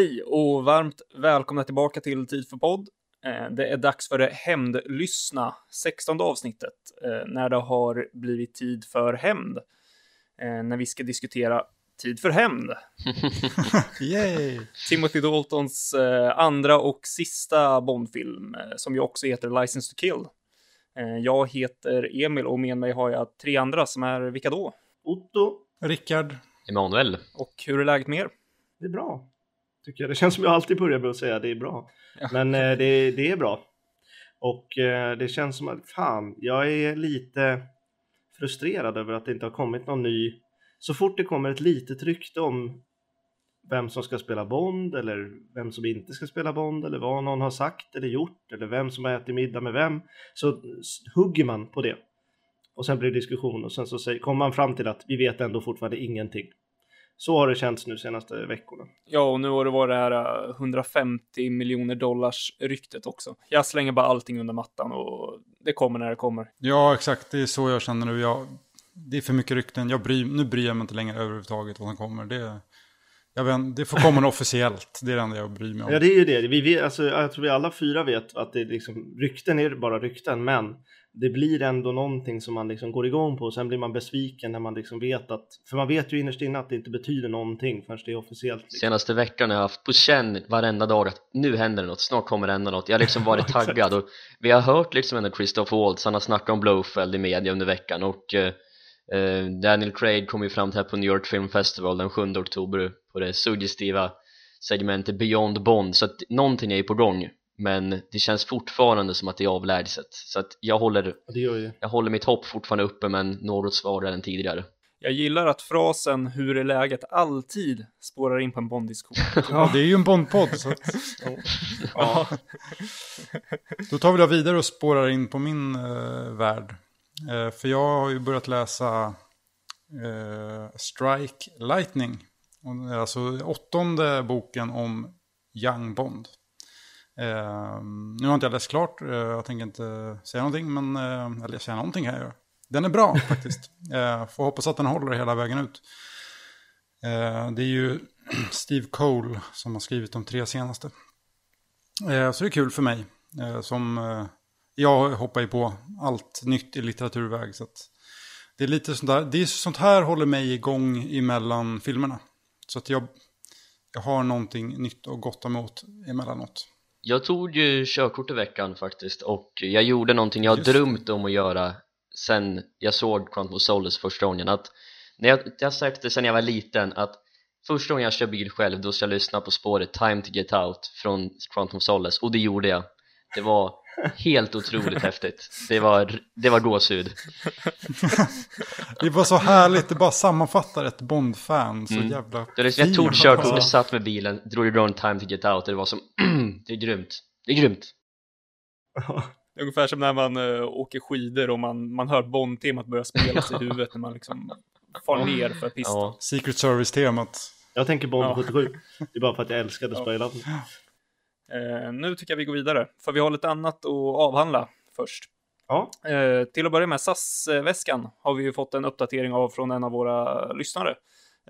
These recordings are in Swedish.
Hej och varmt välkomna tillbaka till Tid för podd. Eh, Det är dags för det hämndlyssna, 16 avsnittet, eh, när det har blivit tid för hämnd. Eh, När vi ska diskutera Tid för hämnd. Yay! Timothy Daltons andra och sista Bondfilm, som ju också heter License to Kill. Jag heter Emil och med mig har jag tre andra som är vilka då? Otto, Rickard. Emanuel. Och hur är läget med er? det är bra. Tycker jag. Det känns som jag alltid börjar med att säga det är bra. Ja. Men eh, det, det är bra. Och eh, det känns som att fan, jag är lite frustrerad över att det inte har kommit någon ny. Så fort det kommer ett litet rykte om vem som ska spela Bond eller vem som inte ska spela Bond eller vad någon har sagt eller gjort eller vem som har ätit middag med vem så hugger man på det. Och sen blir det diskussion och sen så säger, kommer man fram till att vi vet ändå fortfarande ingenting. Så har det känts nu senaste veckorna. Ja, och nu har det varit det här eh, 150 miljoner dollars ryktet också. Jag slänger bara allting under mattan och det kommer när det kommer. Ja, exakt. Det är så jag känner nu. Jag, det är för mycket rykten. Jag bryr, nu bryr jag mig inte längre överhuvudtaget vad som kommer. Det, jag vet, det får komma officiellt. Det är det enda jag bryr mig om. Ja, det är ju det. Vi vet, alltså, jag tror vi alla fyra vet att det är liksom, rykten är bara rykten, men det blir ändå någonting som man liksom går igång på och sen blir man besviken när man liksom vet att, för man vet ju innerst inne att det inte betyder någonting förrän det är officiellt. Liksom. Senaste veckan har jag haft på känn varenda dag att nu händer det något, snart kommer det hända något. Jag har liksom varit taggad och vi har hört liksom ändå Christoph Waltz, han har snackat om Blowfeld i media under veckan och eh, eh, Daniel Craig kom ju fram till här på New York Film Festival den 7 oktober på det suggestiva segmentet Beyond Bond så att någonting är ju på gång men det känns fortfarande som att det är avlägset så att jag håller, Och det gör ju. jag håller mitt hopp fortfarande uppe men något svagare än tidigare Jag gillar att frasen “Hur är läget?” alltid spårar in på en Bonddiskussion. Ja, det är ju en Bondpodd. Så att, ja. då tar vi det vidare och spårar in på min eh, värld. Eh, för jag har ju börjat läsa eh, Strike Lightning. Och det är alltså åttonde boken om Young Bond. Eh, nu har inte jag läst klart, eh, jag tänker inte säga någonting, men eh, eller säga någonting här. jag. Den är bra faktiskt. Eh, får hoppas att den håller hela vägen ut. Eh, det är ju Steve Cole som har skrivit de tre senaste. Eh, så det är kul för mig. Eh, som, jag hoppar ju på allt nytt i litteraturväg. Så det är lite sånt där, det är sånt här håller mig igång emellan filmerna. Så att jag, jag har någonting nytt att gotta mig åt emellanåt. Jag tog ju körkort i veckan faktiskt och jag gjorde någonting jag har drömt om att göra sen jag såg Quantum of Solace första gången. Att när jag, jag har sagt det sen jag var liten att första gången jag kör bil själv då ska jag lyssna på spåret Time to get out från Quantum of Solace och det gjorde jag. Det var helt otroligt häftigt det var, det var gåshud Det var så härligt, det bara sammanfattar ett Bond-fan så Mm. jävla det är jag tog körkortet, Ja. satt med bilen, drog igång Time to get out och det var som det är grymt, det är grymt Det är ungefär som när man uh, åker skidor och man, man hör Bond-temat börja spelas i huvudet när man liksom far ner för pisten. ja, Secret Service-temat. Jag tänker Bond Ja. 77. Det är bara för att jag älskade Ja. Spyland. Eh, nu tycker jag vi går vidare, för vi har lite annat att avhandla först. Ja, Eh, till att börja med, SAS-väskan har vi ju fått en uppdatering av från en av våra lyssnare.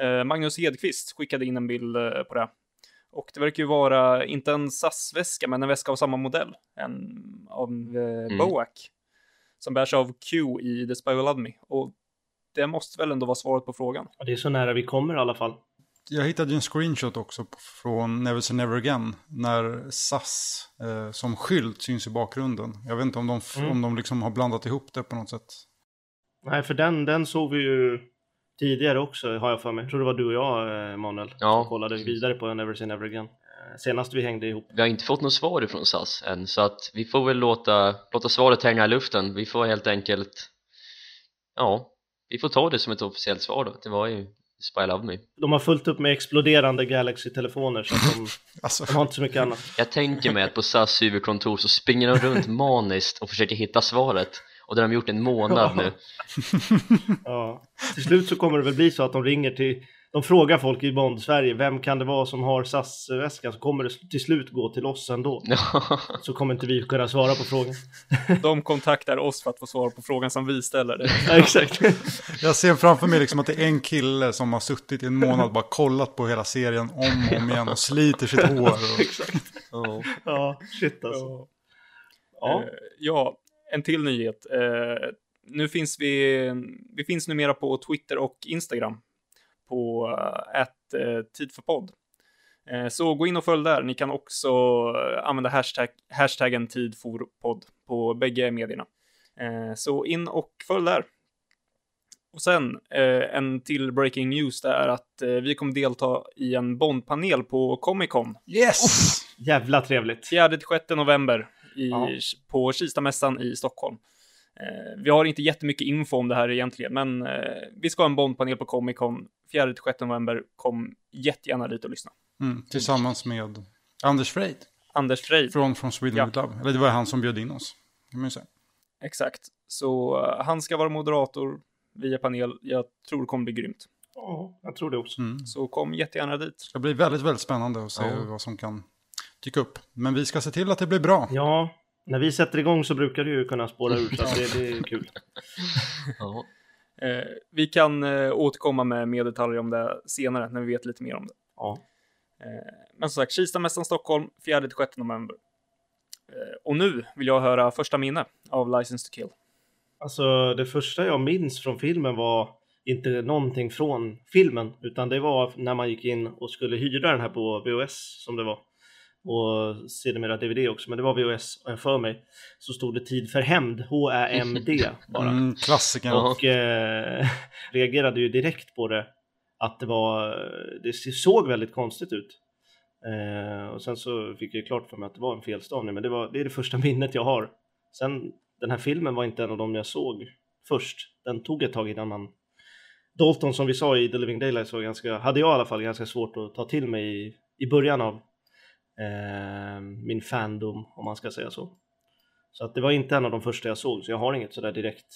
Eh, Magnus Hedqvist skickade in en bild eh, på det. Och det verkar ju vara, inte en SAS-väska, men en väska av samma modell. En av eh, Boac. Som bärs av Q i The Spy Who Loved Me. Och det måste väl ändå vara svaret på frågan. och det är så nära vi kommer i alla fall. Jag hittade ju en screenshot också från Never Say Never Again. När SAS eh, som skylt syns i bakgrunden. Jag vet inte om de, Mm. om de liksom har blandat ihop det på något sätt. Nej, för den, den såg vi ju tidigare också, har jag för mig. Jag tror det var du och jag, eh, Manuel, Ja, som kollade vidare på Never Say Never Again. Eh, Senast vi hängde ihop. Vi har inte fått något svar ifrån SAS än så att vi får väl låta, låta svaret hänga i luften vi får helt enkelt ja, vi får ta det som ett officiellt svar då det var ju Spy Love Me. De har fullt upp med exploderande Galaxy-telefoner så de, Alltså, de har inte så mycket annat. jag tänker mig att på SAS huvudkontor så springer de runt maniskt och försöker hitta svaret. Och det har de gjort en månad nu. Ja. Till slut så kommer det väl bli så att de ringer till de frågar folk i Bond-Sverige, vem kan det vara som har SAS-väskan? Så kommer det till slut gå till oss ändå. Så kommer inte vi kunna svara på frågan. De kontaktar oss för att få svar på frågan som vi ställer. Ja, exakt. Jag ser framför mig liksom att det är en kille som har suttit i en månad och bara kollat på hela serien om och om igen och sliter sitt hår. Och... exakt. Ja. Ja, shit alltså. Ja. Ja, Eh, ja, en till nyhet. Eh, nu finns vi, vi finns numera på Twitter och Instagram på uh, ett uh, tid för podd. Eh, så gå in och följ där. Ni kan också eh, använda hashtag, hashtaggen tid för podd på bägge medierna. Eh, så in och följ där. Och sen eh, en till breaking news det är att eh, vi kommer delta i en Bondpanel på Comic Con Yes! jävla trevligt. 4-6 november i, Ja. på Kistamässan i Stockholm. Eh, vi har inte jättemycket info om det här egentligen, men eh, vi ska ha en Bondpanel på Comic Con 4-6 november. Kom jättegärna dit och lyssna. Mm, tillsammans med Anders Freid Anders Freid, från, från Sweden Ja. With Love. Eller det var han som bjöd in oss. Kan man ju säga. exakt. Så eh, han ska vara moderator via panel. Jag tror det kommer bli grymt. Ja, jag tror det också. Mm. Så kom jättegärna dit. Det ska bli väldigt, väldigt spännande att se Ja. vad som kan dyka upp. Men vi ska se till att det blir bra. Ja, när vi sätter igång så brukar det ju kunna spåra ur så det, det är kul. Ja. Eh, vi kan eh, återkomma med mer detaljer om det senare när vi vet lite mer om det. Ja. Eh, Men som sagt, Kistamässan Stockholm, 4-6 november. Och nu vill jag höra första minne av License to Kill. Alltså det första jag minns från filmen var inte någonting från filmen utan det var när man gick in och skulle hyra den här på VHS som det var och sedermera DVD också men det var VHS för mig. Så stod det tid för hämnd H-Ä-M-D bara. Mm, klassikern. Ja. och eh, reagerade ju direkt på det att det var det såg väldigt konstigt ut. Eh, och sen så fick jag klart för mig att det var en felstavning men det, var, det är det första minnet jag har. Sen den här filmen var inte en av dem jag såg först. Den tog ett tag innan man Dalton som vi sa i The Living Daylights var ganska, hade jag i alla fall ganska svårt att ta till mig i, i början av eh, min fandom om man ska säga så så att det var inte en av de första jag såg så jag har inget sådär direkt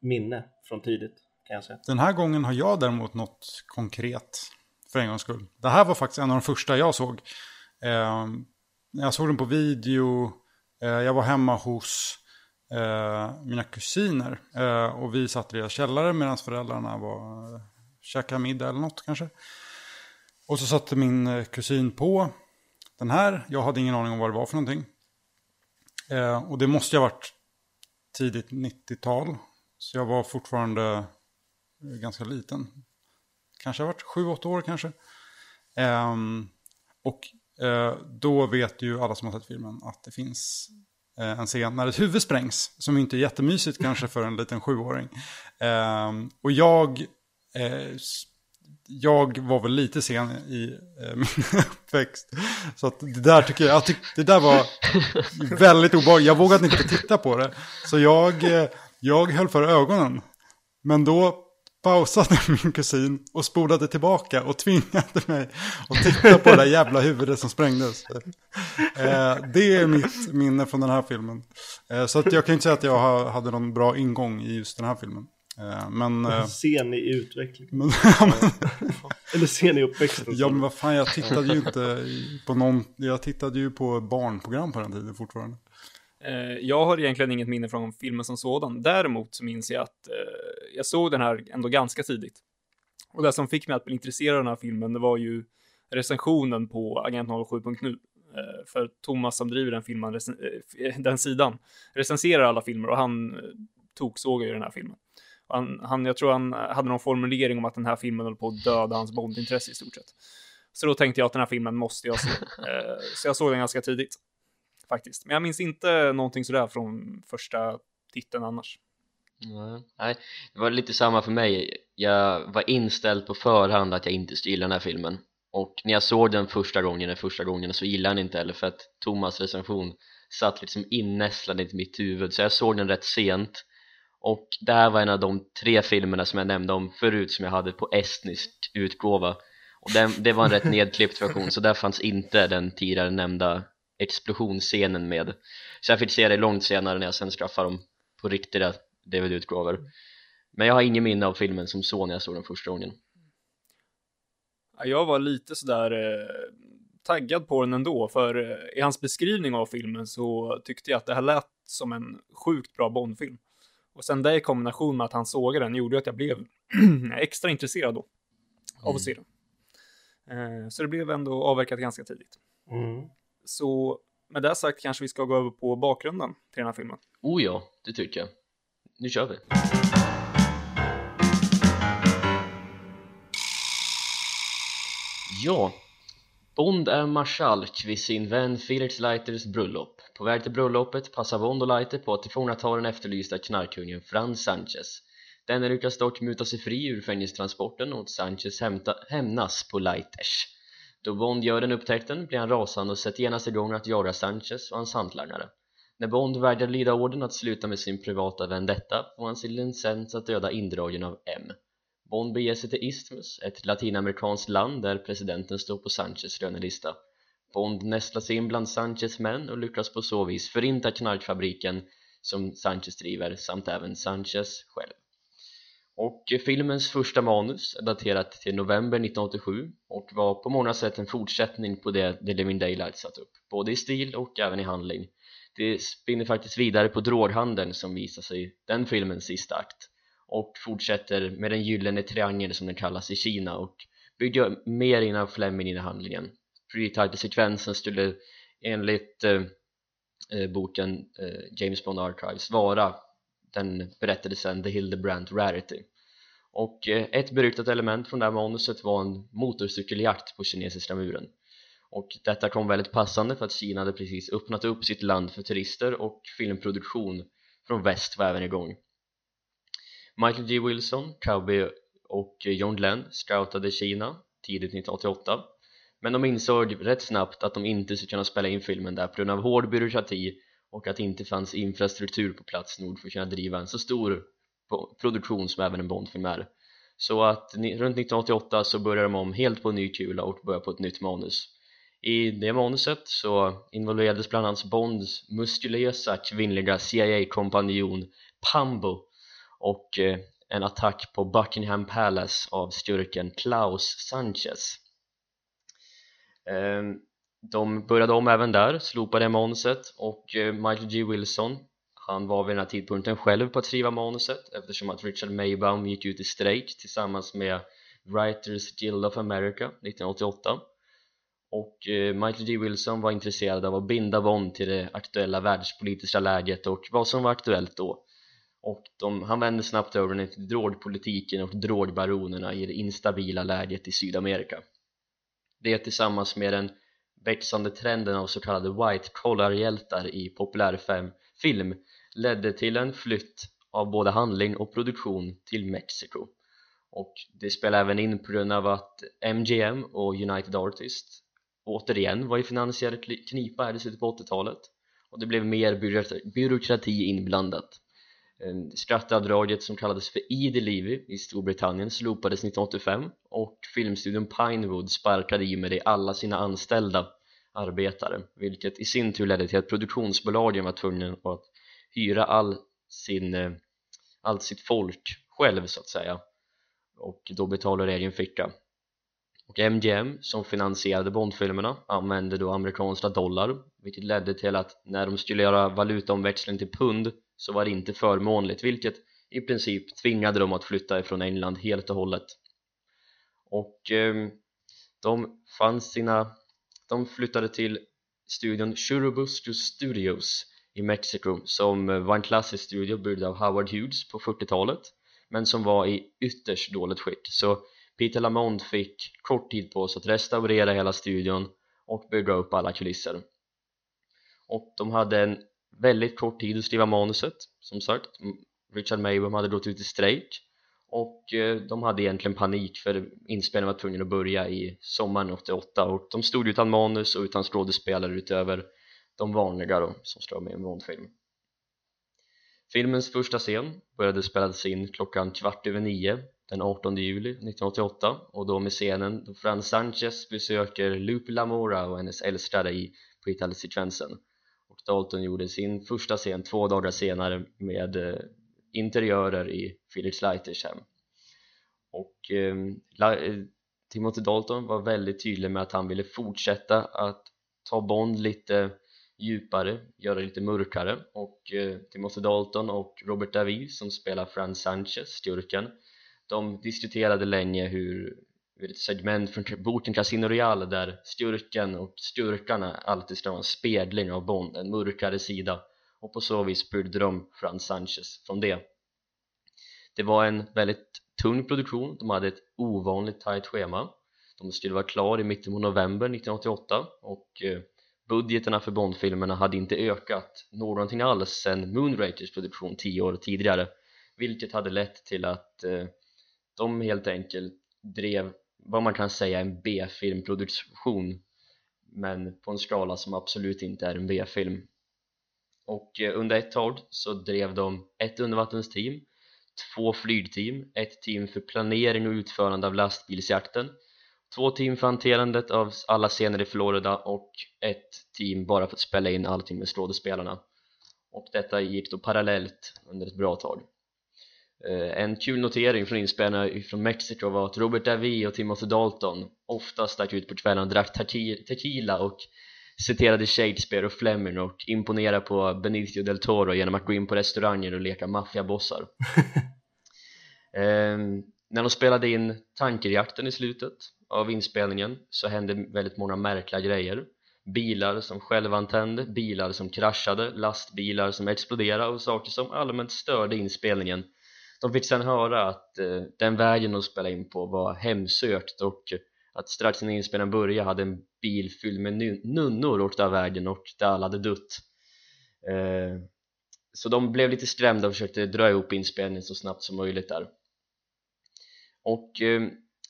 minne från tidigt kan jag säga. Den här gången har jag däremot något konkret för en gångs skull. Det här var faktiskt en av de första jag såg. Eh, jag såg den på video, eh, jag var hemma hos eh, mina kusiner eh, och vi satt i deras källare medan föräldrarna var eh, käkade middag eller något kanske. Och så satte min eh, kusin på den här, jag hade ingen aning om vad det var för någonting. Eh, och det måste ju ha varit tidigt 90-tal. Så jag var fortfarande eh, ganska liten. Kanske har varit 7-8 år kanske. Eh, och eh, då vet ju alla som har sett filmen att det finns eh, en scen när ett huvud sprängs. Som inte är jättemysigt kanske för en liten sjuåring. Ehm, och jag, eh, jag var väl lite sen i eh, min uppväxt. Så att det där tycker jag, jag tyck, det där var väldigt obehagligt. Jag vågade inte titta på det. Så jag, eh, jag höll för ögonen. Men då pausade min kusin och spolade tillbaka och tvingade mig att titta på det där jävla huvudet som sprängdes. Eh, det är mitt minne från den här filmen. Eh, så att jag kan inte säga att jag hade någon bra ingång i just den här filmen. Eh, men, eh, Sen i utveckling. men, ja, men, Eller sen i uppväxten. ja men vad fan, jag tittade ju inte på någon, jag tittade ju på barnprogram på den tiden fortfarande. Eh, Jag har egentligen inget minne från filmen som sådan. Däremot så minns jag att jag såg den här ändå ganska tidigt. Och det som fick mig att bli intresserad av den här filmen, det var ju recensionen på Agent 07.nu. Eh, För Thomas som driver den filmen, den sidan, recenserar alla filmer och han toksågar ju den här filmen. Han, han, jag tror han hade någon formulering om att den här filmen höll på att döda hans Bondintresse i stort sett. Så då tänkte jag att den här filmen måste jag se. Eh, Så jag såg den ganska tidigt faktiskt. Men jag minns inte någonting sådär från första titeln annars. Nej. Nej, det var lite samma för mig. Jag var inställd på förhand att jag inte skulle gilla den här filmen. Och när jag såg den första gången, den första gången, så gillade jag den inte heller för att Thomas recension satt liksom innästlad i mitt huvud. Så jag såg den rätt sent. Och det här var en av de tre filmerna som jag nämnde om förut som jag hade på estnisk utgåva. Och den, det var en rätt nedklippt version, så där fanns inte den tidigare nämnda explosionsscenen med. Så jag fick se det långt senare när jag sen skaffade dem på riktiga DVD-utgåvor. Men jag har ingen minne av filmen som så när jag såg den första gången. Ja, Jag var lite sådär eh, taggad på den ändå, för eh, i hans beskrivning av filmen så tyckte jag att det här lät som en sjukt bra Bondfilm. Och sen det i kombination med att han sågade den gjorde att jag blev extra intresserad då av att se den. Eh, så det blev ändå avverkat ganska tidigt. Mm. Så med det sagt kanske vi ska gå över på bakgrunden till den här filmen. Oh ja, det tycker jag. Nu kör vi. Ja, Bond är marskalk vid sin vän Felix Leiters bröllop. På väg till bröllopet passar Bond och Leiter på att tillfångata den efterlysta knarkkungen Franz Sanchez. Denne lyckas dock muta sig fri ur fängelsetransporten och Sanchez hämta, hämnas på Leiters. Då Bond gör den upptäckten blir han rasande och sätter genast igång att jaga Sanchez och hans hantlangare. När Bond vägrar lyda orden att sluta med sin privata vendetta får han sin licens att döda indragen av M. Bond beger sig till Isthmus, ett latinamerikanskt land där presidenten står på Sanchez lönelista. Bond nästlar sig in bland Sanchez män och lyckas på så vis förinta knarkfabriken som Sanchez driver samt även Sanchez själv. Och filmens första manus är daterat till november 1987 och var på många sätt en fortsättning på det The Living Daylight satt upp, både i stil och även i handling. Det spinner faktiskt vidare på droghandeln som visar sig i den filmens sista akt och fortsätter med den gyllene triangeln som den kallas i Kina och bygger mer in av Fleming i handlingen. Pre-title-sekvensen skulle enligt eh, eh, boken eh, James Bond Archives vara den berättelsen The Hildebrandt Rarity. Och eh, ett beryktat element från det här manuset var en motorcykeljakt på kinesiska muren. Och detta kom väldigt passande för att Kina hade precis öppnat upp sitt land för turister och filmproduktion från väst var även igång. Michael G. Wilson, Cowboy och John Glenn scoutade Kina tidigt 1988 men de insåg rätt snabbt att de inte skulle kunna spela in filmen där på grund av hård byråkrati och att det inte fanns infrastruktur på plats nog för att kunna driva en så stor produktion som även en Bondfilm är. Så att runt 1988 så började de om helt på en ny kula och började på ett nytt manus. I det manuset så involverades bland annat Bonds muskulösa kvinnliga CIA-kompanjon Pambo och eh, en attack på Buckingham Palace av styrken Klaus Sanchez ehm, de började om även där, slopade manuset och eh, Michael G. Wilson han var vid den här tidpunkten själv på att skriva manuset eftersom att Richard Maybaum gick ut i strejk tillsammans med Writers Guild of America 1988 och eh, Michael G. Wilson var intresserad av att binda Bond till det aktuella världspolitiska läget och vad som var aktuellt då och de, han vänder snabbt över till drogpolitiken och drogbaronerna i det instabila läget i Sydamerika. Det tillsammans med den växande trenden av så kallade white collar-hjältar i populärfilm ledde till en flytt av både handling och produktion till Mexiko och det spelar även in på grund av att MGM och United Artists återigen var i finansiell knipa här i slutet på 80-talet och det blev mer byråkrati inblandat. Ehm, skatteavdraget som kallades för ID Levy i Storbritannien slopades 1985 och filmstudion Pinewood sparkade i med det alla sina anställda arbetare vilket i sin tur ledde till att produktionsbolagen var tvungna att hyra all sin, eh, allt sitt folk själv så att säga och då betalar egen ficka. Och MGM som finansierade Bondfilmerna använde då amerikanska dollar vilket ledde till att när de skulle göra valutaomväxling till pund så var det inte förmånligt vilket i princip tvingade dem att flytta ifrån England helt och hållet. Och eh, de fann sina de flyttade till studion Churubusco Studios i Mexiko som var en klassisk studio byggd av Howard Hughes på 40-talet men som var i ytterst dåligt skick. Så Peter Lamont fick kort tid på sig att restaurera hela studion och bygga upp alla kulisser. Och de hade en väldigt kort tid att skriva manuset som sagt. Richard Maybaum hade gått ut i strejk. Och eh, de hade egentligen panik för inspelningen var tvungen att börja i sommaren 88 och de stod utan manus och utan skådespelare utöver de vanliga då, som står med i en Bondfilm Filmens första scen började spelas in klockan kvart över nio den 18 juli 1988 och då med scenen då Fran Sanchez besöker Lupe Lamora och hennes älskade i pre-sekvensen Dalton gjorde sin första scen två dagar senare med eh, interiörer i Felix Leiters hem. Och ehm, eh, Timothy Dalton var väldigt tydlig med att han ville fortsätta att ta Bond lite djupare, göra det lite mörkare. Och eh, Timothy Dalton och Robert David som spelar Fran Sanchez, styrkan de diskuterade länge hur ett segment från boken Casino Royale där styrkan och styrkarna alltid ska vara en spegling av Bond, en mörkare sida. Och på så vis byggde de Franz Sanchez från det. Det var en väldigt tung produktion, de hade ett ovanligt tajt schema. De skulle vara klar i mitten av november 1988 och eh, budgeterna för Bondfilmerna hade inte ökat någonting alls sedan Moonrakers produktion tio år tidigare vilket hade lett till att eh, de helt enkelt drev vad man kan säga en B-filmproduktion men på en skala som absolut inte är en B-film. Och eh, under ett tag så drev de ett undervattensteam två flygteam, ett team för planering och utförande av lastbilsjakten två team för hanterandet av alla scener i Florida och ett team bara för att spela in allting med skådespelarna. Och detta gick då parallellt under ett bra tag en kul notering från inspelarna från Mexiko var att Robert Davi och Timothy Dalton ofta stack ut på kvällen och drack tequila och citerade Shakespeare och Fleming och imponerade på Benicio del Toro genom att gå in på restauranger och leka maffiabossar. Eh, när de spelade in Tankerjakten i slutet av inspelningen så hände väldigt många märkliga grejer. Bilar som självantände, bilar som kraschade, lastbilar som exploderade och saker som allmänt störde inspelningen de fick sedan höra att eh, den vägen de spelade in på var hemsökt och att strax innan inspelningen började hade en bil fylld med nunnor åkt av vägen och där alla hade dött. Eh, så de blev lite skrämda och försökte dra ihop inspelningen så snabbt som möjligt där. Och eh,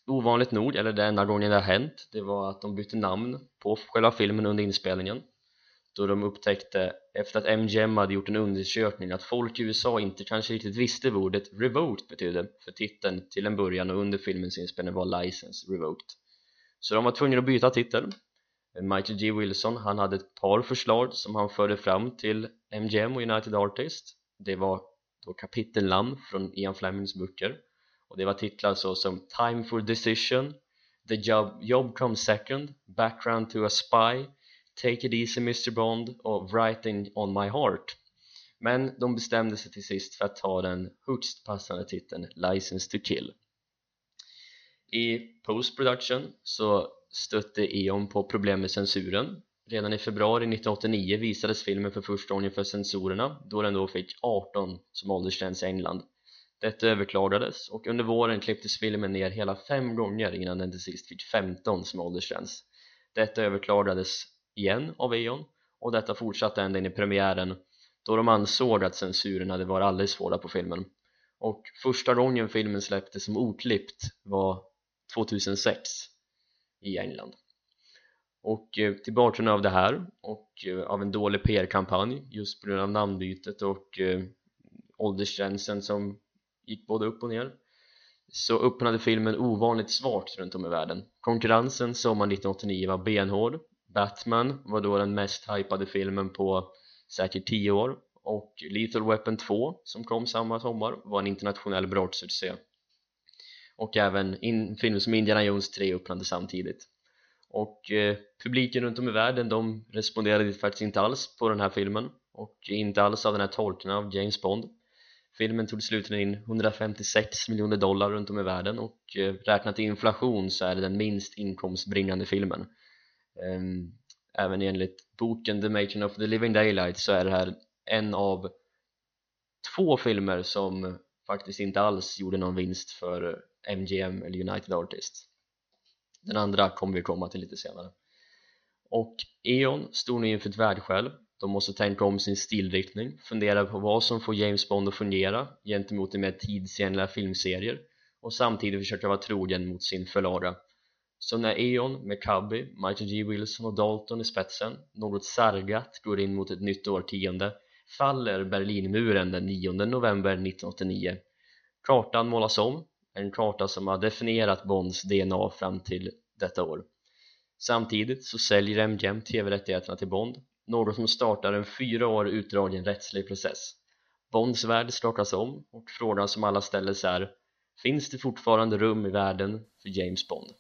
ovanligt nog, eller det enda gången det har hänt det var att de bytte namn på själva filmen under inspelningen då de upptäckte efter att MGM hade gjort en undersökning att folk i USA inte kanske riktigt visste vad ordet revoked betydde för titeln till en början och under filmens inspelning var license revoked så de var tvungna att byta titel. Michael G. Wilson han hade ett par förslag som han förde fram till MGM och United Artists. Det var då kapitelnamn från Ian Flemings böcker. Och det var titlar så som Time for Decision The Job, job Comes Second Background to a Spy Take It Easy Mr Bond och Writing On My Heart. Men de bestämde sig till sist för att ta den högst passande titeln License to Kill. I post-production så stötte E.ON på problem med censuren. Redan i februari 1989 visades filmen för första gången för censorerna då den då fick 18 som åldersgräns i England. Detta överklagades och under våren klipptes filmen ner hela fem gånger innan den till sist fick 15 som åldersgräns. Detta överklagades igen av E.ON. Och detta fortsatte ända in i premiären då de ansåg att censuren hade varit alldeles hårda på filmen. Och första gången filmen släpptes som oklippt var 2006 i England. Och eh, till bakgrund av det här och eh, av en dålig PR-kampanj just på grund av namnbytet och eh, åldersgränsen som gick både upp och ner så öppnade filmen ovanligt svagt runt om i världen. Konkurrensen sommaren 1989 var benhård. Batman var då den mest hypade filmen på säkert 10 år. Och Lethal Weapon 2 som kom samma sommar var en internationell brottssuccé och även in, filmer som Indiana Jones 3 öppnade samtidigt. Och eh, publiken runt om i världen de responderade faktiskt inte alls på den här filmen. Och inte alls av den här tolkningen av James Bond. Filmen tog slutligen in 156 miljoner dollar runt om i världen. Och eh, räknat i inflation så är det den minst inkomstbringande filmen. Ehm, även enligt boken The Making of the Living Daylight så är det här en av två filmer som faktiskt inte alls gjorde någon vinst för MGM eller United Artists. Den andra kommer vi komma till lite senare. Och E.ON stod nu inför ett världsskäl de måste tänka om sin stilriktning fundera på vad som får James Bond att fungera gentemot de mer tidsenliga filmserier och samtidigt försöka vara trogen mot sin förlaga så när E.ON med Cubby, Michael G. Wilson och Dalton i spetsen något sargat går in mot ett nytt årtionde faller Berlinmuren den 9 november 1989 kartan målas om, en karta som har definierat Bonds DNA fram till detta år samtidigt så säljer MGM tv-rättigheterna till Bond något som startar en fyra år utdragen rättslig process Bonds värld skakas om och frågan som alla ställer sig är finns det fortfarande rum i världen för James Bond?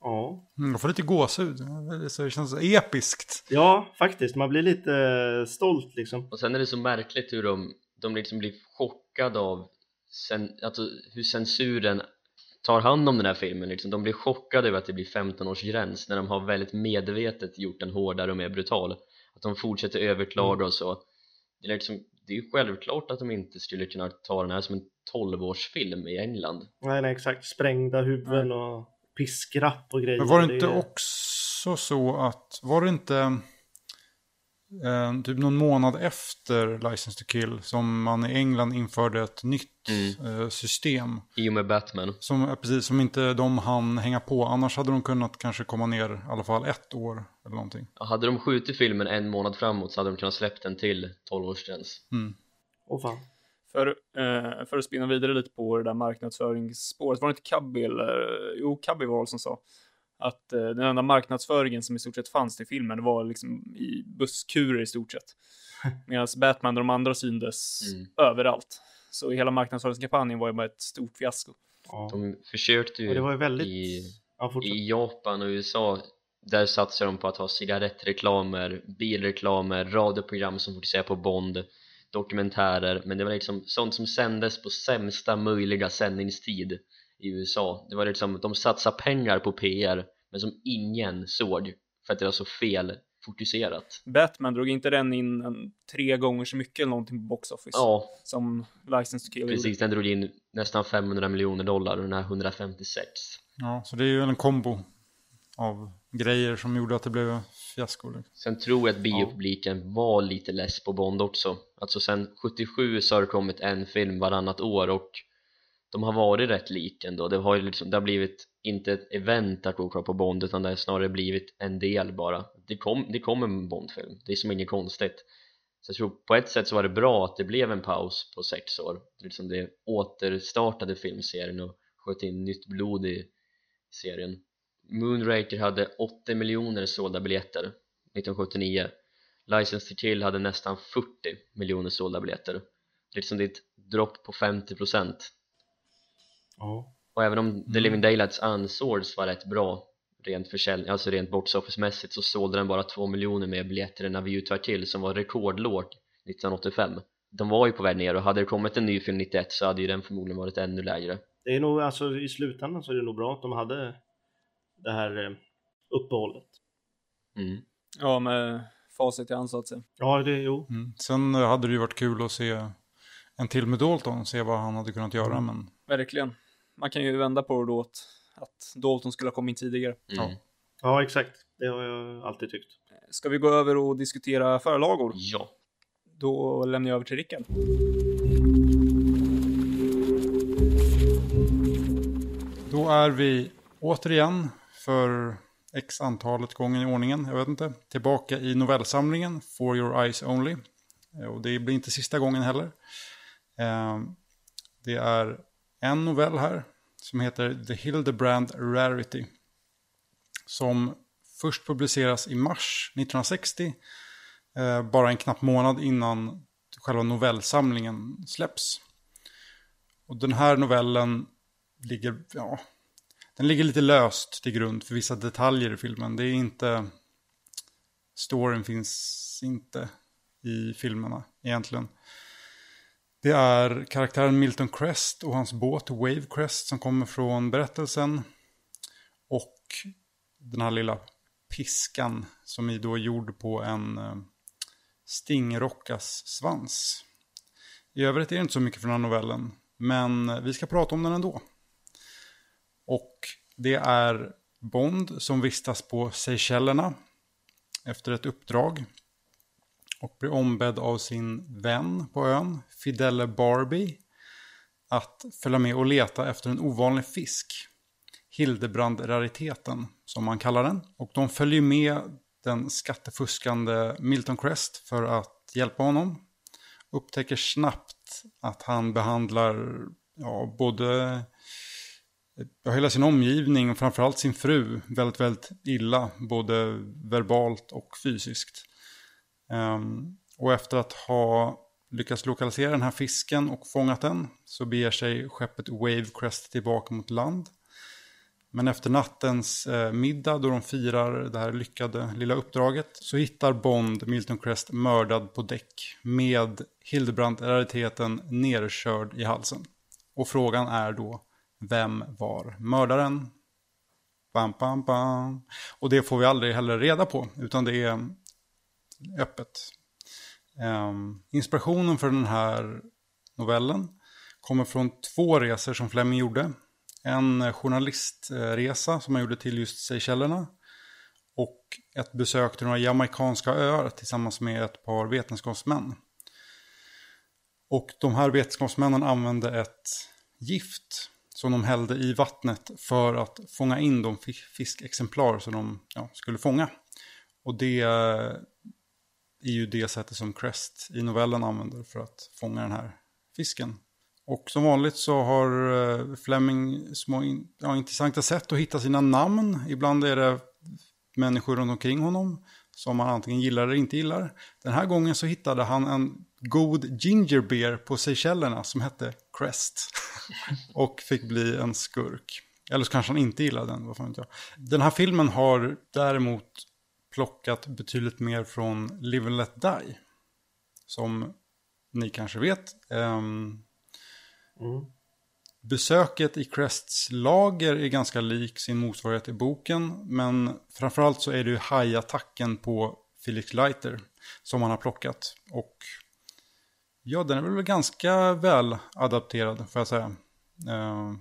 Ja. Mm, jag får lite gåshud. Det känns episkt. ja, faktiskt. Man blir lite eh, stolt liksom. Och sen är det så märkligt hur de, de liksom blir chockade av sen, alltså, hur censuren tar hand om den här filmen liksom. De blir chockade över att det blir 15-årsgräns när de har väldigt medvetet gjort den hårdare och mer brutal att de fortsätter överklaga och så det är, liksom, det är ju självklart att de inte skulle kunna ta den här som en 12-årsfilm i England Nej, nej, exakt. Sprängda huvuden och piskrapp och grejer. Men var det inte är- också så att, var det inte eh, typ någon månad efter License to Kill som man i England införde ett nytt eh, system i och med Batman som, eh, precis, som inte de hann hänga på, annars hade de kunnat kanske komma ner i alla fall ett år eller någonting. Ja, Hade de skjutit filmen en månad framåt så hade de kunnat släppt den till 12-årsgräns Mm. Åh fan. För, eh, för att spinna vidare lite på det där marknadsföringsspåret, var det inte Cubby eller, jo Cubby var det som sa att eh, den enda marknadsföringen som i stort sett fanns till filmen var liksom i busskurer i stort sett. Medan Batman och de andra syndes Mm. överallt. Så hela marknadsföringskampanjen var ju bara ett stort fiasko. Ja. De försökte ju Och det var ju väldigt... i, Ja, i Japan och USA där satsar de på att ha cigarettreklamer, bilreklamer, radioprogram som fokuserar på Bond dokumentärer, men det var liksom sånt som sändes på sämsta möjliga sändningstid i USA det var liksom, de satsade pengar på PR men som ingen såg för att det var så fel fokuserat Batman drog inte den in en, tre gånger så mycket eller någonting på box office ja, som License to Kill gjorde. precis, den drog in nästan 500 miljoner dollar och den här 156 Ja, så det är ju en kombo av grejer som gjorde att det blev fiasko. liksom. Sen tror jag att biopubliken var lite less på Bond också. Alltså sen 77 så har det kommit en film varannat år och de har varit rätt lik ändå. Det har ju liksom, det har blivit inte ett event att gå och kolla på Bond utan det har snarare blivit en del bara. Det kom, det kom en Bond-film, det är som inget konstigt. Så jag tror på ett sätt så var det bra att det blev en paus på sex år. Liksom Det återstartade filmserien och sköt in nytt blod i serien Moonraker hade 80 miljoner sålda biljetter 1979 License to Kill hade nästan 40 miljoner sålda biljetter. Liksom det är ett dropp på 50% Ja. och även om The Living Daylights Unswords var rätt bra rent försäljning, alltså rent box office-mässigt så sålde den bara 2 miljoner mer biljetter än A View to a Kill som var rekordlågt 1985 de var ju på väg ner och hade det kommit en ny film 91 så hade ju den förmodligen varit ännu lägre. Det är nog, alltså i slutändan så är det nog bra att de hade det här eh, uppehållet. mm. Ja, med facit i ansats. Ja, det, jo. Mm. Sen eh, hade det ju varit kul att se en till med Dalton, se vad han hade kunnat göra. Men Verkligen. Man kan ju vända på det då att, att Dalton skulle ha kommit tidigare. Mm. Ja, exakt. Det har jag alltid tyckt. Ska vi gå över och diskutera förlagor? Ja, Då lämnar jag över till Rickard. då är vi återigen för x antalet gånger i ordningen, jag vet inte, tillbaka i novellsamlingen For Your Eyes Only. Eh, och det blir inte sista gången heller. Eh, det är en novell här som heter The Hildebrand Rarity. Som först publiceras i mars 1960. Eh, bara en knapp månad innan själva novellsamlingen släpps. Och den här novellen ligger, ja, den ligger lite löst till grund för vissa detaljer i filmen. Det är inte, storyn finns inte i filmerna egentligen. Det är karaktären Milton Crest och hans båt Wave Crest som kommer från berättelsen. Och den här lilla piskan som är då gjord på en eh, stingrockas svans. I övrigt är det inte så mycket från den här novellen, men eh, vi ska prata om den ändå. Och det är Bond som vistas på Seychellerna efter ett uppdrag. Och blir ombedd av sin vän på ön, Fidele Barbie, att följa med och leta efter en ovanlig fisk. Hildebrand-rariteten, som man kallar den. Och de följer med den skattefuskande Milton Crest för att hjälpa honom. Upptäcker snabbt att han behandlar ja, både ja, hela sin omgivning och framförallt sin fru väldigt, väldigt illa. Både verbalt och fysiskt. Um, och efter att ha lyckats lokalisera den här fisken och fångat den så beger sig skeppet Wavecrest tillbaka mot land. Men efter nattens eh, middag då de firar det här lyckade lilla uppdraget så hittar Bond Milton Crest mördad på däck med Hildebrand-rariteten nerkörd i halsen. Och frågan är då, vem var mördaren? Bam, bam, bam. Och det får vi aldrig heller reda på, utan det är öppet. Ehm, inspirationen för den här novellen kommer från två resor som Fleming gjorde. En journalistresa som han gjorde till just Seychellerna och ett besök till några jamaikanska öar tillsammans med ett par vetenskapsmän. Och de här vetenskapsmännen använde ett gift som de hällde i vattnet för att fånga in de fiskexemplar som de ja, skulle fånga. Och det eh, är ju det sättet som Crest i novellen använder för att fånga den här fisken. Och som vanligt så har eh, Fleming små in, ja, intressanta sätt att hitta sina namn. Ibland är det människor runt omkring honom som han antingen gillar eller inte gillar. Den här gången så hittade han en god ginger beer på Seychellerna som hette Crest. och fick bli en skurk. Eller så kanske han inte gillade den, vad fan vet jag. Den här filmen har däremot plockat betydligt mer från Live and Let Die. Som ni kanske vet. Um, mm. Besöket i Crests lager är ganska lik sin motsvarighet i boken. Men framförallt så är det ju hajattacken på Felix Leiter som han har plockat. Och ja, den är väl ganska väl adapterad får jag säga. Eh,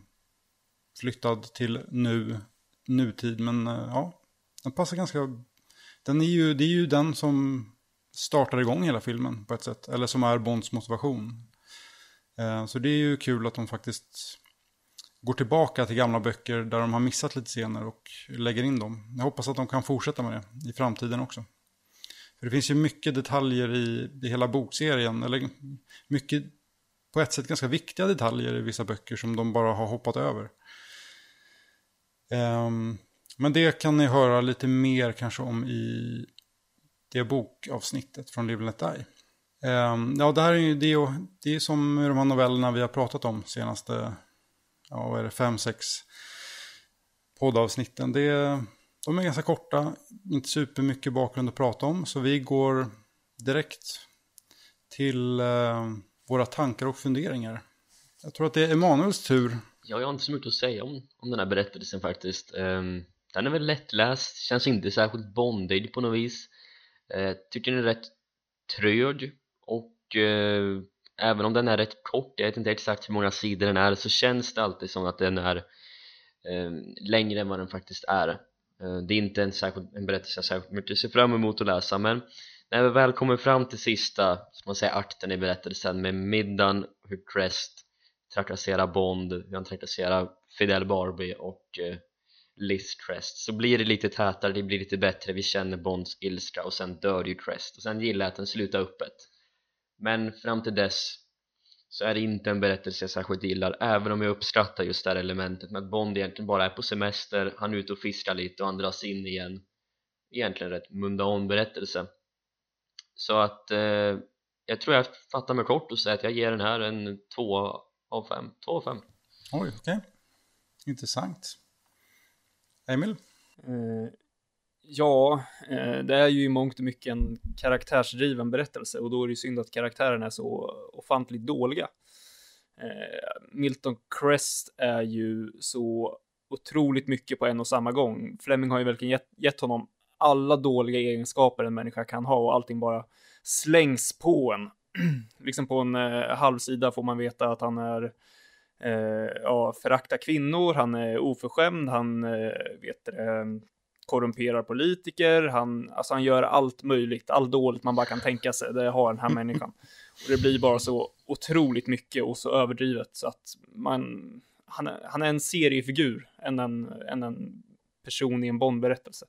flyttad till nu, nutid, men eh, ja, den passar ganska... Den är ju, det är ju den som startar igång hela filmen på ett sätt. Eller som är Bonds motivation. Eh, så det är ju kul att de faktiskt går tillbaka till gamla böcker där de har missat lite scener och lägger in dem. Jag hoppas att de kan fortsätta med det i framtiden också. För det finns ju mycket detaljer i, i hela bokserien, eller mycket på ett sätt ganska viktiga detaljer i vissa böcker som de bara har hoppat över. Um, men det kan ni höra lite mer kanske om i det bokavsnittet från Live Let Die. Um, ja, det här är ju det, det är som de här novellerna vi har pratat om senaste, ja vad är det, fem, sex poddavsnitten. Det, de är ganska korta, inte supermycket bakgrund att prata om. Så vi går direkt till eh, våra tankar och funderingar. Jag tror att det är Emanuels tur. Ja, jag har inte så mycket att säga om, om den här berättelsen faktiskt. Um, den är väl lättläst, känns inte särskilt bondig på något vis. Uh, tycker den är rätt trög och uh, även om den är rätt kort, jag vet inte exakt hur många sidor den är, så känns det alltid som att den är uh, längre än vad den faktiskt är. Eh, det är inte en, särskild, en berättelse jag särskilt mycket ser fram emot att läsa men när vi väl kommer fram till sista, som man säger, akten i berättelsen med middagen, hur Crest trakasserar Bond, hur han trakasserar Fidel Barbie och eh, Liz Crest så blir det lite tätare, det blir lite bättre, vi känner Bonds ilska och sen dör ju Crest och sen gillar jag att den slutar öppet. Men fram till dess så är det inte en berättelse jag särskilt gillar även om jag uppskattar just det här elementet med att Bond egentligen bara är på semester, han är ute och fiskar lite och han dras in i en egentligen rätt mundan berättelse så att eh, jag tror jag fattar mig kort och säger att jag ger den här en 2 av 5 2 av 5 Oj, okej okay. Intressant Emil? Uh, ja, eh, det är ju i mångt och mycket en karaktärsdriven berättelse och då är det ju synd att karaktärerna är så ofantligt dåliga. Eh, Milton Crest är ju så otroligt mycket på en och samma gång. Fleming har ju verkligen gett, gett honom alla dåliga egenskaper en människa kan ha och allting bara slängs på en. liksom på en eh, halvsida får man veta att han är eh, ja, föraktar kvinnor, han är oförskämd, han eh, vet eh, korrumperar politiker, han, alltså han gör allt möjligt, allt dåligt man bara kan tänka sig, det har den här människan. Och det blir bara så otroligt mycket och så överdrivet så att man, han, är, han är en seriefigur än en, än en person i en Bondberättelse.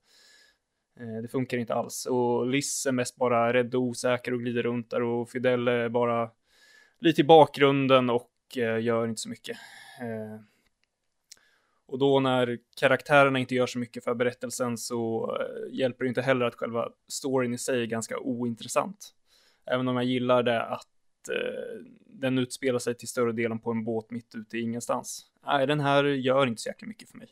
Eh, det funkar inte alls. Och Liz är mest bara rädd och osäker och glider runt där och Fidel är bara lite i bakgrunden och eh, gör inte så mycket. Eh, och då när karaktärerna inte gör så mycket för berättelsen så eh, hjälper det inte heller att själva storyn i sig är ganska ointressant. Även om jag gillar det att eh, den utspelar sig till större delen på en båt mitt ute i ingenstans. Nej, den här gör inte så jäkla mycket för mig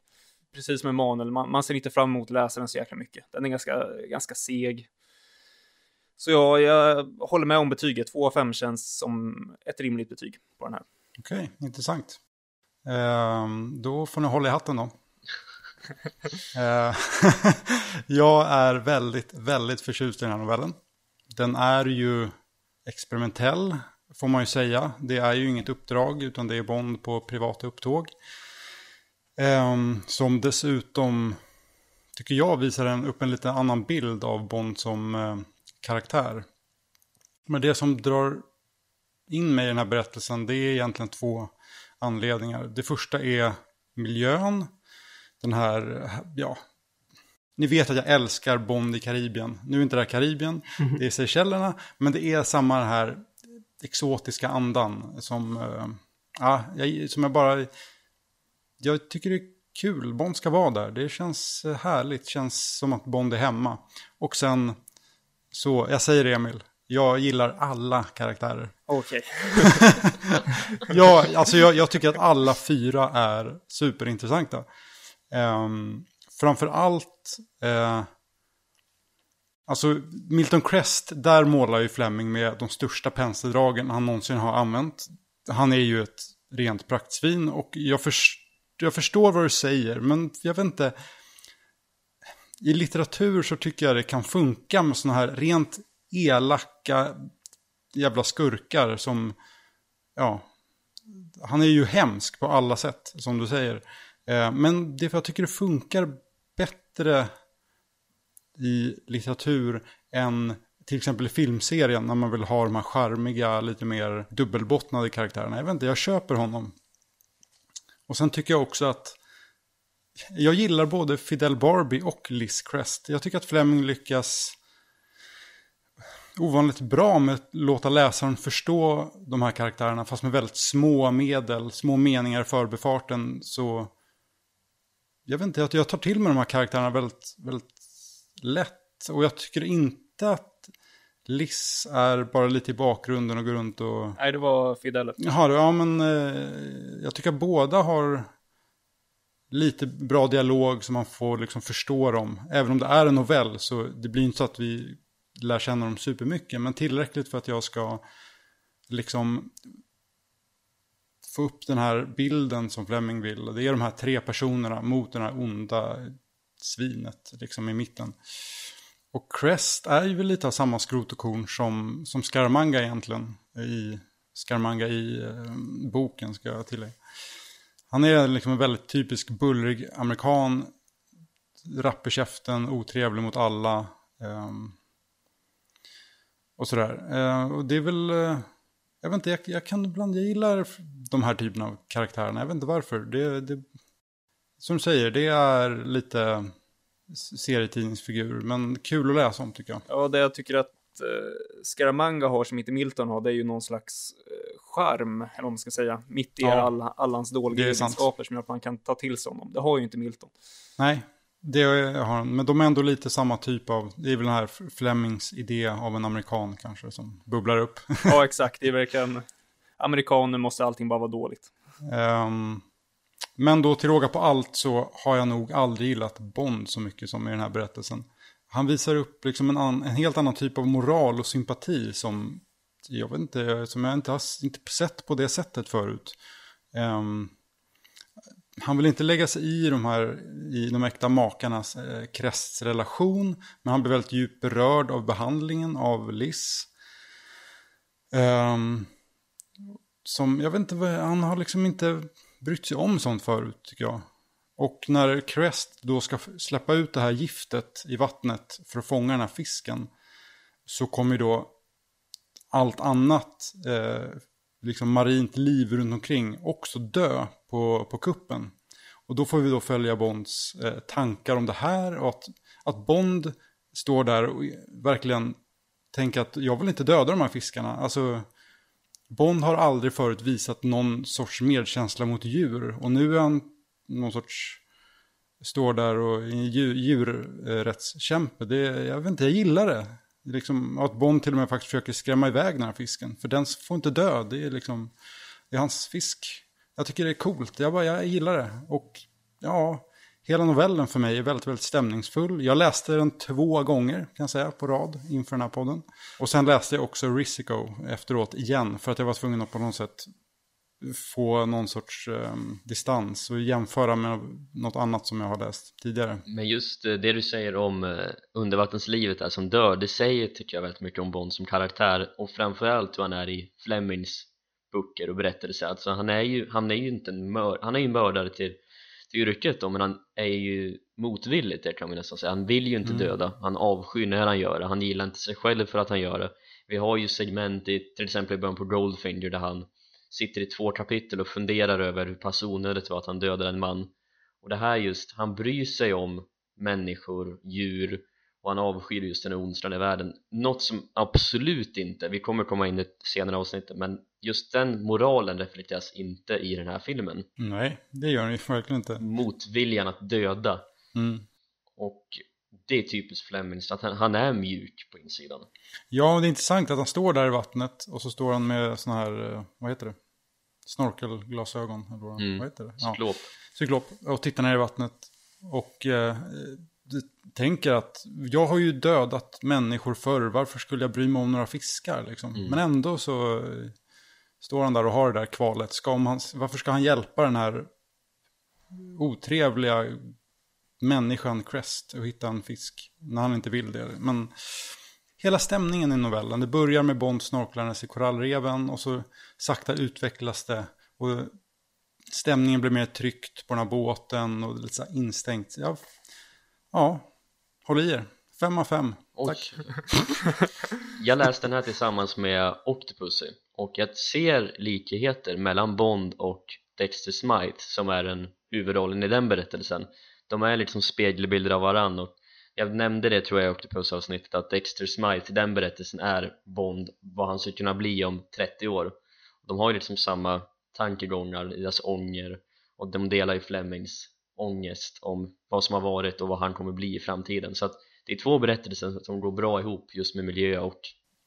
precis som Emanuel, man, man ser inte fram emot läsaren så jäkla mycket. Den är ganska, ganska seg. Så ja, jag håller med om betyget. 2 av 5 känns som ett rimligt betyg på den här. Okej, intressant. Ehm, då får ni hålla i hatten då. Ehm, jag är väldigt, väldigt förtjust i den här novellen. Den är ju experimentell, får man ju säga. Det är ju inget uppdrag, utan det är Bond på privata upptåg. Ehm, som dessutom, tycker jag, visar en, upp en lite annan bild av Bond som eh, karaktär. Men det som drar in mig i den här berättelsen, det är egentligen två anledningar. Det första är miljön. Den här, ja, ni vet att jag älskar Bond i Karibien. Nu är inte det här Karibien, det är Seychellerna, men det är samma den här exotiska andan som, eh, ja, jag, som jag bara, jag tycker det är kul. Bond ska vara där, det känns härligt, känns som att Bond är hemma. Och sen, så, jag säger det Emil, jag gillar alla karaktärer. Okej. ja, alltså jag, jag, tycker att alla fyra är superintressanta. Um, framför allt, uh, alltså Milton Crest, där målar ju Fleming med de största penseldragen han någonsin har använt. Han är ju ett rent praktsvin och jag, först, jag förstår vad du säger, men jag vet inte. I litteratur så tycker jag det kan funka med sådana här rent elaka jävla skurkar som, ja, han är ju hemsk på alla sätt, som du säger. Eh, men det är för jag tycker det funkar bättre i litteratur än till exempel i filmserien när man vill ha de här charmiga, lite mer dubbelbottnade karaktärerna. Jag vet inte, jag köper honom. Och sen tycker jag också att jag gillar både Fidel Barbie och Liz Crest. Jag tycker att Fleming lyckas ovanligt bra med att låta läsaren förstå de här karaktärerna fast med väldigt små medel, små meningar i förbifarten så jag vet inte, jag tar till mig de här karaktärerna väldigt, väldigt lätt och jag tycker inte att Liz är bara lite i bakgrunden och går runt och... Nej, det var Fidel. Jaha, ja men eh, jag tycker båda har lite bra dialog så man får liksom förstå dem. Även om det är en novell så det blir inte så att vi lär känna dem supermycket, men tillräckligt för att jag ska liksom få upp den här bilden som Fleming vill. Det är de här tre personerna mot den här onda svinet liksom i mitten. Och Crest är ju lite av samma skrot och korn som, som Scaramanga egentligen. I Scaramanga i eh, boken ska jag tillägga. Han är liksom en väldigt typisk bullrig amerikan. Rapp i käften, otrevlig mot alla. Um, och sådär. Eh, och det är väl, eh, jag vet inte, jag, jag, kan ibland, jag gillar de här typerna av karaktärerna. Jag vet inte varför. Det, det, som du säger, det är lite serietidningsfigur, men kul att läsa om tycker jag. Ja, det jag tycker att eh, Scaramanga har som inte Milton har, det är ju någon slags eh, charm, eller vad man ska säga, mitt i ja, alla, alla hans dåliga egenskaper som gör att man kan ta till sig honom. Det har ju inte Milton. Nej, det har han, men de är ändå lite samma typ av, det är väl den här Flemings idé av en amerikan kanske som bubblar upp. Ja, exakt, det är verkligen, amerikaner måste allting bara vara dåligt. Um, men då till råga på allt så har jag nog aldrig gillat Bond så mycket som i den här berättelsen. Han visar upp liksom en, an, en helt annan typ av moral och sympati som jag vet inte, som jag inte har inte sett på det sättet förut. Um, han vill inte lägga sig i de här, i de äkta makarnas eh, krästsrelation. Men han blir väldigt djupt berörd av behandlingen av Liz. Um, som, jag vet inte, han har liksom inte brytt sig om sånt förut tycker jag. Och när Crest då ska släppa ut det här giftet i vattnet för att fånga den här fisken. Så kommer då allt annat eh, liksom marint liv runt omkring också dö på, på kuppen. Och då får vi då följa Bonds eh, tankar om det här och att, att Bond står där och verkligen tänker att jag vill inte döda de här fiskarna. Alltså, Bond har aldrig förut visat någon sorts medkänsla mot djur och nu är han någon sorts står där och är en djurrättskämpe. Det, jag vet inte, jag gillar det. Liksom, att Bond till och med faktiskt försöker skrämma iväg den här fisken. För den får inte dö, det är liksom, det är hans fisk. Jag tycker det är coolt, jag, bara, jag gillar det. Och ja, hela novellen för mig är väldigt, väldigt stämningsfull. Jag läste den två gånger kan jag säga på rad inför den här podden. Och sen läste jag också Risico efteråt igen för att jag var tvungen att på något sätt få någon sorts eh, distans och jämföra med något annat som jag har läst tidigare. Men just eh, det du säger om eh, undervattenslivet där som dör, det säger tycker jag väldigt mycket om Bond som karaktär och framförallt hur han är i Flemings böcker och berättelser. Alltså han är ju, han är ju inte en mör, han är ju mördare till, till yrket då, men han är ju motvilligt det kan man nästan säga. Han vill ju inte Mm. döda, han avskyr när han gör det, han gillar inte sig själv för att han gör det. Vi har ju segment i, till exempel i början på Goldfinger där han sitter i två kapitel och funderar över hur pass onödigt det var att han dödade en man och det här just, han bryr sig om människor, djur och han avskyr just den ondstrande världen något som absolut inte, vi kommer komma in i ett senare avsnitt men just den moralen reflekteras inte i den här filmen Nej, det gör den ju verkligen inte. motviljan att döda Mm. och det är typiskt Flemings att han, han är mjuk på insidan Ja, det är intressant att han står där i vattnet och så står han med såna här, eh, vad heter det? Snorkelglasögon, eller vad, Mm. vad heter det? Ja. cyklop cyklop och tittar ner i vattnet. Och eh, tänker att jag har ju dödat människor förr, varför skulle jag bry mig om några fiskar? Liksom? Mm. Men ändå så eh, står han där och har det där kvalet. Ska om han, varför ska han hjälpa den här otrevliga människan Crest att hitta en fisk när han inte vill det? Men hela stämningen i novellen, det börjar med Bond snorklandes i korallreven och så sakta utvecklas det. Och stämningen blir mer tryckt på den här båten och lite så här instängt. Ja, ja håll i er. Fem av fem. Oj. Tack. Jag läste den här tillsammans med Octopussy och jag ser likheter mellan Bond och Dexter Smite som är den huvudrollen i den berättelsen de är liksom spegelbilder av varann och jag nämnde det tror jag i Octopus-avsnittet att Dexter Smythe, den berättelsen är Bond vad han skulle kunna bli om 30 år. De har ju liksom samma tankegångar i deras ånger och de delar ju Flemings ångest om vad som har varit och vad han kommer bli i framtiden. Så att det är två berättelser som går bra ihop just med miljö och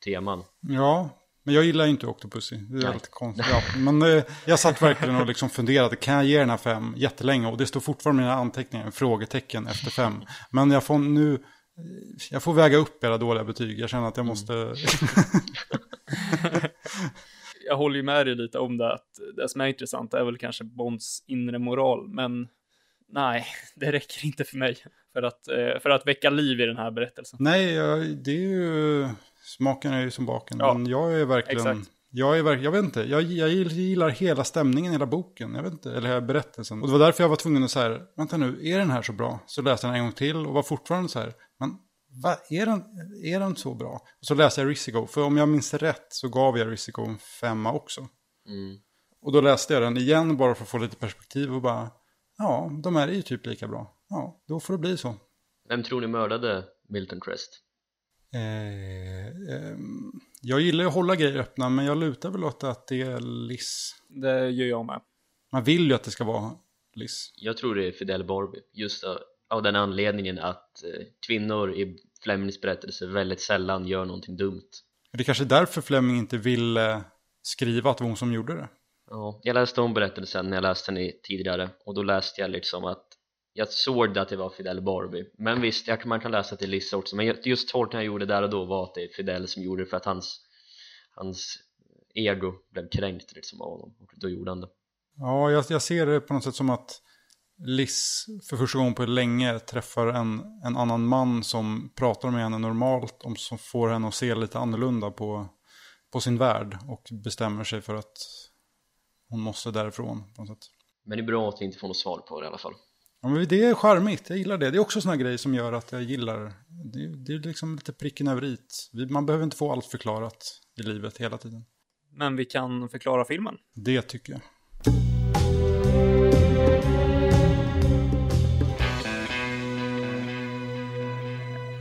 teman. Ja, men jag gillar ju inte Octopussy. Det är Nej. lite konstigt. Ja, men eh, jag satt verkligen och liksom funderade, kan jag ge den här fem jättelänge? Och det står fortfarande i mina anteckningar, frågetecken efter fem. Men jag får nu, eh, jag får väga upp era dåliga betyg. Jag känner att jag måste... Jag håller ju med dig lite om det, att det som är intressant är väl kanske Bonds inre moral, men nej, det räcker inte för mig för att, eh, för att väcka liv i den här berättelsen. Nej, jag, det är ju... Smaken är ju som baken. Ja, men jag är verkligen... exakt. Jag är verkligen, jag vet inte, jag, jag gillar hela stämningen i hela boken, jag vet inte, eller hela berättelsen. Och det var därför jag var tvungen att säga, vänta nu, är den här så bra? Så läste jag den en gång till och var fortfarande så här, men va, är, den, är den så bra? Och så läste jag Risico, för om jag minns rätt så gav jag Risico en femma också. mm. Och då läste jag den igen bara för att få lite perspektiv och bara, ja, de här är ju typ lika bra. Ja, då får det bli så. Vem tror ni mördade Milton Crest? Eh, ehm, jag gillar ju att hålla grejer öppna, men jag lutar väl åt att det är Liz. Det gör jag med. Man vill ju att det ska vara Liz. Jag tror det är Fidel Barbie just av- av den anledningen att eh, kvinnor i Flemings berättelse väldigt sällan gör någonting dumt Det är kanske är därför Fleming inte ville skriva att det var hon som gjorde det. Ja, jag läste om berättelsen när jag läste den tidigare och då läste jag liksom att jag såg att det var Fidel Barbie. Men visst, jag, man kan läsa till Lissa också men just tolkningen jag gjorde där och då var att det är Fidel som gjorde det för att hans hans ego blev kränkt liksom av honom. Och då gjorde han det. Ja, jag, jag ser det på något sätt som att Liz för första gången på länge träffar en, en annan man som pratar med henne normalt, om, som får henne att se lite annorlunda på, på sin värld och bestämmer sig för att hon måste därifrån på något sätt. men det är bra att vi inte får något svar på det i alla fall Ja, men det är charmigt, jag gillar det. Det är också sådana grejer som gör att jag gillar, det, det är liksom lite pricken över i. Vi- Man behöver inte få allt förklarat i livet hela tiden. Men vi kan förklara filmen. Det tycker jag.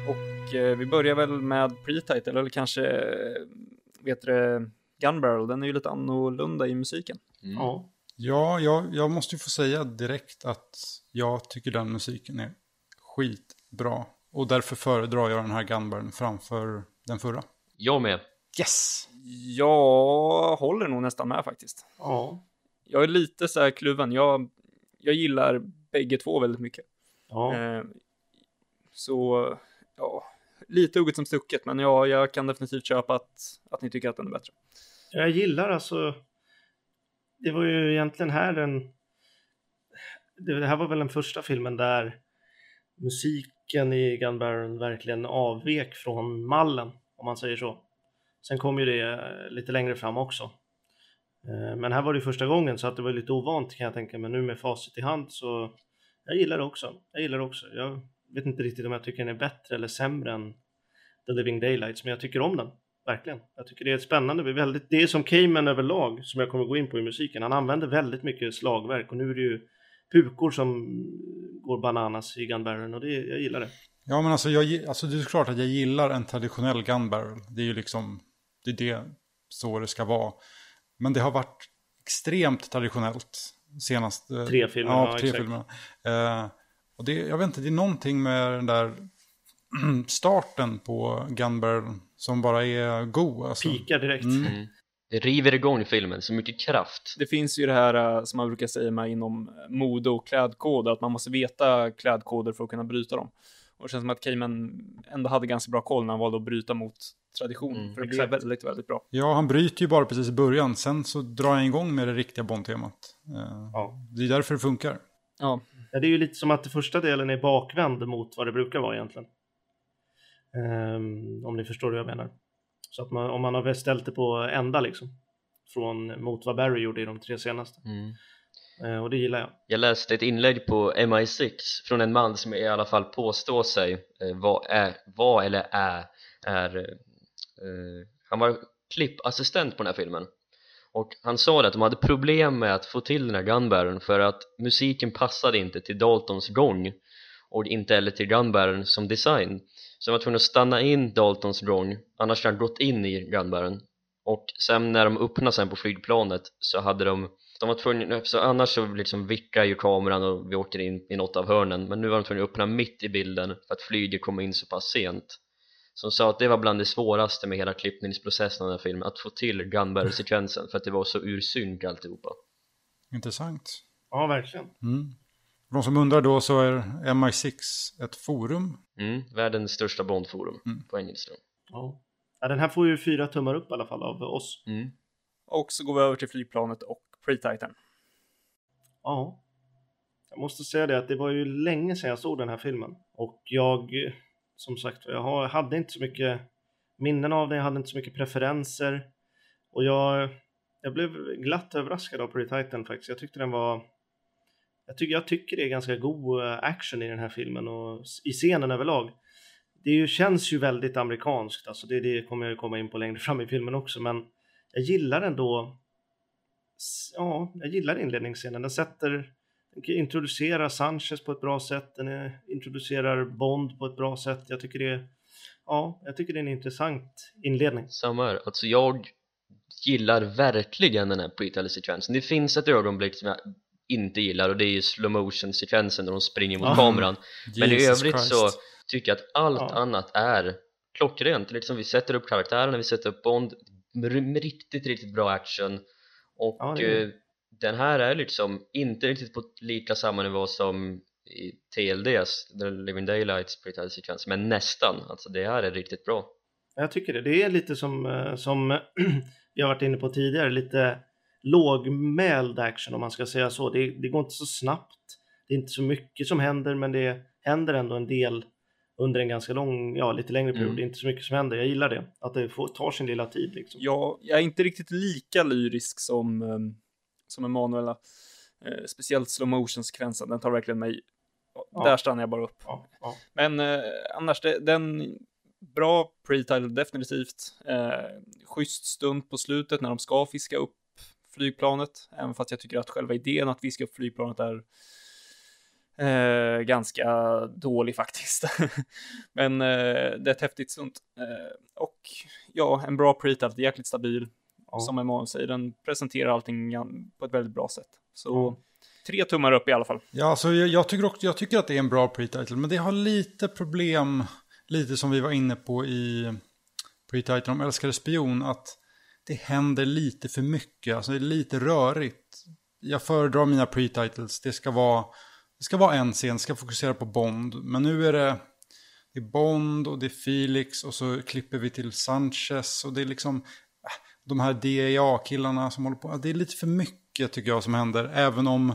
Och eh, vi börjar väl med pre-title, eller kanske, eh, vet du Gun Barrel, den är ju lite annorlunda i musiken. mm. Ja. Ja, jag, jag måste ju få säga direkt att jag tycker den musiken är skitbra. Och därför föredrar jag den här Gunburn framför den förra. Jag med Yes! Jag håller nog nästan med faktiskt. ja. Jag är lite så här kluven, jag, jag gillar bägge två väldigt mycket. Ja. Eh, så, ja, lite hugget som stucket, men ja, jag kan definitivt köpa att, att ni tycker att den är bättre. Jag gillar alltså, det var ju egentligen här den, det här var väl den första filmen där musiken i Gun Baron verkligen avvek från mallen, om man säger så. Sen kom ju det eh, lite längre fram också. Eh, men här var det första gången så att det var lite ovant kan jag tänka mig. Nu med facit i hand så jag gillar det också. Jag gillar det också. Jag vet inte riktigt om jag tycker den är bättre eller sämre än The Living Daylights, men jag tycker om den. Verkligen. Jag tycker det är spännande. Det är, väldigt, det är som Cayman överlag, som jag kommer gå in på i musiken. Han använder väldigt mycket slagverk och nu är det ju pukor som går bananas i Gun Baron och det, jag gillar det. Ja, men alltså, jag, alltså det är klart att jag gillar en traditionell gun barrel. Det är ju liksom, det är det så det ska vara. Men det har varit extremt traditionellt senast. Tre filmer, Ja, tre exakt. filmer. Eh, och det, jag vet inte, det är någonting med den där starten på gun barrel som bara är god. Alltså. Pikar direkt. Mm. Mm. Det river igång filmen, så mycket kraft. Det finns ju det här eh, som man brukar säga med inom mode och klädkoder, att man måste veta klädkoder för att kunna bryta dem. Och det känns som att Cayman ändå hade ganska bra koll när han valde att bryta mot tradition. Mm, för det blev väldigt, väldigt bra. Ja, han bryter ju bara precis i början. Sen så drar han igång med det riktiga Bond-temat. Eh, Ja. Det är därför det funkar. Ja, Ja, det är ju lite som att den första delen är bakvänd mot vad det brukar vara egentligen. Ehm, om ni förstår vad jag menar. Så att man, om man har ställt det på ända liksom. Från mot vad Barry gjorde i de tre senaste. Mm. Eh, och det gillar jag. Jag läste ett inlägg på MI6 från en man som i alla fall påstår sig eh, vad, är, vad eller är, är eh, han var klippassistent på den här filmen och han sa det att de hade problem med att få till den här gunbarren för att musiken passade inte till Daltons gång och inte heller till gunbarren som design så de var tvungna att stanna in Daltons gång annars hade han gått in i gunbarren och sen när de öppnade sen på flygplanet så hade de de var tvungna, så annars så liksom vickar ju kameran och vi åker in i något av hörnen men nu var de tvungna att öppna mitt i bilden för att flyget kom in så pass sent som sa att det var bland det svåraste med hela klippningsprocessen av den här filmen att få till gunbarrel-sekvensen för att det var så ur synk alltihopa Intressant. Ja, verkligen. Mm. För de som undrar då så är MI6 ett forum. mm, världens största Bondforum Mm. på engelska Ja. Ja, den här får ju fyra tummar upp i alla fall av oss. mm. och så går vi över till flygplanet och Pre-Titan. Ja. Jag måste säga det att det var ju länge sedan jag såg den här filmen. Och jag, som sagt, jag hade inte så mycket minnen av den, jag hade inte så mycket preferenser. Och jag, jag blev glatt överraskad av Pretty Titan faktiskt. Jag tyckte den var... Jag tycker, jag tycker det är ganska god eh, action i den här filmen och i scenen överlag. Det ju, känns ju väldigt amerikanskt, alltså det, det kommer jag ju komma in på längre fram i filmen också, men jag gillar ändå ja, jag gillar inledningsscenen. Den sätter, den introducerar Sanchez på ett bra sätt, den är, introducerar Bond på ett bra sätt. Jag tycker det är, ja, jag tycker det är en intressant inledning. Samma här, alltså jag gillar verkligen den här pre-tele-sekvensen det finns ett ögonblick som jag inte gillar och det är ju slow motion sekvensen när de springer mot Ja. kameran men i Jesus övrigt Christ. så tycker jag att allt Ja. annat är klockrent liksom vi sätter upp karaktärerna, vi sätter upp Bond med riktigt, riktigt bra action och eh, den här är liksom inte riktigt på lika samma nivå som i TLDs, The Living Daylights pre-tele-sekvens men nästan, alltså det här är riktigt bra Jag tycker det. Det är lite som, eh, som har varit inne på tidigare, lite lågmäld action om man ska säga så. Det, det går inte så snabbt. Det är inte så mycket som händer, men det händer ändå en del under en ganska lång, ja lite längre period. Mm. Det är inte så mycket som händer. Jag gillar det. Att det får, tar sin lilla tid liksom. Jag, jag är inte riktigt lika lyrisk som, um, som Emanuela. Eh, speciellt slow motion-sekvensen, den tar verkligen mig... Ja. Där stannar jag bara upp. Ja, ja. Men eh, annars, det, den bra pre-title definitivt. Eh, schysst stund på slutet när de ska fiska upp flygplanet. Även fast jag tycker att själva idén att fiska upp flygplanet är eh, ganska dålig faktiskt. Men eh, det är ett häftigt stunt. Eh, och ja, en bra pre-title, jäkligt stabil. Ja. Som Emanuel säger, den presenterar allting på ett väldigt bra sätt. Så Ja. tre tummar upp i alla fall. Ja, alltså, jag, jag, tycker också, jag tycker att det är en bra pre-title, men det har lite problem, lite som vi var inne på i pre-title om Älskade spion, att det händer lite för mycket, alltså det är lite rörigt. Jag föredrar mina pre-titles, det ska vara det ska vara en scen, ska fokusera på Bond. Men nu är det, det är Bond och det är Felix och så klipper vi till Sanchez och det är liksom äh, de här DEA-killarna som håller på. Det är lite för mycket tycker jag som händer. Även om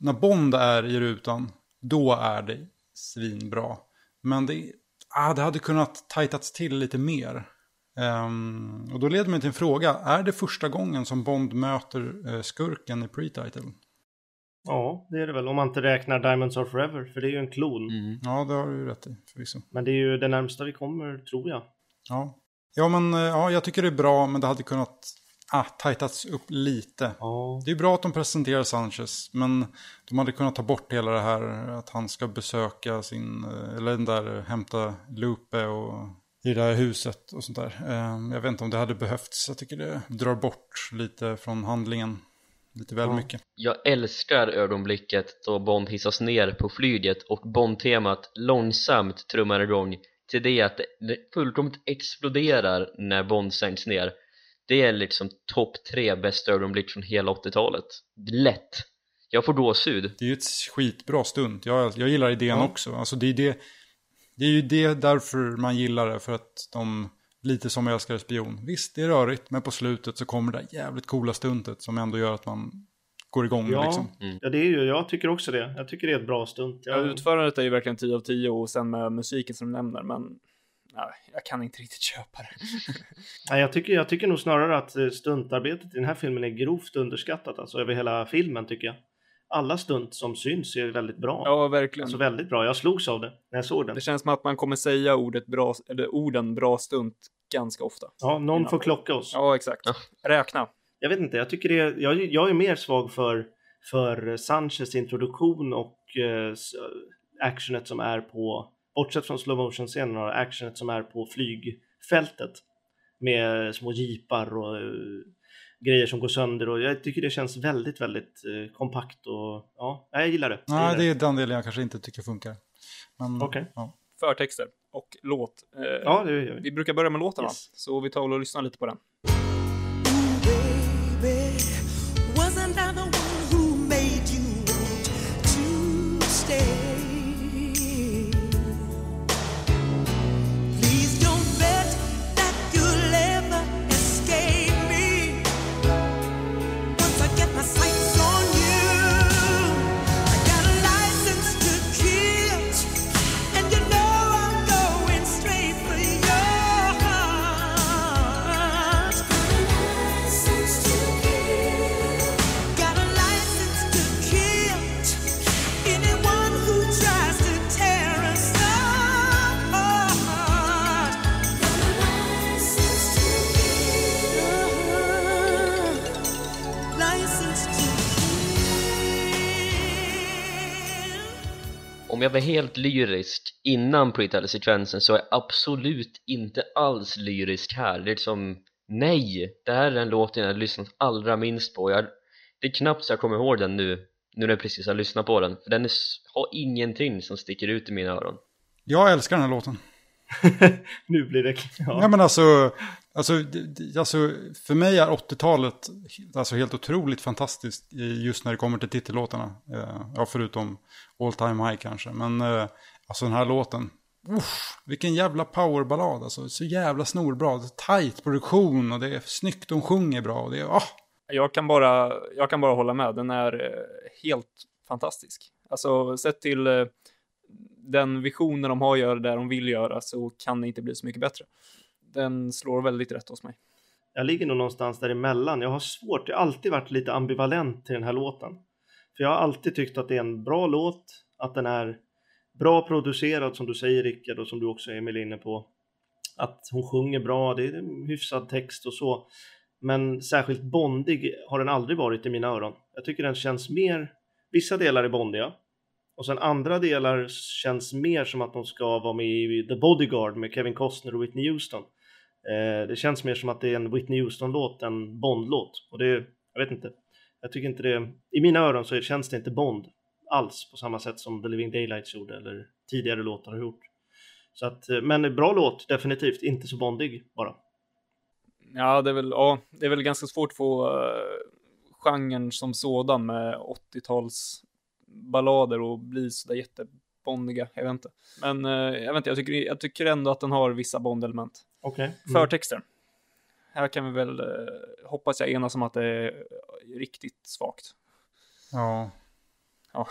när Bond är i rutan, då är det svinbra. Men det, ah, det hade kunnat tajtats till lite mer. Um, och då leder mig till en fråga. Är det första gången som Bond möter uh, skurken i pre-title? Ja, det är det väl. Om man inte räknar Diamonds Are Forever, för det är ju en klon. Mm. Ja, det har du ju rätt i, förvisso. Men det är ju det närmsta vi kommer, tror jag. Ja, ja men uh, ja, jag tycker det är bra, men det hade kunnat ah, tajtats upp lite. Ja. Det är bra att de presenterar Sanchez, men de hade kunnat ta bort hela det här att han ska besöka sin, eh, eller den där, hämta Lupe och i det här huset och sånt där. Ehm, jag vet inte om det hade behövts. Jag tycker det drar bort lite från handlingen. Lite väl Ja. mycket. Jag älskar ögonblicket då Bond hissas ner på flyget och Bond-temat långsamt trummar igång till det att det fullkomligt exploderar när Bond sänks ner. Det är liksom topp tre bästa ögonblick från hela 80-talet. Lätt! Jag får gåshud. Det är ju ett skitbra stund. Jag, jag gillar idén Ja. också. Alltså det är, det, det är ju det därför man gillar det. För att de, lite som jag älskar spion. Visst, det är rörigt. Men på slutet så kommer det där jävligt coola stuntet. Som ändå gör att man går igång Ja. liksom. ja, det är ju, jag tycker också det. Jag tycker det är ett bra stunt. Ja, Jag, utförandet är ju verkligen 10 av 10 och sen med musiken som du nämner, men nej, jag kan inte riktigt köpa det. nej, jag, tycker, jag tycker nog snarare att eh, stuntarbetet i den här filmen är grovt underskattat. Alltså över hela filmen tycker jag. Alla stunt som syns är väldigt bra. Ja, verkligen. Alltså väldigt bra. Jag slogs av det när jag såg den. Det känns som att man kommer säga ordet bra, eller orden bra stunt ganska ofta. Ja, någon Innan. får klocka oss. Ja, exakt. Ja. Räkna. Jag vet inte, jag tycker det är, jag, jag är mer svag för, för Sanchez introduktion och eh, actionet som är på, bortsett från slow motion scenerna, actionet som är på flygfältet med små jeepar och eh, grejer som går sönder och jag tycker det känns väldigt, väldigt eh, kompakt och ja, jag gillar det. Jag Nej, det är den delen jag kanske inte tycker funkar. Men, Okej. ja. Förtexter och låt. Eh, Ja, det gör vi. Vi brukar börja med låten, va? Yes. så vi tar och lyssnar lite på den. Jag var helt lyrisk innan pre-title-sekvensen så är jag absolut inte alls lyrisk här. Det är liksom, nej! Det här är den låten jag har lyssnat allra minst på. Jag, det är knappt så jag kommer ihåg den nu, nu när jag precis har lyssnat på den. För den är, har ingenting som sticker ut i mina öron. Jag älskar den här låten. nu blir det... Ja. Ja. men alltså, alltså, alltså, för mig är 80-talet alltså helt otroligt fantastiskt just när det kommer till titellåtarna. Eh, ja, förutom All Time High kanske. Men eh, alltså den här låten, uff, vilken jävla powerballad. Alltså, så jävla snorbra. Det är tajt produktion och det är snyggt. De sjunger bra. Och det är, oh. Jag kan bara, jag kan bara hålla med. Den är eh, helt fantastisk. Alltså, sett till den visionen de har att göra det de vill göra så kan det inte bli så mycket bättre. Den slår väldigt rätt hos mig. Jag ligger nog någonstans däremellan. Jag har svårt, jag har alltid varit lite ambivalent till den här låten. För jag har alltid tyckt att det är en bra låt, att den är bra producerad som du säger Rickard och som du också Emil är inne på. Att hon sjunger bra, det är en hyfsad text och så. Men särskilt bondig har den aldrig varit i mina öron. Jag tycker den känns mer, vissa delar är bondiga. Och sen andra delar känns mer som att de ska vara med i The Bodyguard med Kevin Costner och Whitney Houston. Eh, det känns mer som att det är en Whitney Houston-låt än Bond-låt. Och det, jag vet inte. Jag tycker inte det, i mina öron så känns det inte Bond alls på samma sätt som The Living Daylights gjorde eller tidigare låtar har gjort. Så att, eh, men bra låt, definitivt. Inte så bondig bara. Ja, det är väl, ja, det är väl ganska svårt att få uh, genren som sådan med 80-tals ballader och bli sådär jättebondiga, jag vet inte. Men eh, jag vet inte, jag tycker, jag tycker ändå att den har vissa Bond-element. Okej. Mm. Förtexter. Här kan vi väl, eh, hoppas jag enas om att det är riktigt svagt. Ja.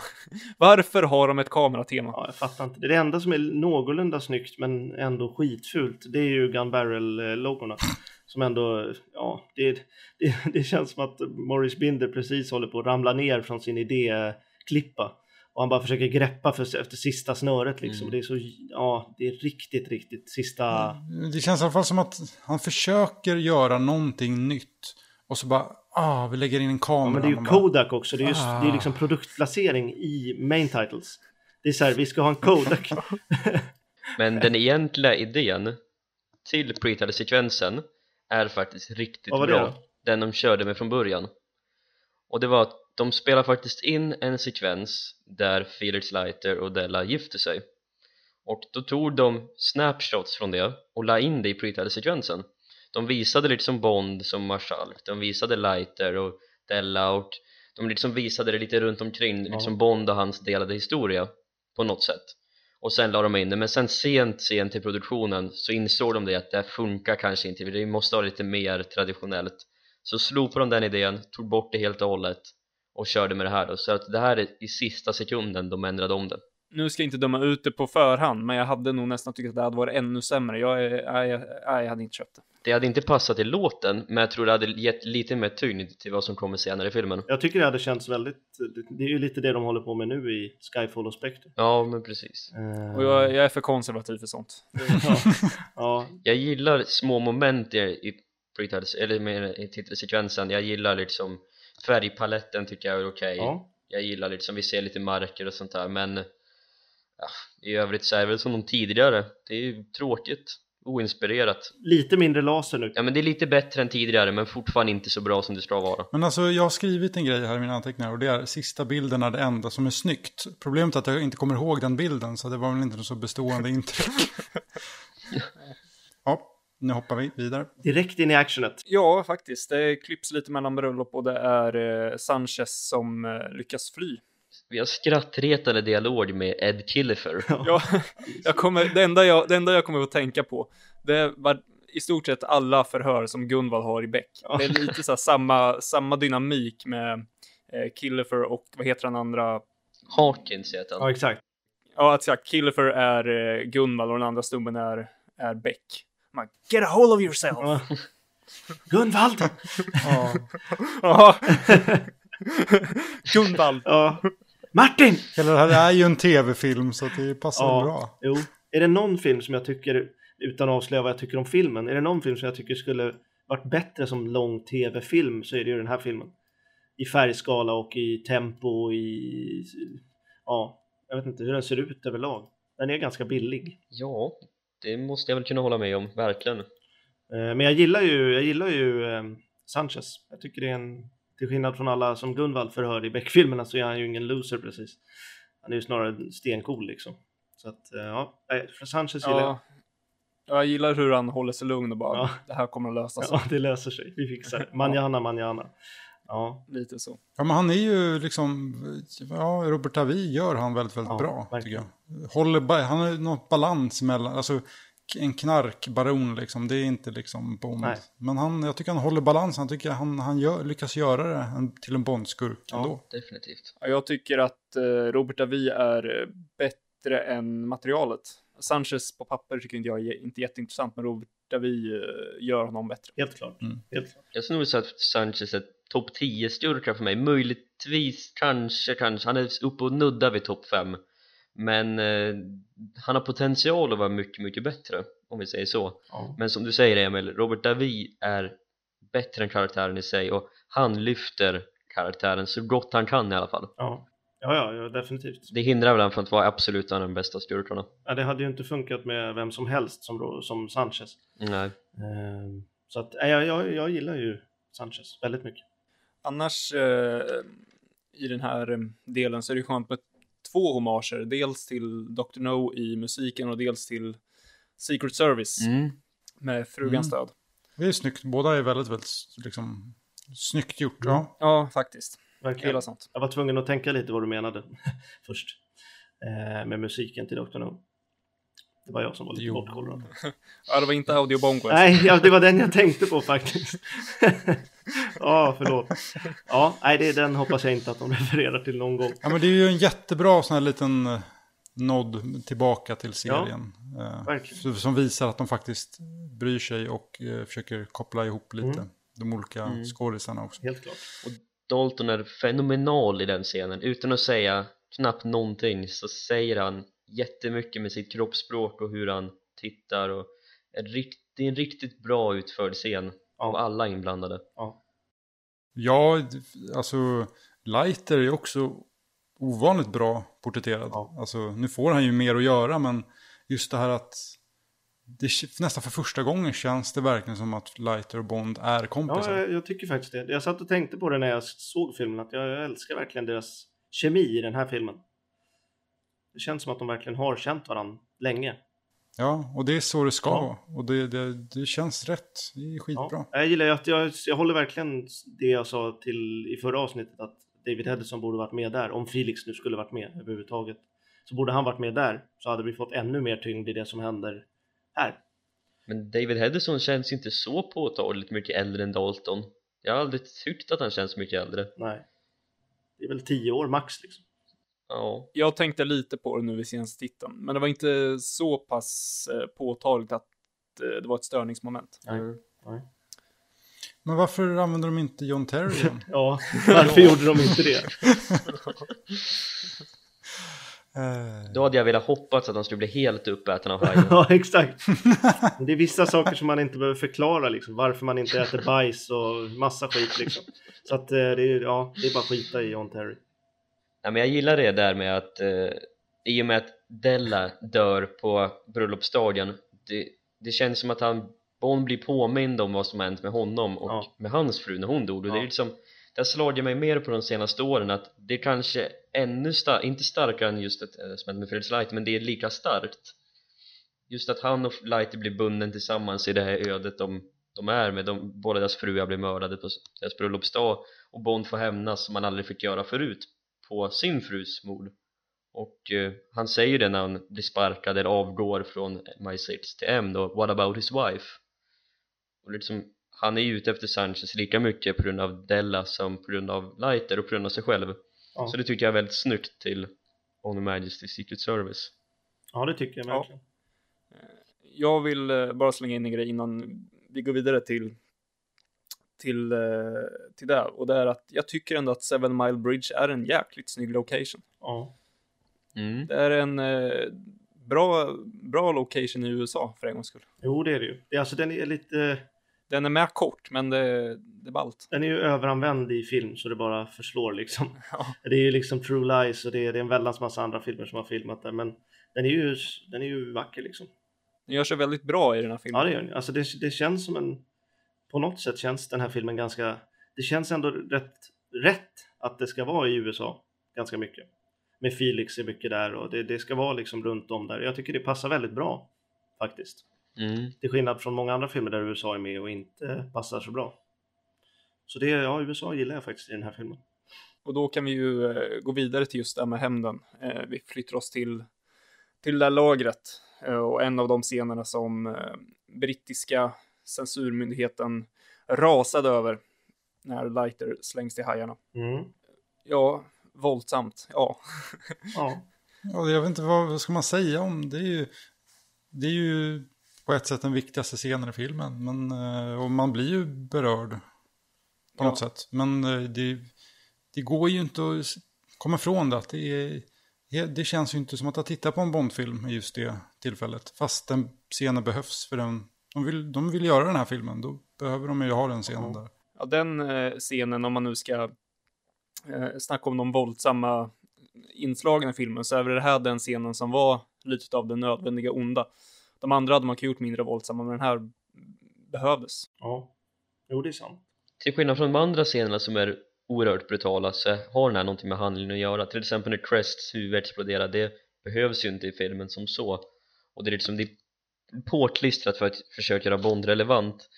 Varför har de ett kameratema? Ja, jag fattar inte. Det enda som är någorlunda snyggt men ändå skitfult, det är ju Gun Barrel-logorna. Som ändå, ja, det, det, det känns som att Morris Binder precis håller på att ramla ner från sin idéklippa. Och han bara försöker greppa för, efter sista snöret liksom. Mm. Det är så, ja, det är riktigt, riktigt sista... Det känns i alla fall som att han försöker göra någonting nytt. Och så bara, ah, vi lägger in en kamera. Ja, men det är ju Man bara, Kodak också. Det är ju Ah. det är liksom produktplacering i main titles. Det är så här, vi ska ha en Kodak. Men den egentliga idén till pre-sekvensen är faktiskt riktigt bra. Den de körde med från början. Och det var att de spelar faktiskt in en sekvens där Felix Leiter och Della gifter sig. Och då tog de snapshots från det och la in det i pre-sekvensen. De visade liksom Bond som marskalk, de visade Leiter och Della och de liksom visade det lite runt omkring, liksom Bond och hans delade historia på något sätt. Och sen la de in det, men sen sent, sent i produktionen så insåg de det att det här funkar kanske inte, vi måste ha lite mer traditionellt. Så slopade de den idén, tog bort det helt och hållet och körde med det här då, så att det här är i sista sekunden de ändrade om det Nu ska jag inte döma ut det på förhand, men jag hade nog nästan tyckt att det hade varit ännu sämre. Jag, jag, nej, jag hade inte köpt det. det hade inte passat i låten, men jag tror det hade gett lite mer tyngd till vad som kommer senare i filmen Jag tycker det hade känts väldigt, det är ju lite det de håller på med nu i Skyfall och Spectre. ja, men precis Eh, Och jag, jag är för konservativ för sånt. ja, jag gillar små moment i, i eller med, i titelsekvensen jag gillar liksom färgpaletten tycker jag är okej ja. jag gillar liksom, vi ser lite marker och sånt där men ja, i övrigt så är det väl som de tidigare det är ju tråkigt, oinspirerat Lite mindre laser nu. ja men det är lite bättre än tidigare men fortfarande inte så bra som det ska vara Men alltså jag har skrivit en grej här i mina anteckningar och det är sista bilden är det enda som är snyggt. Problemet är att jag inte kommer ihåg den bilden så det var väl inte något så bestående intryck. nu hoppar vi vidare. Direkt in i actionet. Ja, faktiskt. Det klipps lite mellan bröllop och det är eh, Sanchez som eh, lyckas fly. vi har skrattretande dialog med Ed Killifer Ja, jag kommer, det, enda jag, det enda jag kommer att tänka på, det var i stort sett alla förhör som Gunvald har i Beck. Det är lite så här samma, samma dynamik med eh, Killifer och vad heter han andra? Hawkins heter han Ja, exakt. Ja, exakt. Killifer är eh, Gunvald och den andra snubben är, är Beck. Man, Get a hold of yourself! Ja. Gunvald! Ja, Ja. Gunvald! Ja. Martin! hela det här är ju en tv-film så det passar Ja, bra. jo. Är det någon film som jag tycker, utan att avslöja vad jag tycker om filmen, är det någon film som jag tycker skulle varit bättre som lång tv-film så är det ju den här filmen. I färgskala och i tempo och i... Ja, jag vet inte hur den ser ut överlag. Den är ganska billig. ja, det måste jag väl kunna hålla med om, verkligen Eh, Men jag gillar ju, jag gillar ju eh, Sanchez. Jag tycker det är en, till skillnad från alla som Gunvald förhör i Beck-filmerna så är han ju ingen loser precis. Han är ju snarare stencool liksom. Så att, eh, ja, Sanchez gillar jag. Ja. Jag gillar hur han håller sig lugn och bara, Ja. det här kommer att lösa sig. Ja, det löser sig. Vi fixar det. Manjana, manjana. Ja, Lite så. Ja, men han är ju liksom, ja, Robert Davi gör han väldigt, väldigt Ja, bra, tycker jag. Håller, han har något balans mellan, alltså en knarkbaron liksom, det är inte liksom Bond. Nej. Men han, jag tycker han håller balans, han tycker han, han gör, lyckas göra det till en Bond-skurk Ja. ändå. definitivt Ja, Jag tycker att eh, Robert Davi är eh, bättre än materialet. Sanchez på papper tycker inte jag är inte jätteintressant, men Robert Davi eh, gör honom bättre. helt klart. Mm. Helt klart. Jag skulle nog säga att Sanchez är topp 10 styrka för mig, möjligtvis, kanske, kanske, han är uppe och nuddar vid topp 5 men eh, han har potential att vara mycket, mycket bättre om vi säger så Ja. men som du säger Emil, Robert Davi är bättre än karaktären i sig och han lyfter karaktären så gott han kan i alla fall Ja. Ja, ja, ja, definitivt. det hindrar väl han från att vara absolut en av de bästa styrkorna Ja, det hade ju inte funkat med vem som helst som, som Sanchez. nej, Ehm, Så att, jag, jag, jag gillar ju Sanchez väldigt mycket. Annars eh, i den här eh, delen så är det skönt med två homager. Dels till Dr. No i musiken och dels till Secret Service mm. med frugans Mm. död. Det är snyggt, båda är väldigt, väldigt liksom, snyggt gjort. Ja. Ja, faktiskt. Verkligen. Sant. Jag var tvungen att tänka lite vad du menade först eh, med musiken till Dr. No. Det var jag som var lite bortkollrad. Ja, det var inte Audio Bongo. Nej, ja, det var den jag tänkte på faktiskt. Ja, förlåt. Ja, nej, det är den hoppas jag inte att de refererar till någon gång. Ja, men det är ju en jättebra sån här liten eh, nod tillbaka till serien. eh, verkligen. som- visar att de faktiskt bryr sig och eh, försöker koppla ihop lite. Mm. De olika Mm. skådisarna också. Helt klart. Dalton är fenomenal i den scenen utan att säga knappt någonting så säger han jättemycket med sitt kroppsspråk och hur han tittar och är rikt, det är en riktigt bra utförd scen av Ja, alla inblandade ja. Ja, alltså Lighter är också ovanligt bra porträtterad. Ja. Alltså, nu får han ju mer att göra, men just det här att det, nästan för första gången känns det verkligen som att Lighter och Bond är kompisar. ja jag, jag tycker faktiskt det. Jag satt och tänkte på det när jag såg filmen, att jag, jag älskar verkligen deras kemi i den här filmen. Det känns som att de verkligen har känt varandra länge. Ja, och det är så det ska Ja. vara. Och det, det, det känns rätt. Det är skitbra. Ja, jag gillar att jag, jag håller verkligen det jag sa till i förra avsnittet att David Hedison borde varit med där. Om Felix nu skulle varit med överhuvudtaget så borde han varit med där så hade vi fått ännu mer tyngd i det som händer här. men David Hedison känns inte så påtagligt mycket äldre än Dalton jag har aldrig tyckt att han känns mycket äldre Nej. Det är väl tio år max liksom. ja, Jag tänkte lite på det nu vid senaste titeln, men det var inte så pass eh, påtagligt att eh, det var ett störningsmoment. Nej. Mm. Nej. Men varför använder de inte John Terry igen? Ja, varför gjorde de inte det? Eh, då hade jag velat hoppas att han skulle bli helt uppäten av hajen ja, exakt. Men Det är vissa saker som man inte behöver förklara liksom. Varför man inte äter bajs och massa skit liksom. Så att eh, det är, ja, det är bara att skita i John Terry. Ja, men jag gillar det där med att eh, i och med att Della dör på bröllopsdagen det, det känns som att han Bond blir påmind om vad som har hänt med honom och Ja. med hans fru när hon dog och det är Ja. liksom det har slagit mig mer på de senaste åren att det är kanske ännu starkare, inte starkare än just ett eh, som hände med Fredrik Light men det är lika starkt. Just att han och Light blir bunden tillsammans i det här ödet de, de är med. De, båda deras fruar blir mördade på deras bröllopsdag och Bond får hämnas som han aldrig fick göra förut på sin frus mord. Och eh, han säger det när han blir sparkad eller avgår från My 6 till M då What about his wife? och liksom, han är ju ute efter Sanchez lika mycket på grund av Della som på grund av Lighter och på grund av sig själv Ja. så det tycker jag är väldigt snyggt till On Her Majesty's Secret Service Ja, det tycker jag Ja. verkligen. Jag vill eh, bara slänga in en grej innan vi går vidare till till, eh, till det. Och det är att jag tycker ändå att Seven Mile Bridge är en jäkligt snygg location. Ja. mm. Det är en eh, bra, bra location i USA för en gångs skull. Jo, det är det ju. Alltså, den är lite... Den är med kort, men det, det är ballt. Den är ju överanvänd i film så det bara förslår liksom. Ja. Det är ju liksom True Lies och det är, det är en väldans massa andra filmer som har filmat där men den är ju, den är ju vacker liksom. Den gör sig väldigt bra i den här filmen. Ja det gör den. Alltså det, det känns som en, på något sätt känns den här filmen ganska, det känns ändå rätt, rätt att det ska vara i USA ganska mycket. Med Felix är mycket där och det, det ska vara liksom runt om där. Jag tycker det passar väldigt bra faktiskt. Mm. Till skillnad från många andra filmer där USA är med och inte passar så bra. Så det, ja USA gillar jag faktiskt i den här filmen. Och då kan vi ju eh, gå vidare till just det här med hämnden. Eh, vi flyttar oss till, till det här lagret. Eh, och en av de scenerna som brittiska censurmyndigheten rasade över när Lighter slängs till hajarna. Mm. Ja, våldsamt. Ja, Ja. Ja, jag vet inte vad, vad ska man säga om det. Är ju, det är ju på ett sätt den viktigaste scenen i filmen. Men, eh, och man blir ju berörd på något sätt. Men eh, det, det går ju inte att komma ifrån det. Att det, det känns ju inte som att jag tittar på en Bondfilm i just det tillfället. Fast den scenen behövs för den. De vill, de vill göra den här filmen. Då behöver de ju ha den scenen där. ja den eh, scenen, om man nu ska eh, snacka om de våldsamma inslagen i filmen, så är väl det här den scenen som var lite av det nödvändiga onda. De andra hade man kunnat gjort mindre våldsamma, men den här behövdes. Ja. Jo det är sant. Till skillnad från de andra scenerna som är oerhört brutala så har den här någonting med handlingen att göra till exempel när Crests huvud exploderar det behövs ju inte i filmen som så och det är liksom det är påklistrat för att försöka göra Bond relevant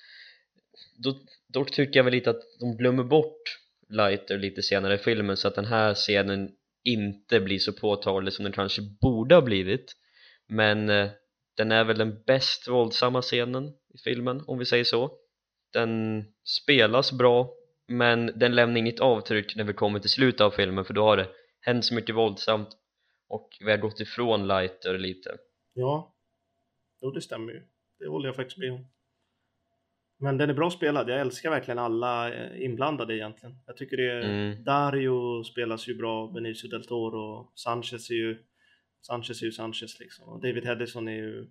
då, dock tycker jag väl lite att de glömmer bort Lighter lite senare i filmen så att den här scenen inte blir så påtaglig som den kanske borde ha blivit men eh, den är väl den bäst våldsamma scenen i filmen om vi säger så den spelas bra men den lämnar inget avtryck när vi kommer till slutet av filmen för då har det hänt så mycket våldsamt och vi har gått ifrån Lighter lite Ja, jo det stämmer ju. Det håller jag faktiskt med om. Men den är bra spelad. Jag älskar verkligen alla eh, inblandade egentligen. Jag tycker det är... Mm. Dario spelas ju bra, Benicio del Toro, Sanchez är ju Sanchez är ju Sanchez liksom. Och David Hedison är ju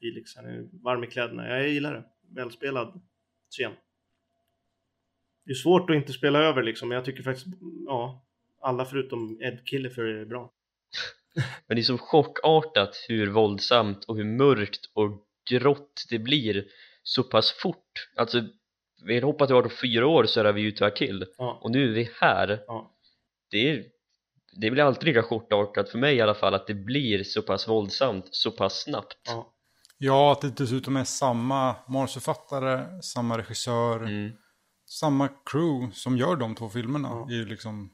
Felix, han är ju varm i kläderna. Jag gillar det. Välspelad scen. Det är svårt att inte spela över liksom, men jag tycker faktiskt, ja, alla förutom Ed Killefer är bra. Men det är så chockartat hur våldsamt och hur mörkt och grått det blir så pass fort Alltså, vi hoppat över fyra år så är vi ute och kill Ja, och nu är vi här ja, det, är, det blir alltid lika chockartat för mig i alla fall att det blir så pass våldsamt så pass snabbt ja. Ja, att det dessutom är samma manusförfattare, samma regissör, mm. samma crew som gör de två filmerna. Ja. är ju liksom...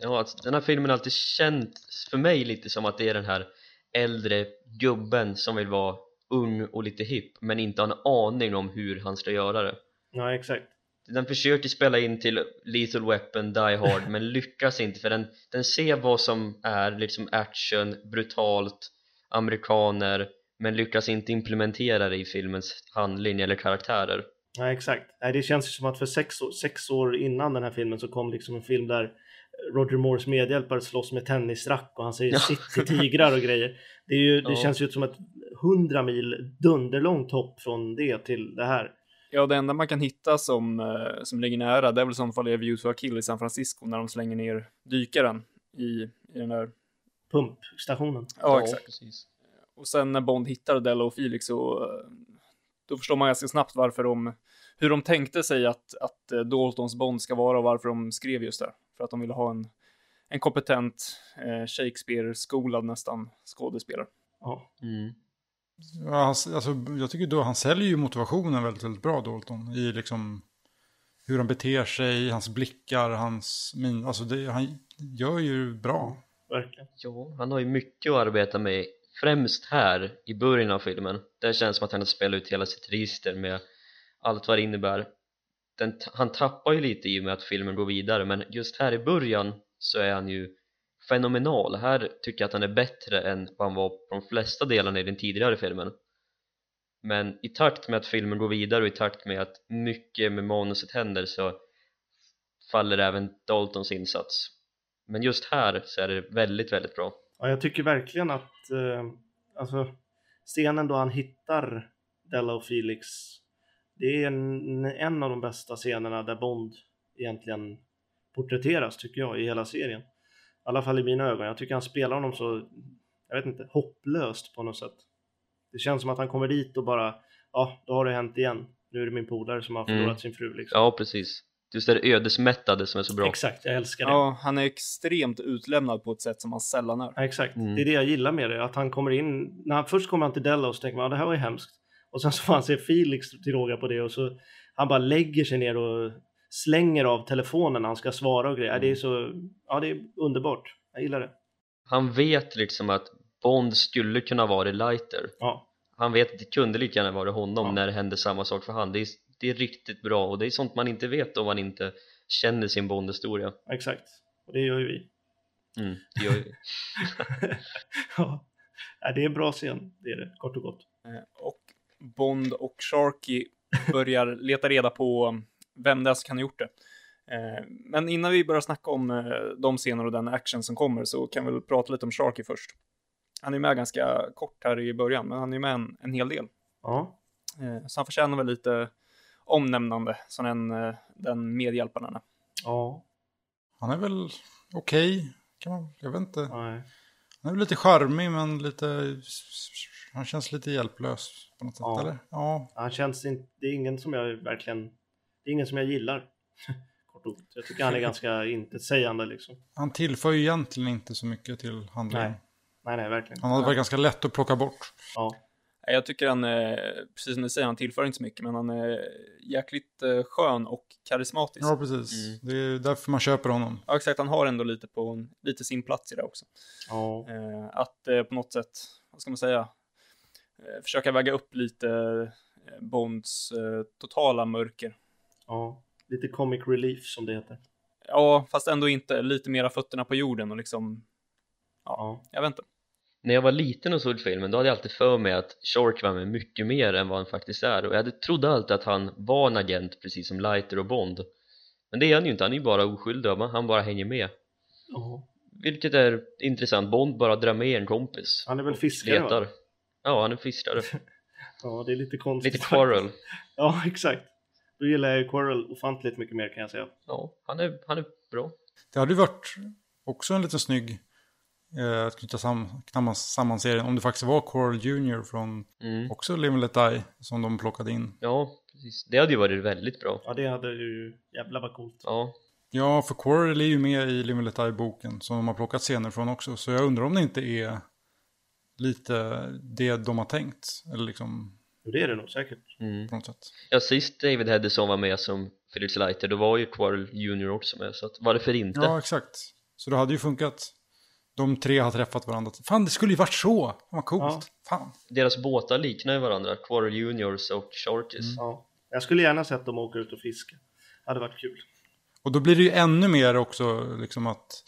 Ja, alltså, den här filmen har alltid känts för mig lite som att det är den här äldre gubben som vill vara ung och lite hipp men inte har en aning om hur han ska göra det ja exakt. Den försöker spela in till Lethal Weapon, Die Hard men lyckas inte för den, den ser vad som är liksom action, brutalt, amerikaner men lyckas inte implementera det i filmens handling eller karaktärer Nej, exakt. Nej, det känns som att för sex år, sex år innan den här filmen så kom liksom en film där Roger Moores medhjälpare slåss med tennisrack och han säger Ja. city tigrar och grejer. Det, är ju, det Ja. känns ju som ett hundra mil dunderlångt hopp från det till det här. Ja, det enda man kan hitta som, eh, som ligger nära, det är väl i så fall är View to a Kill i San Francisco när de slänger ner dykaren i, i den där. Pumpstationen. Ja, exakt. precis Och sen när Bond hittar Della och Felix så eh, då förstår man ganska snabbt varför de, hur de tänkte sig att, att eh, Daltons Bond ska vara och varför de skrev just det. För att de ville ha en, en kompetent eh, Shakespeare-skolad nästan skådespelare. Ja. mm. Ja, alltså, jag tycker då han säljer ju motivationen väldigt, väldigt bra, Dalton. I liksom hur han beter sig, hans blickar, hans min. Alltså det, han gör ju bra. Verkligen. Ja, han har ju mycket att arbeta med främst här i början av filmen där känns som att han har spelat ut hela sitt register med allt vad det innebär Den, han tappar ju lite i och med att filmen går vidare men just här i början så är han ju fenomenal. Här tycker jag att han är bättre än vad han var på de flesta delarna i den tidigare filmen. Men i takt med att filmen går vidare och i takt med att mycket med manuset händer så faller även Daltons insats. Men just här så är det väldigt, väldigt bra. Ja, jag tycker verkligen att eh, alltså, scenen då han hittar Della och Felix, det är en, en av de bästa scenerna där Bond egentligen porträtteras tycker jag i hela serien. I alla fall i mina ögon. Jag tycker han spelar honom så, jag vet inte, hopplöst på något sätt. Det känns som att han kommer dit och bara, ja, då har det hänt igen. Nu är det min polare som har Mm. förlorat sin fru liksom. Ja, precis. Just det ödesmättade som är så bra. Exakt, jag älskar det. Ja, han är extremt utlämnad på ett sätt som han sällan är. Ja, exakt, Mm. det är det jag gillar med det. Att han kommer in, när han, först kommer han till Della och så tänker man, ja, det här var ju hemskt. Och sen så får han se Felix till råga på det och så han bara lägger sig ner och slänger av telefonen när han ska svara och grejer. Ja, Det är så, ja det är underbart. Jag gillar det. Han vet liksom att Bond skulle kunna vara Lighter. Ja, Han vet att det kunde lika gärna vara honom Ja. när det hände samma sak för han. Det är, det är riktigt bra och det är sånt man inte vet om man inte känner sin Bond-historia. exakt. Och det gör ju vi. Mm, det gör ju. ja. ja, det är en bra scen, det är det, kort och gott. Eh, Och Bond och Sharky börjar leta reda på vem det är som kan ha gjort det. Eh, Men innan vi börjar snacka om eh, de scener och den action som kommer så kan vi väl prata lite om Sharky först. Han är med ganska kort här i början, men han är med en, en hel del. Ja, Eh, Så han förtjänar väl lite omnämnande som den, den medhjälparen han är. ja, Han är väl okej, kan man, jag vet inte. nej. Han är väl lite charmig men lite, han känns lite hjälplös på något sätt, Ja. eller? Ja, Han känns inte, det är ingen som jag verkligen, det är ingen som jag gillar. kort och gott. Jag tycker han är ganska intetsägande liksom. han tillför ju egentligen inte så mycket till handlingen. Nej, nej, nej verkligen. Han hade varit ganska lätt att plocka bort. Ja, Nej, Jag tycker han, eh, precis som du säger, han tillför inte så mycket, men han är jäkligt eh, skön och karismatisk. Ja, precis. Mm. Det är därför man köper honom. Ja, exakt. Han har ändå lite, på, lite sin plats i det också. Ja. Eh, att på något sätt, vad ska man säga, försöka väga upp lite Bonds totala mörker. Ja. Lite comic relief som det heter. Ja, fast ändå inte. Lite mera fötterna på jorden och liksom, Ja. jag vet inte. När jag var liten och såg filmen då hade jag alltid för mig att Shark var med mycket mer än vad han faktiskt är och jag hade, trodde alltid att han var en agent precis som Lighter och Bond men det är han ju inte, han är ju bara oskyldig, va? han bara hänger med ja. vilket är intressant, Bond bara drar med en kompis Han är väl fiskare va? ja, han är fiskare, Ja, det är lite konstigt. lite quarrel Ja, exakt. Då gillar jag ju Quarrel ofantligt mycket mer kan jag säga. ja, han är, han är bra Det hade ju varit också en liten snygg eh, att knyta sam samman, samman serien om det faktiskt var Coral Jr. från mm. också Live and Let Die som de plockade in. ja, precis, det hade ju varit väldigt bra Ja, det hade ju... Jävlar vad coolt. ja, Ja, för Coral är ju med i Live and Let Die-boken som de har plockat scener från också. Så jag undrar om det inte är lite det de har tänkt. Eller liksom det är det nog säkert. mm. på något sätt. ja sist David Hedison var med som Felix Leiter då var ju Quarrel Jr också med så att varför inte? Ja, exakt. Så det hade ju funkat. De tre har träffat varandra. Fan, det skulle ju varit så! Fan, vad coolt. Ja. Fan. Deras båtar liknar ju varandra, Quarrel Juniors och Sharkies Ja. Jag skulle gärna sett dem åka ut och fiska. Det hade varit kul. Och då blir det ju ännu mer också liksom att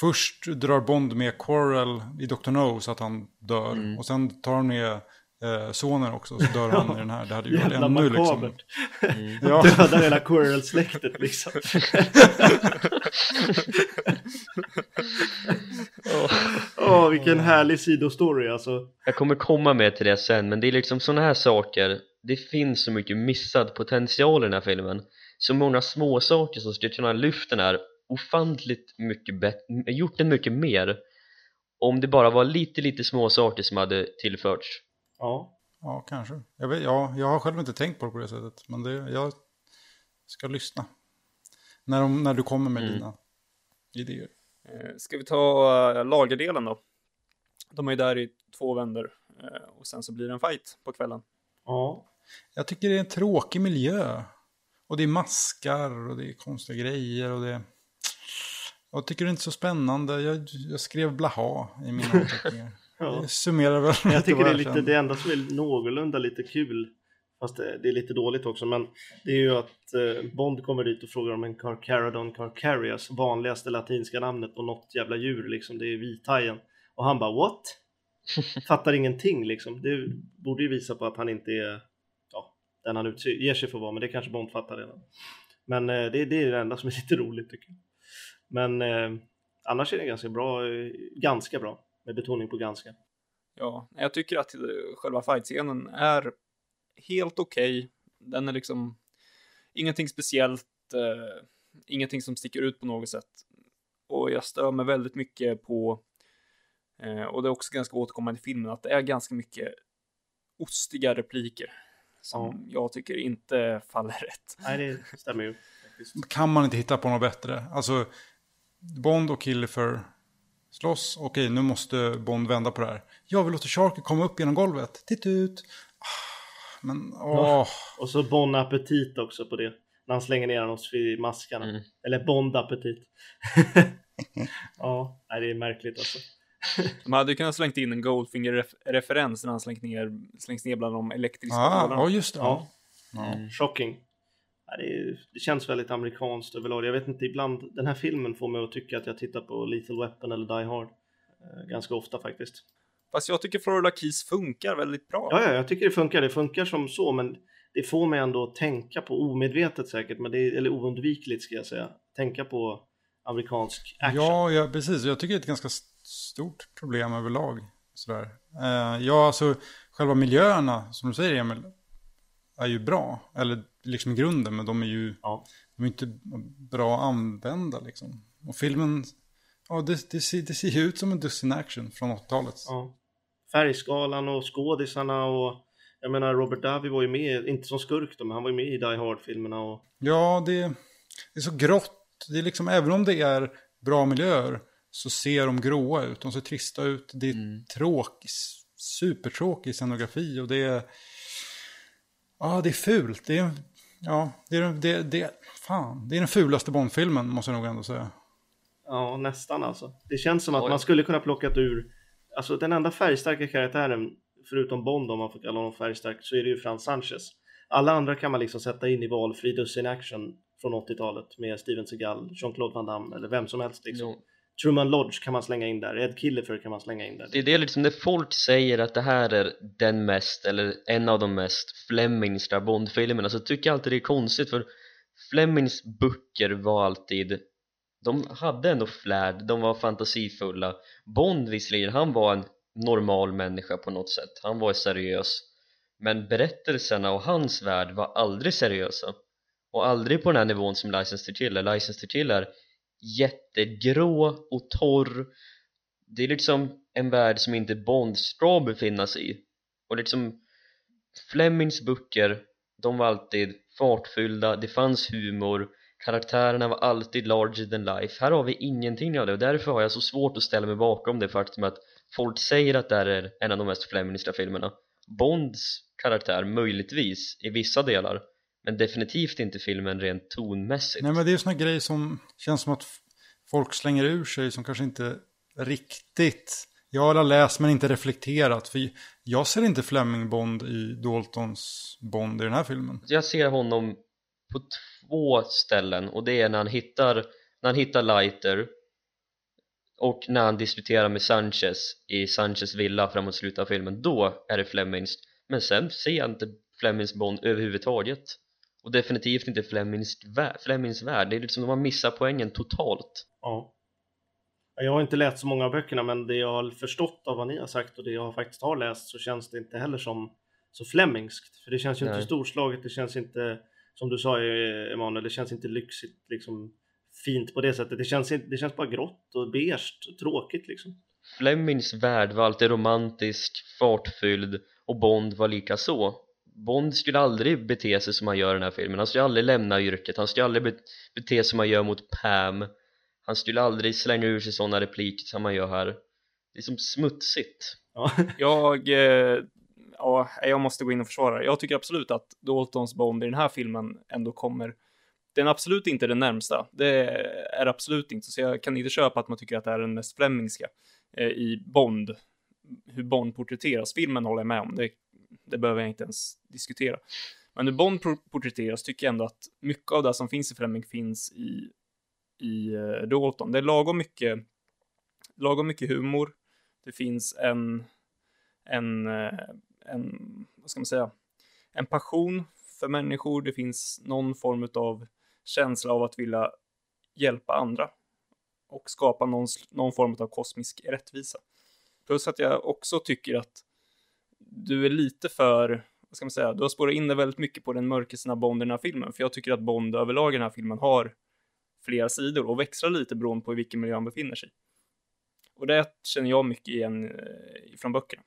först drar Bond med Quarrel i Dr. No så att han dör. Mm. Och sen tar han med eh, sonen också så dör han i den här. Det hade ju varit ännu liksom. makabert. Ja, Döda hela Quarrel-släktet liksom. Åh, vilken härlig sidostory alltså. Jag kommer komma med till det sen men det är liksom sådana här saker Det finns så mycket missad potential i den här filmen Så många små saker som skulle kunna lyfta den här ofantligt mycket bättre Gjort den mycket mer Om det bara var lite lite små saker som hade tillförts Ja. ja kanske. Jag, vet, ja, jag har själv inte tänkt på det på det sättet. Men det, jag ska lyssna. När, de, när du kommer med Mm. dina idéer. Eh, Ska vi ta eh, lagerdelen då? De är ju där i två vändor eh, och sen så blir det en fight på kvällen. Ja. Jag tycker det är en tråkig miljö. Och det är maskar och det är konstiga grejer och det... Jag tycker det är inte så spännande. Jag, jag skrev blaha i mina anteckningar. Ja. Det summerar väl Jag tycker det är lite, det enda som är någorlunda lite kul, fast det, är lite dåligt också, men det är ju att eh, Bond kommer dit och frågar om en Carcharodon carcarias, vanligaste latinska namnet på något jävla djur liksom, det är vithajen. Och han bara what? Fattar ingenting liksom. Det borde ju visa på att han inte är ja, den han utger sig för att vara, men det kanske Bond fattar redan. Men eh, det, det är det enda som är lite roligt tycker jag. Men eh, annars är det ganska bra, eh, ganska bra, med betoning på ganska. Ja, jag tycker att själva fightscenen är helt okej. Den är liksom ingenting speciellt, eh, ingenting som sticker ut på något sätt. Och jag stör mig väldigt mycket på, eh, och det är också ganska återkommande i filmen, att det är ganska mycket ostiga repliker som jag tycker inte faller rätt. Nej, det stämmer ju. faktiskt. Kan man inte hitta på något bättre? Alltså, Bond och Killifer slåss. Okej, nu måste Bond vända på det här. Jag vill låta Sharky komma upp genom golvet. Titta ut. Ah, Men, åh. Och så Bon Appetit också på det. När han slänger ner honom i maskarna. Mm. Eller Bond Appetit. ja, nej, det är märkligt alltså. De hade ju kunnat slängt in en Goldfinger-referens när han slängt ner, slängs ner bland de elektriska Ah, ja, just det. Ja. Ja. Shocking. Ja, det, det känns väldigt amerikanskt överlag. Jag vet inte, ibland, den här filmen får mig att tycka att jag tittar på Lethal Weapon eller Die Hard. Eh, ganska ofta faktiskt. Fast jag tycker Florida Keys funkar väldigt bra. Ja, ja, jag tycker det funkar. Det funkar som så, men det får mig ändå att tänka på, omedvetet säkert, men det är, eller oundvikligt ska jag säga, tänka på amerikansk action. Ja, ja, precis. Jag tycker det är ett ganska st- stort problem överlag. Sådär. Eh, ja, alltså själva miljöerna, som du säger Emil, är ju bra. Eller liksom grunden, men de är ju Ja. de är inte bra använda liksom. Och filmen, ja det, det, ser, det ser ju ut som en dussin action från 80-talet. Ja. Färgskalan och skådisarna och jag menar Robert Davi var ju med, inte som skurk då, men han var ju med i Die Hard-filmerna och Ja, det, det är så grått. Det är liksom, även om det är bra miljöer så ser de gråa ut. De ser trista ut. Det är Mm. tråkigt. supertråkig scenografi och det är... Ja, det är fult. Det är, ja, det är, det, det, fan, det är den fulaste Bond-filmen, måste jag nog ändå säga. Ja, nästan alltså. Det känns som att Oj. man skulle kunna plockat ur, alltså den enda färgstarka karaktären, förutom Bond om man får kalla honom färgstark, så är det ju Frans Sanchez. Alla andra kan man liksom sätta in i valfri dussin action från 80-talet med Steven Seagal, Jean-Claude Van Damme eller vem som helst liksom. Jo. Truman Lodge kan man slänga in där, Ed Killefer kan man slänga in där. Det är det liksom när folk säger att det här är den mest eller en av de mest Flemingska Bond-filmerna så tycker jag alltid det är konstigt för Flemings böcker var alltid de hade ändå flärd, de var fantasifulla. Bond visserligen, han var en normal människa på något sätt han var seriös. Men berättelserna och hans värld var aldrig seriösa. Och aldrig på den här nivån som License to Kill är. License to Kill är jättegrå och torr. Det är liksom en värld som inte Bond ska befinna sig i. Och liksom Flemings böcker de var alltid fartfyllda, det fanns humor karaktärerna var alltid larger than life. Här har vi ingenting av det och därför har jag så svårt att ställa mig bakom det faktum att folk säger att det här är en av de mest Flemingska filmerna. Bonds karaktär möjligtvis i vissa delar men definitivt inte filmen rent tonmässigt Nej men det är såna grejer som känns som att folk slänger ur sig som kanske inte riktigt. Jag har läst men inte reflekterat. För jag ser inte Fleming Bond i Daltons Bond i den här filmen. jag ser honom på två ställen och det är när han hittar när han hittar Lighter och när han diskuterar med Sanchez i Sanchez villa framåt slutet av filmen då är det Flemings men sen ser jag inte Flemings Bond överhuvudtaget och definitivt inte Flemings, Flemings värld det är liksom de har missat poängen totalt Ja. Jag har inte läst så många av böckerna men det jag har förstått av vad ni har sagt och det jag faktiskt har läst så känns det inte heller som så flemmingskt. För det känns ju Nej. inte storslaget, det känns inte som du sa eh, Emanuel, det känns inte lyxigt liksom fint på det sättet. Det känns, det känns bara grått och beige, tråkigt liksom. Flemings värld var alltid romantisk, fartfylld och Bond var lika så Bond skulle aldrig bete sig som han gör i den här filmen, han skulle aldrig lämna yrket, han skulle aldrig be- bete sig som han gör mot Pam Han skulle aldrig slänga ur sig sådana repliker som han gör här Det är som smutsigt Ja. Jag, eh, ja, jag måste gå in och försvara. Jag tycker absolut att Daltons Bond i den här filmen ändå kommer den är absolut inte den närmsta. Det är absolut inte, så jag kan inte köpa att man tycker att det är den mest Flemingska eh, i Bond. Hur Bond porträtteras. Filmen håller jag med om, det, det behöver jag inte ens diskutera. Men hur Bond porträtteras tycker jag ändå att mycket av det som finns i Fleming finns i, i eh, Dalton. Det är lagom mycket, lagom mycket humor. Det finns en, en, eh, en, vad ska man säga, en passion för människor. Det finns någon form av känsla av att vilja hjälpa andra och skapa någon, någon form av kosmisk rättvisa. Plus att jag också tycker att du är lite för, vad ska man säga, du har spårat in dig väldigt mycket på den mörkersna Bond i den här filmen, för jag tycker att Bond överlag i den här filmen har flera sidor och växlar lite beroende på i vilken miljö han befinner sig. Och det känner jag mycket igen eh, från böckerna.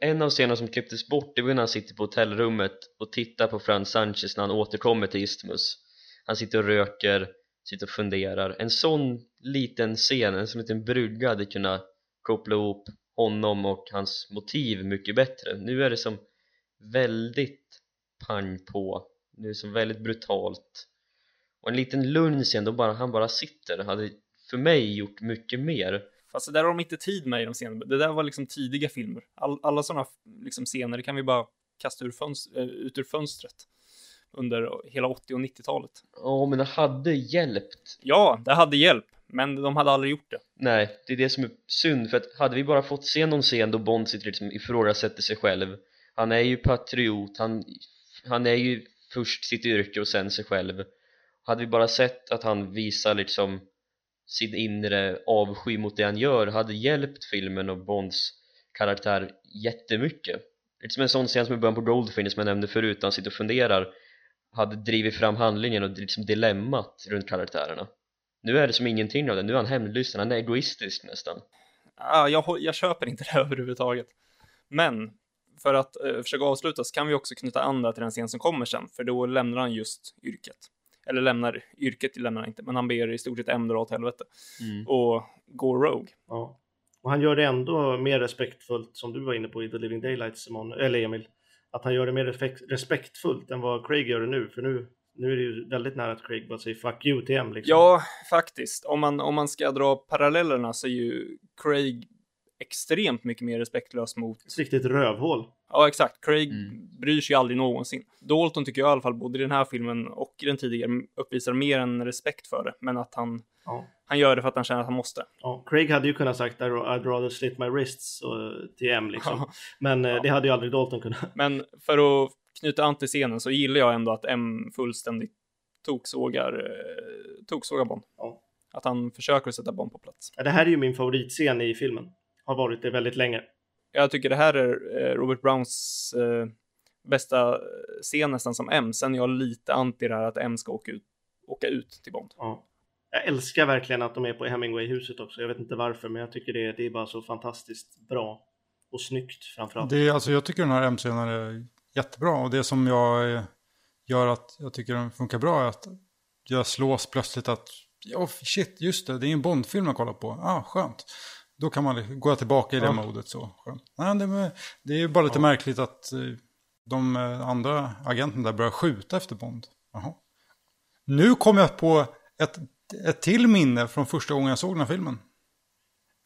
En av scenerna som klipptes bort det var när han sitter på hotellrummet och tittar på Franz Sanchez när han återkommer till Isthmus han sitter och röker, sitter och funderar en sån liten scen, en sån liten brygga hade kunnat koppla ihop honom och hans motiv mycket bättre nu är det som väldigt pang på nu är det som väldigt brutalt och en liten lugn scen då bara, han bara sitter hade för mig gjort mycket mer Fast det där har de inte tid med i de scenerna. Det där var liksom tidiga filmer. All, alla sådana liksom scener kan vi bara kasta ur fönst, eh, ut ur fönstret under hela 80 och 90-talet. Ja men det hade hjälpt Ja, det hade hjälp, men de hade aldrig gjort det. Nej, det är det som är synd för att hade vi bara fått se någon scen då Bond sitter liksom ifrågasätter sig själv Han är ju patriot, han, han är ju först sitt yrke och sen sig själv. Hade vi bara sett att han visar liksom sin inre avsky mot det han gör hade hjälpt filmen och Bonds karaktär jättemycket. Liksom en sån scen som i början på Goldfinger som jag nämnde förut, han sitter och funderar hade drivit fram handlingen och liksom dilemmat runt karaktärerna nu är det som ingenting av det, nu är han hämndlysten, han är egoistisk nästan Ah, jag, jag köper inte det överhuvudtaget. Men för att eh, försöka avsluta så kan vi också knyta an till den scen som kommer sen, för då lämnar han just yrket. Eller lämnar, yrket lämnar han inte, men han ber i stort sett M dra åt helvete mm. och går rogue. Ja. Och han gör det ändå mer respektfullt, som du var inne på i The Living Daylights, Simon, eller Emil. Att han gör det mer respekt, respektfullt än vad Craig gör det nu. För nu, nu är det ju väldigt nära att Craig bara säger fuck you till M liksom. Ja, faktiskt. Om man, om man ska dra parallellerna så är ju Craig extremt mycket mer respektlös mot... Ett riktigt rövhål. Ja, exakt. Craig Mm. bryr sig aldrig någonsin. Dalton tycker jag i alla fall, både i den här filmen och i den tidigare, uppvisar mer än respekt för det. Men att han, Ja. han gör det för att han känner att han måste. Ja, Craig hade ju kunnat sagt I'd rather slit my wrists och, till M liksom. Men eh, det hade ju aldrig Dalton kunnat. Men för att knyta an till scenen så gillar jag ändå att M fullständigt toksågar, eh, toksågar Bond. Ja. Att han försöker sätta Bond på plats. Ja, Det här är ju min favoritscen i filmen. Har varit det väldigt länge. Jag tycker det här är eh, Robert Browns eh, bästa scen nästan som M. Sen är jag lite anti det här att M ska åka ut, åka ut till Bond. Ja. Jag älskar verkligen att de är på Hemingway-huset också. Jag vet inte varför, men jag tycker det, det är bara så fantastiskt bra. Och snyggt framförallt. Det är, alltså, jag tycker den här MC-scenen är jättebra. Och det som jag eh, gör att jag tycker den funkar bra är att jag slås plötsligt att ja, shit, just det, det är en Bond-film jag kollar på. Ah, skönt. Då kan man gå tillbaka i det Ja. modet så. Skönt. Nej, det, det är ju bara lite märkligt att eh, de eh, andra agenterna där börjar skjuta efter Bond. Jaha. Nu kom jag på ett, ett till minne från första gången jag såg den här filmen.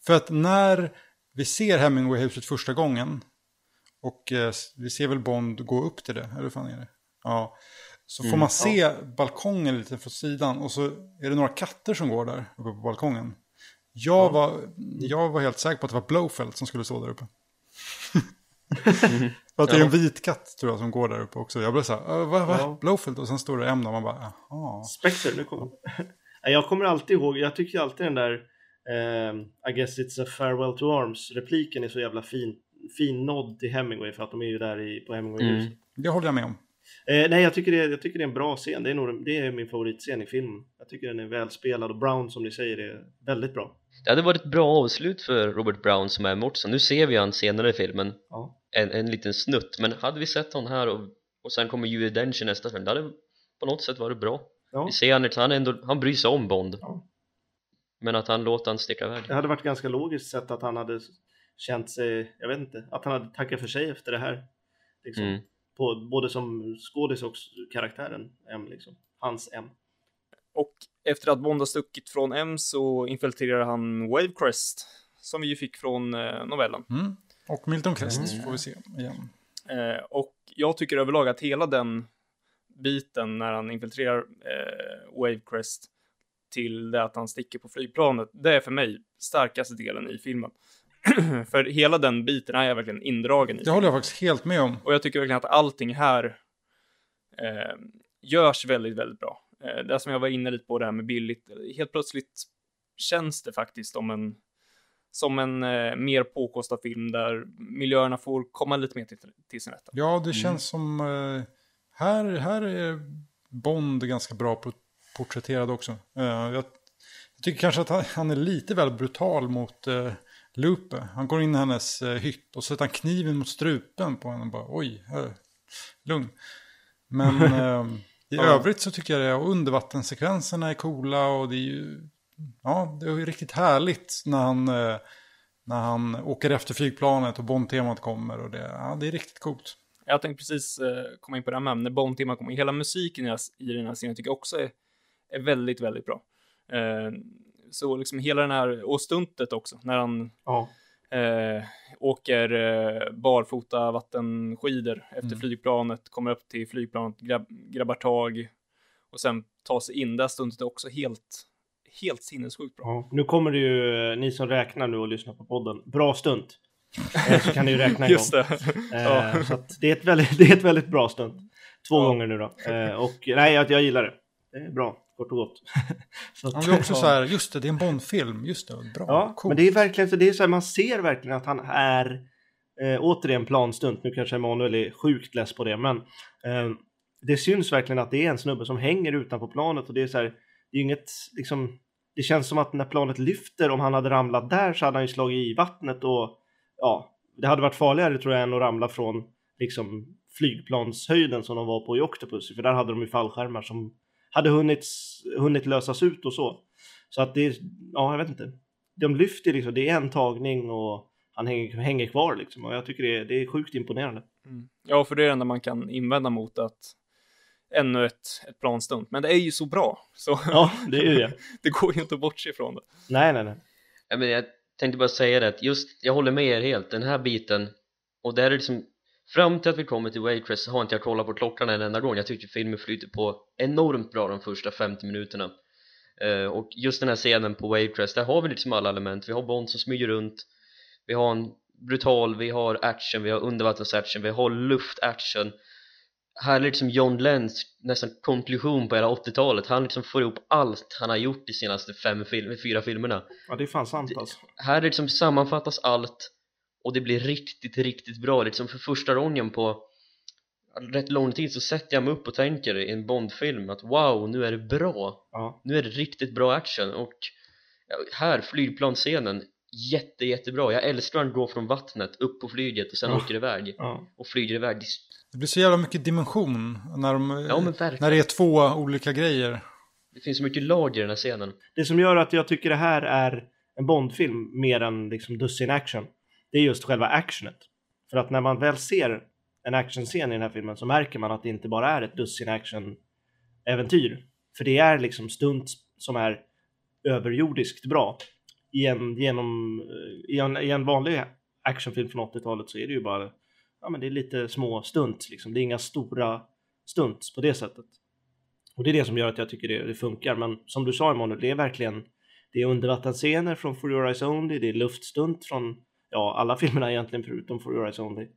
För att när vi ser Hemingway-huset första gången och eh, vi ser väl Bond gå upp till det, eller hur fan är det? Ja. Så får man se balkongen lite från sidan och så är det några katter som går där uppe på balkongen. Jag, var, jag var helt säker på att det var Blowfelt som skulle stå där uppe. För att det är en vit katt tror jag som går där uppe också. Jag blev så här, "Äh, vad, vad, Ja. Blowfelt? Och sen står det M och man bara, jaha. Spectre, nu kommer Jag kommer alltid ihåg, jag tycker alltid den där ehm, I guess it's a farewell to arms repliken är så jävla fin, fin nod till Hemingway för att de är ju där i, på Hemingway-huset. Mm. Det håller jag med om. Eh, nej, jag tycker, det, jag tycker det är en bra scen. Det är, nog, det är min favoritscen i filmen. Jag tycker den är välspelad och Brown som ni säger är väldigt bra. Det hade varit ett bra avslut för Robert Brown som är Mortson. Nu ser vi han senare i filmen, Ja. en, en liten snutt, men hade vi sett honom här och, och sen kommer Judi Dench i nästa film, det hade på något sätt varit bra. Ja. Vi ser han, han, är ändå, han bryr sig om Bond. Ja. Men att han låter han sticka iväg. Det hade varit ganska logiskt sett att han hade känt sig, jag vet inte, att han hade tackat för sig efter det här. Liksom. Mm. På, både som skådis och karaktären M liksom. Hans M. Och efter att Bond har stuckit från M så infiltrerar han Wavecrest, som vi ju fick från eh, novellen. Mm. Och Milton Crest får vi se igen. Eh, och jag tycker överlag att hela den biten när han infiltrerar eh, Wavecrest till det att han sticker på flygplanet, det är för mig starkaste delen i filmen. för hela den biten är jag verkligen indragen i. Det håller jag faktiskt helt med om. Och jag tycker verkligen att allting här eh, görs väldigt, väldigt bra. Eh, det som jag var inne lite på det här med billigt, helt plötsligt känns det faktiskt som en, som en eh, mer påkostad film där miljöerna får komma lite mer till, till sin rätt. Ja, det känns som... Eh, här, här är Bond ganska bra por- porträtterad också. Eh, jag, jag tycker kanske att han, han är lite väl brutal mot Lupe. Han går in i hennes eh, hytt och sätter han kniven mot strupen på henne och bara oj, eh, lugn. Men eh, i Ja. övrigt så tycker jag det, och undervattenssekvenserna är coola och det är ju, ja, det är ju riktigt härligt när han, eh, när han åker efter flygplanet och Bond-temat kommer och det, ja, det är riktigt coolt. Jag tänkte precis eh, komma in på det här med när Bond-temat kommer. Hela musiken i, den här- i den här scenen tycker jag också är, är väldigt, väldigt bra. Så liksom hela den här, och stuntet också, när han Ja. eh, åker eh, barfota vattenskidor efter Mm. flygplanet, kommer upp till flygplanet, grabb, grabbar tag och sen tar sig in. Det här stuntet är också helt, helt sinnessjukt bra. Ja. Nu kommer det ju, eh, ni som räknar nu och lyssnar på podden, bra stunt. Eh, Så kan ni ju räkna en Just det. Eh, Ja. Så det, är ett väldigt, det är ett väldigt bra stunt. Två gånger nu då. Och nej, jag, jag gillar det. Det är bra, kort och gott. så Ja, det är också så här, just det, det är en Bond-film, just det, bra, Ja, coolt. men det är verkligen så, det är så här, man ser verkligen att han är eh, återigen planstunt. Nu kanske Emanuel är sjukt less på det, men eh, det syns verkligen att det är en snubbe som hänger utanpå planet och det är så här, det är inget liksom, det känns som att när planet lyfter, om han hade ramlat där så hade han ju slagit i vattnet och ja, det hade varit farligare tror jag än att ramla från liksom flygplanshöjden som de var på i Octopus, för där hade de ju fallskärmar som hade hunnit, hunnit lösas ut och så. Så att det är, ja jag vet inte. de lyfter liksom, det är en tagning och han hänger, hänger kvar liksom. Och jag tycker det är, det är sjukt imponerande. Ja, för det är det enda man kan invända mot att ännu ett, ett planstunt. Men det är ju så bra, så Ja, det är ju det. det går ju inte att bortse ifrån det. Nej, nej, nej. Jag tänkte bara säga det att just, jag håller med er helt, den här biten och där är det liksom fram till att vi kommer till Waitress har inte jag kollat på klockan en enda gång. Jag tyckte filmen flyter på enormt bra de första 50 minuterna. Eh, och just den här scenen på Waitress, där har vi liksom alla element. Vi har Bond som smyger runt. Vi har en brutal, vi har action, vi har undervattensaction, vi har luftaction. Här är liksom John Lenns nästan konklusion på hela 80-talet han liksom får ihop allt han har gjort de senaste fem film, fyra filmerna. Ja, det är fan sant alltså. här liksom sammanfattas allt och det blir riktigt, riktigt bra. Liksom för första gången på rätt lång tid så sätter jag mig upp och tänker i en Bondfilm att wow, nu är det bra. Ja, nu är det riktigt bra action och här, flygplansscenen jätte, jättebra. Jag älskar när han går från vattnet upp på flyget och sen Ja. åker iväg. Ja. och flyger iväg. Det- blir så jävla mycket dimension när, de, Ja, när det är två olika grejer. det finns så mycket lager i den här scenen. Det som gör att jag tycker det här är en Bondfilm mer än liksom dussin action, det är just själva actionet. För att när man väl ser en actionscen i den här filmen så märker man att det inte bara är ett dussin action-äventyr. För det är liksom stunts som är överjordiskt bra. I en, genom, i en, i en vanlig actionfilm från 80-talet så är det ju bara ja, men det är lite små stunts liksom. Det är inga stora stunts på det sättet. Och det är det som gör att jag tycker det, det funkar. Men som du sa Emanuel, det är verkligen det är undervattensscener från For Your Eyes Only, det är luftstunt från ja, alla filmerna egentligen förutom For Your Eyes Only.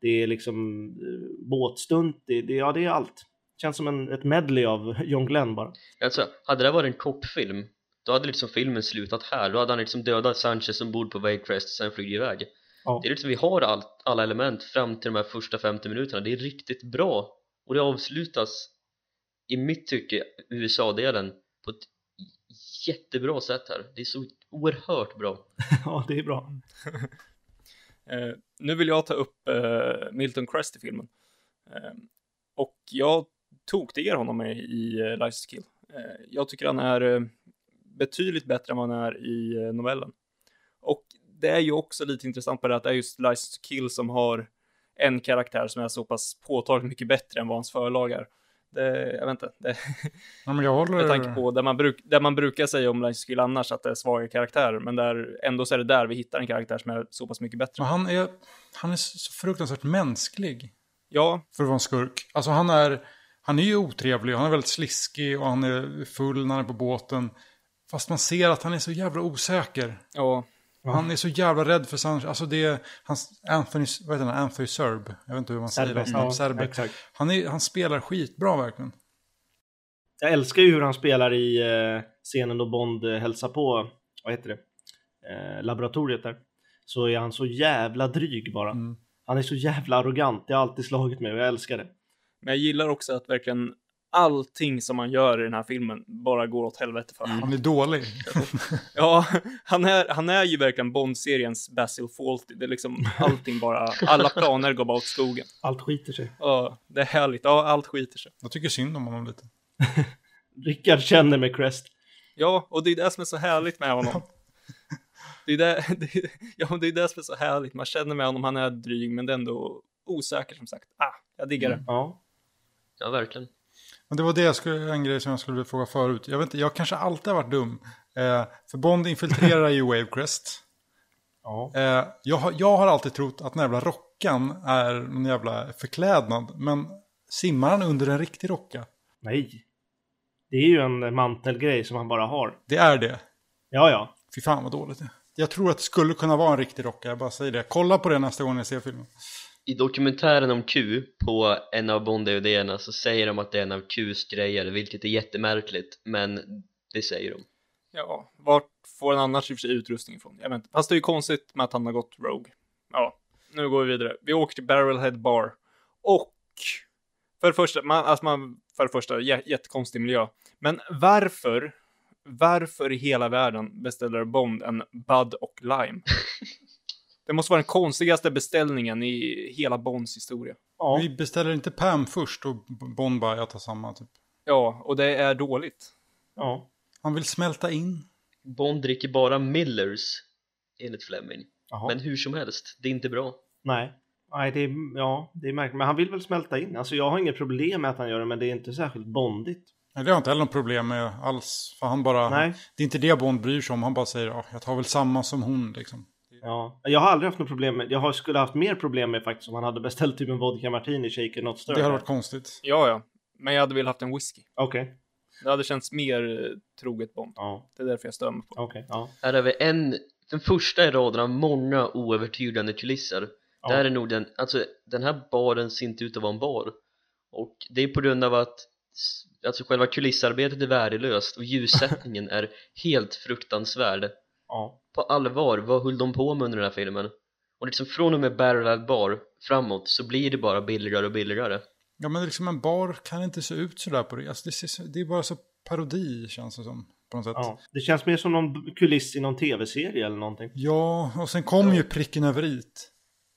Det är liksom eh, båtstunt, det, det, ja det är allt. Känns som en, ett medley av John Glenn bara. Alltså, hade det varit en kortfilm då hade liksom filmen slutat här, då hade han liksom dödat Sanchez ombord på Waycrest och sen flugit iväg Ja. Det är liksom, vi har allt, alla element fram till de här första 50 minuterna, det är riktigt bra och det avslutas i mitt tycke, USA-delen på ett jättebra sätt här det är så oerhört bra ja, det är bra. Eh, nu vill jag ta upp eh, Milton Crest i filmen. Eh, och jag tokdiggar honom i, i uh, License Kill. Eh, jag tycker han är eh, betydligt bättre än vad han är i eh, novellen. Och det är ju också lite intressant på det att det är just License Kill som har en karaktär som är så pass påtagligt mycket bättre än vad hans förlag är. Det, jag vet inte, det, Ja, men jag håller... med tanke på där man, bruk, där man brukar säga om License to Kill annars att det är svaga karaktärer, men där, ändå så är det där vi hittar en karaktär som är så pass mycket bättre. Men han är, han är så fruktansvärt mänsklig Ja, för att vara en skurk. Alltså han är, han är ju otrevlig, han är väldigt sliskig och han är full när han är på båten. Fast man ser att han är så jävla osäker. ja, Han är så jävla rädd för Sanchez. Alltså det är hans Anthony, vad heter han, Anthony Serb. Jag vet inte hur man säger det. ja, Serbe. Han, är, han spelar skitbra verkligen. Jag älskar ju hur han spelar i eh, scenen då Bond eh, hälsar på, vad heter det, eh, laboratoriet där. Så är han så jävla dryg bara. Mm. Han är så jävla arrogant, det har alltid slagit mig och jag älskar det. Men jag gillar också att verkligen allting som man gör i den här filmen bara går åt helvete för. Han är dålig. Ja, han är, han är ju verkligen Bond-seriens Basil Fawlty. Det är liksom allting bara, alla planer går bara åt skogen. Allt skiter sig. Ja, det är härligt. Ja, allt skiter sig. Jag tycker synd om honom lite. Rickard känner med Crest. Ja, och det är det som är så härligt med honom. Det är det, det, ja, det är det som är så härligt. Man känner med honom, han är dryg, men det är ändå osäker som sagt. Ah, jag diggar det. Ja. ja verkligen Men det var det jag skulle, en grej som jag skulle vilja fråga förut. Jag vet inte, jag kanske alltid har varit dum. Eh, för Bond infiltrerar ju Wavecrest. ja. Eh, jag, har, jag har alltid trott att den jävla rockan är en jävla förklädnad. Men simmar han under en riktig rocka? Nej. Det är ju en mantelgrej som han bara har. Det är det. Ja, ja. Fy fan vad dåligt det. Jag tror att det skulle kunna vara en riktig rocka, jag bara säger det. Kolla på det nästa gång jag ser filmen. I dokumentären om Q på en av Bond-DVD-erna så säger de att det är en av Qs grejer, vilket är jättemärkligt, men det säger de. Ja, vart får han annars i och för sig utrustning ifrån? Jag vet inte. Fast det är ju konstigt med att han har gått Rogue. Ja, nu går vi vidare. Vi åker till Barrelhead Bar. Och för det första, man, alltså man, för det första, jä, jättekonstig miljö. Men varför, varför i hela världen beställer Bond en Bud och Lime? Det måste vara den konstigaste beställningen i hela Bonds historia. ja. Vi beställer inte Pam först och Bond bara, jag tar samma typ. Ja, och det är dåligt. ja. Han vill smälta in. Bond dricker bara Millers enligt Fleming Jaha. men hur som helst, det är inte bra Nej. Nej, det är, ja, det är märkligt. Men han vill väl smälta in. Alltså jag har inget problem med att han gör det, men det är inte särskilt bondigt. Nej, Det har jag inte heller något problem med alls. För han bara... Nej. Det är inte det Bond bryr sig om. Han bara säger ja, jag tar väl samma som hon liksom. Ja. Jag har aldrig haft något problem med, jag har, skulle haft mer problem med faktiskt om han hade beställt typ en vodka martini, shaker not stirred. Det hade varit konstigt. Ja, ja. Men jag hade velat haft en whisky. Okej. Det hade känts mer eh, troget Bond. Ja, Det är därför jag stör mig på det. okej. Ja. Här har vi en, den första i raden av många oövertygande kulisser Ja. Det här är nog den, alltså den här baren ser inte ut att vara en bar Och det är på grund av att Alltså själva kulissarbetet är värdelöst och ljussättningen är helt fruktansvärd Ja. På allvar, vad höll de på med under den här filmen? Och liksom från och med Barrel Bar framåt så blir det bara billigare och billigare Ja men liksom en bar kan inte se ut sådär på det. Alltså, det, ser, det är bara så parodi känns det som. På något sätt. ja. Det känns mer som någon kuliss i någon tv-serie eller någonting. Ja, och sen kom ju pricken över it.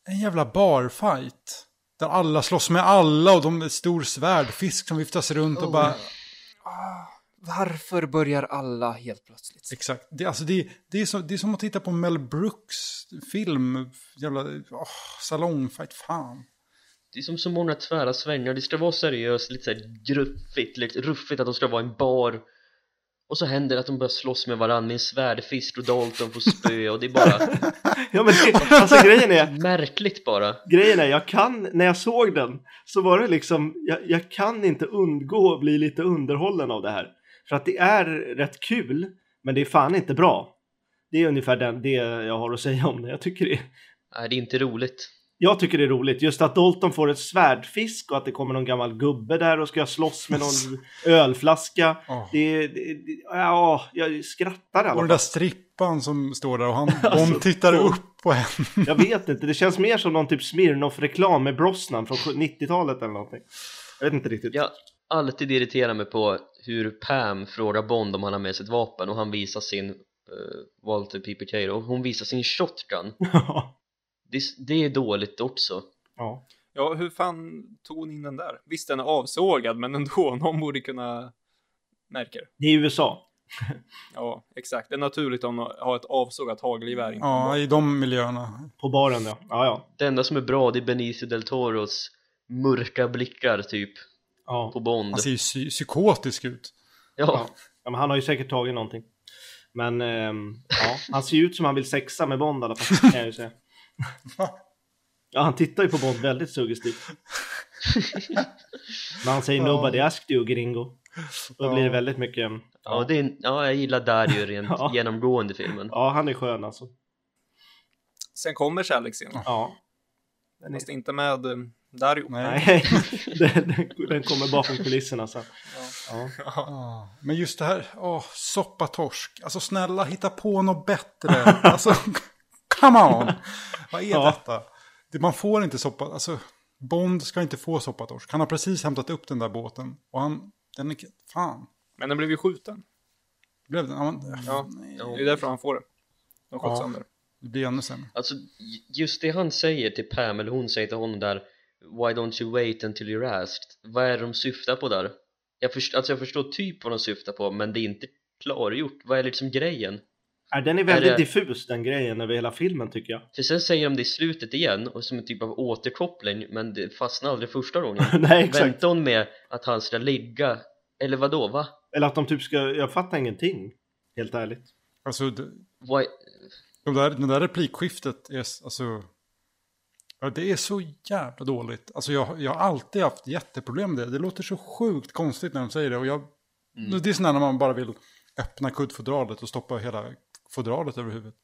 En jävla barfight. Där alla slåss med alla och de är stor svärdfisk som viftas runt och bara... Varför börjar alla helt plötsligt? Exakt. Det, alltså det, det, är så, det är som att titta på Mel Brooks film. Jävla oh, salongfight. Fan. Det är som så många tvära svängar, det ska vara seriöst, lite såhär gruffigt, lite ruffigt att de ska vara i en bar Och så händer det att de börjar slåss med varandra med en svärdfisk och Dalton får spö och det är bara Ja men det, alltså grejen är, märkligt bara grejen är, jag kan, när jag såg den så var det liksom, jag, jag kan inte undgå att bli lite underhållen av det här. För att det är rätt kul, men det är fan inte bra. Det är ungefär den, det jag har att säga om det. Jag tycker det, Nej, det är inte roligt jag tycker det är roligt. Just att Dalton får ett svärdfisk och att det kommer någon gammal gubbe där och ska slåss med någon ölflaska. Ja. Det, det, det, ja, jag skrattar i Och alla den där fall. strippan som står där och han Alltså, Bond tittar så- upp på henne. Jag vet inte, det känns mer som någon typ Smirnoff-reklam med Brosnan från 90-talet eller någonting. Jag vet inte riktigt. Jag alltid irriterat mig på hur Pam frågar Bond om han har med sig ett vapen och han visar sin uh, Walter PPK och hon visar sin shotgun det, det är dåligt också ja. Ja, hur fan tog hon in den där? Visst, den är avsågad, men ändå, någon borde kunna märka det. Det är USA. Ja, exakt. Det är naturligt om man har ett avsågat hagelgevär. Ja, i de miljöerna. På baren ja. Ja, ja. Det enda som är bra det är Benicio del Toros mörka blickar typ ja. på Bond Han ser ju psy- psykotisk ut. ja, ja. ja men han har ju säkert tagit någonting. Men ehm, ja, han ser ju ut som han vill sexa med Bond i alla fall, kan jag ju säga. Ja, han tittar ju på Bond väldigt suggestivt. När han säger “Nobody asked you, gringo”. Då blir det väldigt mycket... ja, det är, ja jag gillar Dario rent Ja. genomgående filmen Ja, han är skön alltså. Sen kommer kärleksscenen. Ja. Den är... Fast inte med eh, Dario. Nej. Den, den- kommer bakom kulisserna sen. Ja. Ah, Men just det här, åh, soppatorsk. Alltså snälla, hitta på något bättre. Alltså, come on. Vad är Ja. detta? Det, man får inte soppa, alltså Bond ska inte få soppatorsk. Han har precis hämtat upp den där båten. Och han, den är, fan. Men den blev ju skjuten. Blev den, ja, men, Ja. Det är därför han får det. De sköt Ja. sönder. det blir ännu sämre. Alltså just det han säger till Pam eller hon säger till honom där Why don't you wait until you're asked? Vad är det de syftar på där? Jag, först, alltså jag förstår typ vad de syftar på men det är inte klargjort, vad är liksom grejen? Ja, Den är väldigt Är det- diffus den grejen över hela filmen tycker jag. För sen säger de det i slutet igen och som en typ av återkoppling men det fastnar aldrig första gången Nej, exakt. Väntar hon med att han ska ligga? Eller vad då va? Eller att de typ ska, jag fattar ingenting. Helt ärligt. Alltså, det, Why? de där, det där replikskiftet är, alltså, ja, det är så jävla dåligt. Alltså jag, jag har alltid haft jätteproblem med det. Det låter så sjukt konstigt när de säger det. Och jag, Det är sådär när man bara vill öppna kuddfodralet och stoppa hela fodralet över huvudet.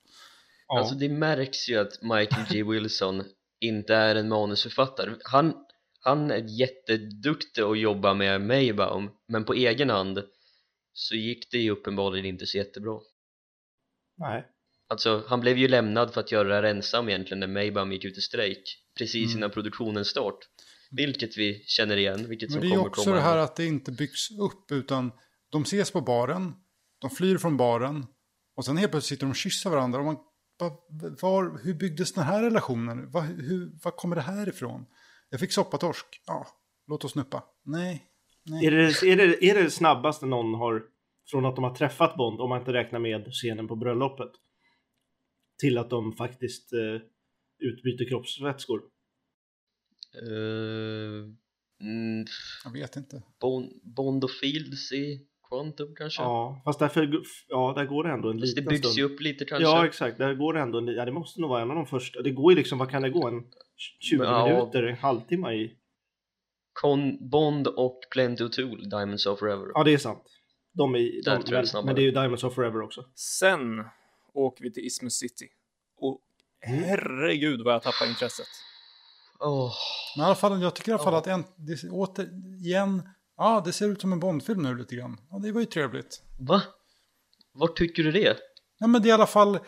Ja. Alltså det märks ju att Michael G. Wilson inte är en manusförfattare Han, han är jätteduktig att jobba med Maybaum men på egen hand så gick det ju uppenbarligen inte så jättebra Nej. Alltså han blev ju lämnad för att göra det här ensam egentligen när Maybaum gick ut i strejk precis Mm. innan produktionens start vilket vi känner igen, vilket Men som det är ju kommer också komma det här att det inte byggs upp utan de ses på baren, de flyr från baren och sen helt plötsligt sitter de och kysser varandra. Och man, var, hur byggdes den här relationen? Var, hur, var kommer det här ifrån? Jag fick soppatorsk. Ja, låt oss nuppa. Nej, nej. Är det, är, det, är det det snabbaste någon har Från att de har träffat Bond, om man inte räknar med scenen på bröllopet. Till att de faktiskt eh, utbyter kroppsvätskor. Uh, mm, Jag vet inte. Bond, Bond och Fields i Quantum kanske? Ja, fast därför, ja, där går det ändå en Fast det liten byggs stund. ju upp lite kanske. Ja, exakt. Där går det ändå en, ja, det måste nog vara en av de första. Det går ju liksom, vad kan det gå? En 20 Ja. minuter, en halvtimme i. Con, Bond och Plenty O'Toole, Diamonds of Forever. Ja, det är sant. De är, de, tror jag det är men, snabbare. men det är ju Diamonds of Forever också. Sen åker vi till Isthmus City. Och herregud vad jag tappar intresset. Åh, Men i alla fall, jag tycker i alla fall att en, det, återigen, ja det ser ut som en Bondfilm nu lite grann. Ja, det var ju trevligt. va? Vart tycker du det? Ja, men det är i alla fall,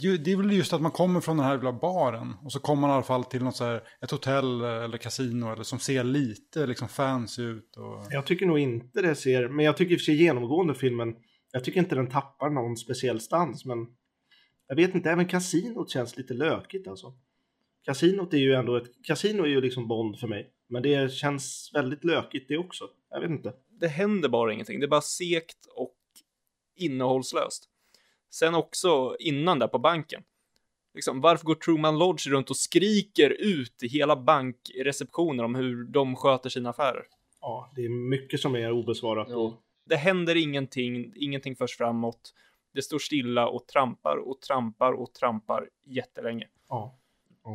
det det är väl just att man kommer från den här jävla baren och så kommer man i alla fall till något så här, ett hotell eller kasino eller som ser lite liksom fancy ut. Och... Jag tycker nog inte det ser, men jag tycker i och för sig genomgående filmen, jag tycker inte den tappar någon speciell stans, men jag vet inte, även kasinot känns lite lökigt alltså. Kasinot är ju ändå ett, kasino är ju liksom Bond för mig, men det känns väldigt lökigt det också. Jag vet inte. Det händer bara ingenting. Det är bara sekt och innehållslöst. Sen också innan där på banken. Liksom, varför går Truman Lodge runt och skriker ut i hela bankreceptionen om hur de sköter sina affärer? Ja, det är mycket som är obesvarat. Ja. Och, Det händer ingenting, ingenting förs framåt. Det står stilla och trampar och trampar och trampar jättelänge. ja.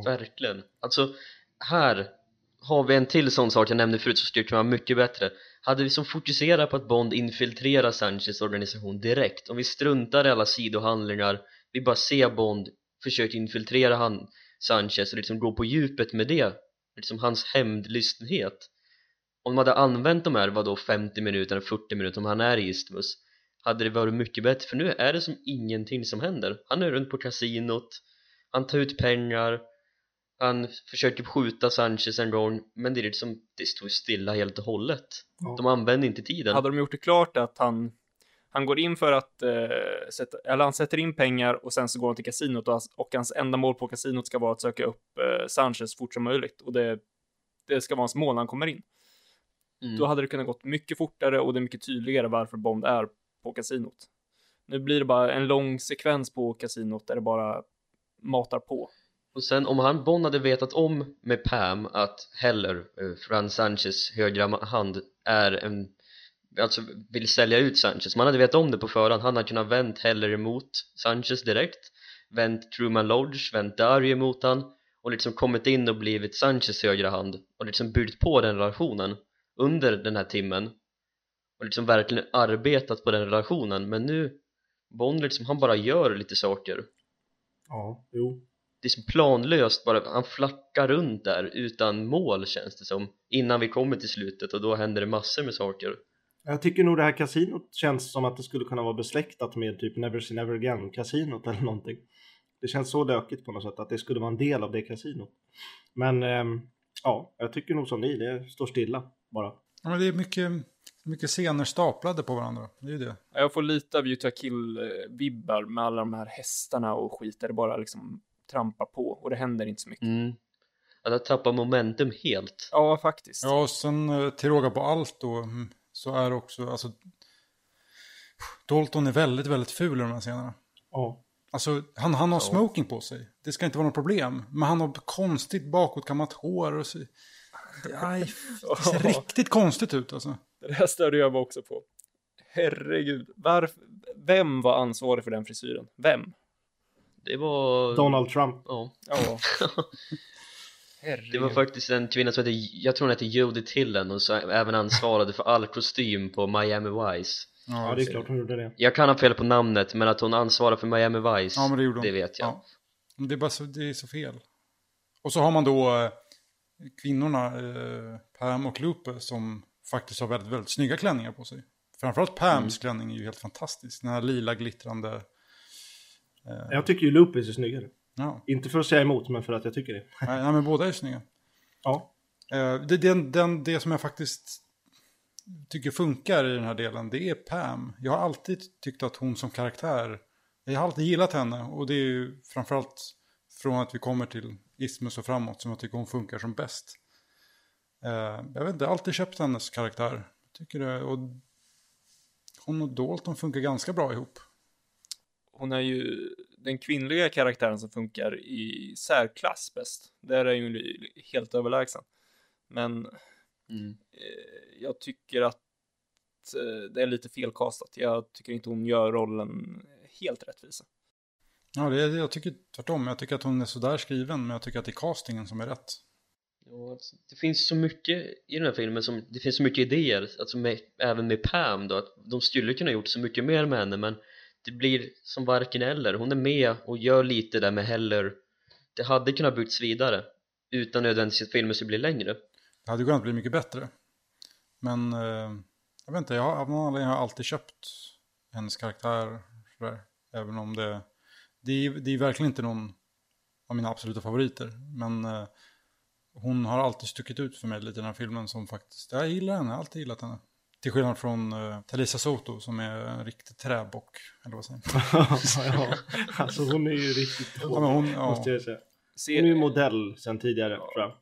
Verkligen. Alltså, här har vi en till sån sak jag nämnde förut som skulle kunna vara mycket bättre. Hade vi som fokuserar på att Bond infiltrerar Sanchez organisation direkt, om vi struntar i alla sidohandlingar, vi bara ser Bond försöka infiltrera han, Sanchez och liksom gå på djupet med det, liksom hans hämndlystenhet. Om de hade använt de här, vadå, 50 minuter, 40 minuter om han är i Isthmus, hade det varit mycket bättre, för nu är det som ingenting som händer. Han är runt på kasinot, han tar ut pengar, han försöker skjuta Sanchez en gång, men det är liksom, det står stilla helt och hållet. Ja. De använder inte tiden. Hade de gjort det klart att han, han går in för att, eh, sätta, eller han sätter in pengar och sen så går han till kasinot och, hans- och hans enda mål på kasinot ska vara att söka upp eh, Sanchez fort som möjligt och det, det ska vara hans mål när han kommer in. Mm. Då hade det kunnat gått mycket fortare och det är mycket tydligare varför Bond är på kasinot. Nu blir det bara en lång sekvens på kasinot där det bara matar på. Och sen om han Bond hade vetat om med Pam att Heller, eh, Fran Sanchez högra hand, är en alltså vill sälja ut Sanchez, man hade vetat om det på förhand, han hade kunnat vänt Heller emot Sanchez direkt vänt Truman Lodge, vänt Dario emot han och liksom kommit in och blivit Sanchez högra hand och liksom byggt på den relationen under den här timmen och liksom verkligen arbetat på den relationen men nu Bond liksom, han bara gör lite saker Ja, jo. det är så planlöst bara, han flackar runt där utan mål känns det som innan vi kommer till slutet och då händer det massor med saker Jag tycker nog det här kasinot känns som att det skulle kunna vara besläktat med typ Never Say Never Again kasinot eller någonting. Det känns så lökigt på något sätt att det skulle vara en del av det kasinot. Men ehm, ja, jag tycker nog som ni, det står stilla bara. Ja, men det är mycket, mycket scener staplade på varandra. Det är ju det. Jag får lite av Utah Kill-vibbar med alla de här hästarna och skit där det bara liksom trampar på och det händer inte så mycket. mm. att jag tappar momentum helt Ja, faktiskt. Ja, och sen eh, till råga på allt då mm, så är också, alltså Dalton är väldigt, väldigt ful i de här scenerna. Ja, Alltså, han, han har Ja. smoking på sig. Det ska inte vara något problem. Men han har konstigt bakåtkammat hår och så... Det, aj, det ser riktigt konstigt ut alltså. Det här störde jag mig också på. Herregud, varför? Vem var ansvarig för den frisyren? Vem? det var Donald Trump. ja. Ja. Herregud. det var faktiskt en kvinna som hette, jag tror hon hette Jodie Tillen och så även ansvarade för all kostym på Miami Vice Ja, det är klart hon gjorde det. jag kan ha fel på namnet men att hon ansvarar för Miami Vice Ja, men det gjorde hon. det vet jag Ja. Men det är bara så, det är så fel. Och så har man då eh, kvinnorna, eh, Pam och Lupe, som faktiskt har väldigt, väldigt snygga klänningar på sig. Framförallt Pams klänning är ju helt fantastisk. Den här lila glittrande. Eh, Jag tycker ju Lupus är snyggare. ja. Inte för att säga emot, men för att jag tycker det. Nej, nej, men båda är snygga. Ja, Eh, det, den, den, det som jag faktiskt tycker funkar i den här delen, det är Pam. Jag har alltid tyckt att hon som karaktär, jag har alltid gillat henne. Och det är ju framförallt från att vi kommer till Ismus och framåt som jag tycker hon funkar som bäst. Eh, jag vet inte, jag har alltid köpt hennes karaktär. Jag tycker det, och hon och Dalton funkar ganska bra ihop. Hon är ju den kvinnliga karaktären som funkar i särklass bäst. Där är ju helt överlägsen. Men Mm. eh, jag tycker att eh, det är lite felkastat. Jag tycker inte hon gör rollen helt rättvisa. Ja, det, är- jag tycker tvärtom. Jag tycker att hon är sådär skriven, men jag tycker att det är castingen som är rätt. Och det finns så mycket i den här filmen som, det finns så mycket idéer, alltså med, även med Pam då, att de skulle kunna gjort så mycket mer med henne men det blir som varken eller, hon är med och gör lite där med Heller det hade kunnat byggts vidare utan nödvändigtvis att filmen skulle bli längre Det hade kunnat bli mycket bättre. Men eh, jag vet inte, jag har, av någon anledning har jag alltid köpt hennes karaktär. Sådär. Även om det, det, är, det är verkligen inte någon av mina absoluta favoriter. Men eh, hon har alltid stuckit ut för mig lite i den här filmen som faktiskt, jag gillar henne, jag har alltid gillat henne. Till skillnad från uh, Talisa Soto som är en riktig träbock, eller vad säger man? ja, alltså hon är ju riktigt Ja, men hon, ja. måste jag säga. Hon är ju modell sen tidigare, tror jag.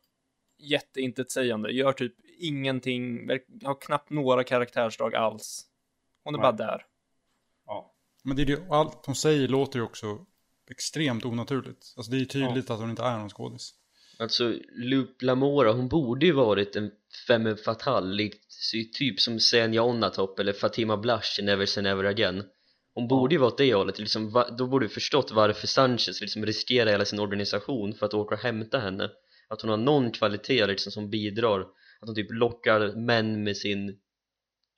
jätteintetsägande, gör typ ingenting, har knappt några karaktärsdrag alls. Hon är Nej. bara där. Ja. Men det är ju, allt hon säger låter ju också extremt onaturligt. Alltså det är ju tydligt att hon inte är någon skådis. Alltså Lupe Lamora, hon borde ju varit en femme fatale likt typ som Senja Onatop eller Fatima Blush i Never Say Never Again. Hon borde ju vara åt det hållet, liksom, va, då borde du förstått varför Sanchez liksom riskerar hela sin organisation för att åka och hämta henne. Att hon har någon kvalitet liksom, som bidrar att hon typ lockar män med sin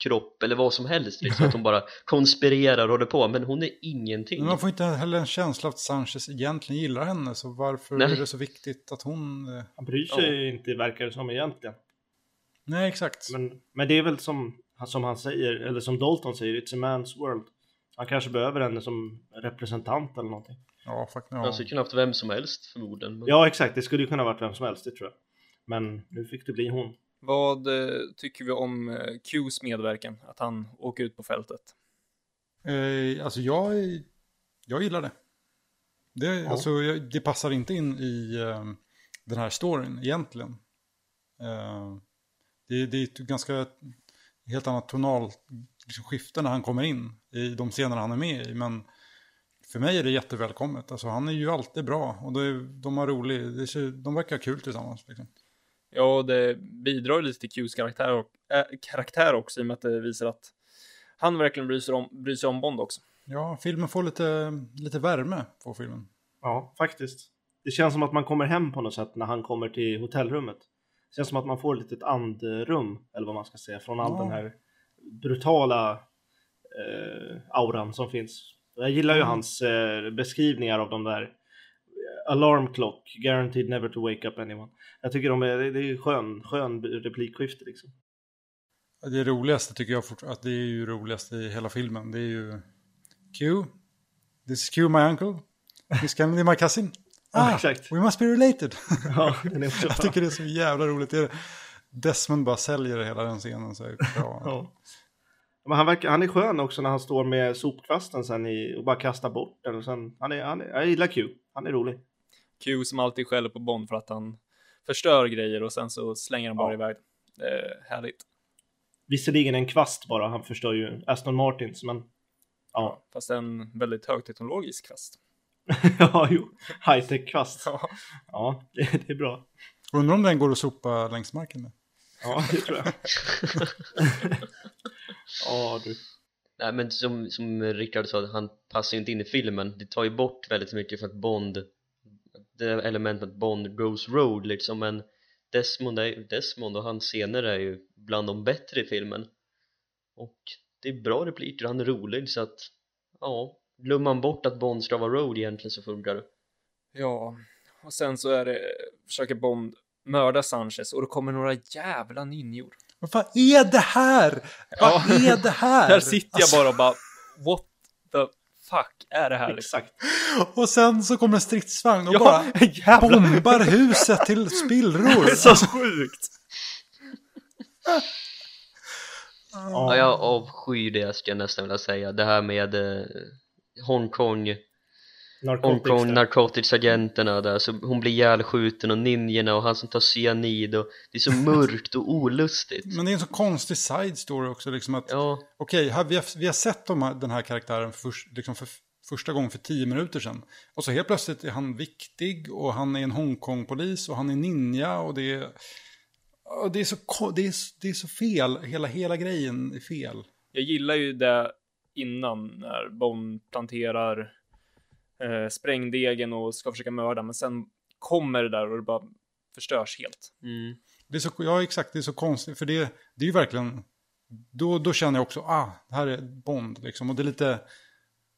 kropp eller vad som helst liksom, att hon bara konspirerar och håller på men hon är ingenting Men man får inte heller en känsla att Sanchez egentligen gillar henne. Så varför Nej. är det så viktigt att hon... eh, Han bryr sig inte, verkar det som egentligen. Nej, exakt. Men, men det är väl som, som han säger, eller som Dalton säger, it's a man's world. Han kanske behöver henne som representant eller någonting. Ja, faktiskt. Han Ja. skulle kunna haft vem som helst förmodligen men... Ja, exakt. Det skulle ju kunna varit vem som helst, det tror jag. Men nu fick det bli hon. Vad eh, tycker vi om eh, Qs medverkan? Att han åker ut på fältet? Eh, alltså jag, jag gillar det. Det, alltså, jag, det passar inte in i eh, den här storyn egentligen. Eh, det, det är ett ganska helt annat tonal liksom, skifte när han kommer in i de scener han är med i. Men för mig är det jättevälkommet. Alltså, han är ju alltid bra och det, de har roligt. De verkar ha kul tillsammans. Liksom. Ja, det bidrar lite till Qs karaktär, och, äh, karaktär också i och med att det visar att han verkligen bryr sig om, bryr sig om Bond också. Ja, filmen får lite, lite värme på filmen. Ja, faktiskt. Det känns som att man kommer hem på något sätt när han kommer till hotellrummet. Det känns som att man får ett litet andrum, eller vad man ska säga, från all Ja. den här brutala eh, auran som finns. Jag gillar ju Mm. hans eh, beskrivningar av de där Alarm clock, guaranteed never to wake up anyone. Jag tycker de är, det är skön, skön replikskifte liksom. Det roligaste tycker jag fort, att det är ju roligast i hela filmen. Det är ju Q. This is Q my uncle. This Kennedy my cousin. Ah, exakt. we must be related. Ja, den är jag tycker det är så jävla roligt. Det är, Desmond bara säljer hela den scenen så bra. Ja. Men han, verkar, han är skön också när han står med sopkvasten sen i, och bara kastar bort den. Och sen, han är, han är, jag gillar Q. Han är rolig. Q som alltid skäller på Bond för att han förstör grejer och sen så slänger han bara Ja. iväg. Det är härligt. Visserligen en kvast bara, han förstör ju Aston Martins, men ja. Fast en väldigt högteknologisk kvast. ja, jo. High-tech-kvast. Ja. Ja, det, det är bra. Undrar om den går att sopa längs marken med. Ja, det tror jag. Ja, du. Nej men som, som Rickard sa, han passar ju inte in i filmen Det tar ju bort väldigt mycket för att Bond Det elementet att Bond goes road liksom men Desmond, är, Desmond och hans scener är ju bland de bättre i filmen Och det är bra repliker, han är rolig så att Ja, glömmer man bort att Bond ska vara road egentligen så funkar det Ja, och sen så är det, försöker Bond mörda Sanchez och då kommer några jävla ninjor. Vad fan är det här? Vad Ja. är det här? Där sitter jag Alltså, bara och bara, what fuck är det här? liksom? Exakt. Och sen så kommer en stridsvagn och Ja, bara jävlar. bombar huset till spillror. Det är så sjukt. Ja, jag avskyr det ska jag nästan vilja säga Det här med eh, Hongkong Hongkong narkotiksagenterna där, så hon blir ihjälskjuten och ninjorna och han som tar cyanid och det är så mörkt och olustigt. Men det är en så konstig side story också, liksom att Ja, okej, här- vi, har, vi har sett de här, den här karaktären för, liksom för första gången för tio minuter sedan. Och så helt plötsligt är han viktig och han är en Hongkong-polis och han är ninja och det är... och Det är, så, det, är, det är så fel, hela, hela grejen är fel. Jag gillar ju det innan när Bond planterar eh, sprängdegen och ska försöka mörda, men sen kommer det där och det bara förstörs helt. mm. Det är så, ja, exakt, det är så konstigt, för det, det är ju verkligen... Då, då känner jag också, ah, det här är Bond, liksom. Och det är lite,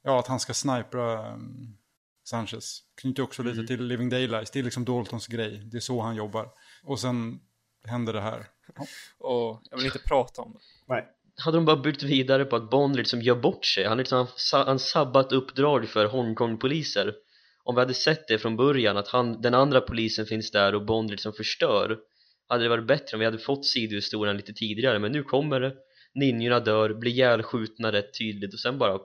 ja, att han ska snipra um, Sanchez. Knyter också lite till Living Daylights, det är liksom Daltons grej, det är så han jobbar. Och sen händer det här. Och jag vill inte prata om det. Nej. Hade de bara byggt vidare på att Bond liksom gör bort sig, han liksom han, han sabbat uppdrag för Hongkong-poliser. Om vi hade sett det från början, att han, den andra polisen finns där och Bond liksom förstör Hade det varit bättre om vi hade fått sidohistorien lite tidigare, men nu kommer det. Ninjorna dör, blir ihjälskjutna rätt tydligt och sen bara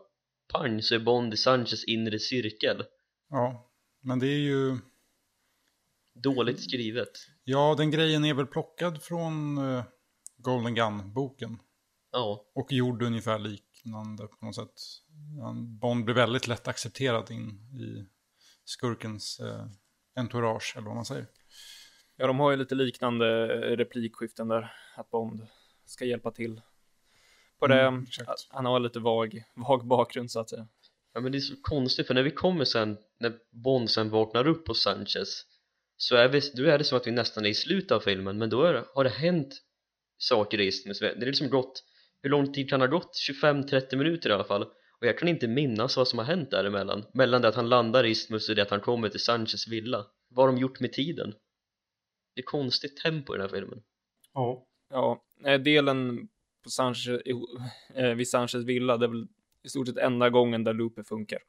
pang så är Bond i Sanchez inre cirkel. Ja, men det är ju... Dåligt skrivet. Ja, den grejen är väl plockad från eh, Golden Gun-boken. Ja, Och gjord ungefär liknande på något sätt. Bond blir väldigt lätt accepterad in i skurkens eh, entourage, eller vad man säger. Ja, de har ju lite liknande replikskiften där, att Bond ska hjälpa till. På det, Mm, han har lite vag, vag bakgrund så att säga. Ja men det är så konstigt för när vi kommer sen, när Bond sen vaknar upp på Sanchez så är vi, då är det som att vi nästan är i slutet av filmen men då är, har det hänt saker i Isthmus det är liksom gått, hur lång tid kan det ha gått? 25-30 minuter i alla fall och jag kan inte minnas vad som har hänt däremellan mellan det att han landar i Isthmus och det att han kommer till Sanchez villa vad har de gjort med tiden? Det är konstigt tempo i den här filmen Ja. Ja, eh, delen på Sanchez, eh, vid Sanchez villa, det är väl i stort sett enda gången där looper funkar.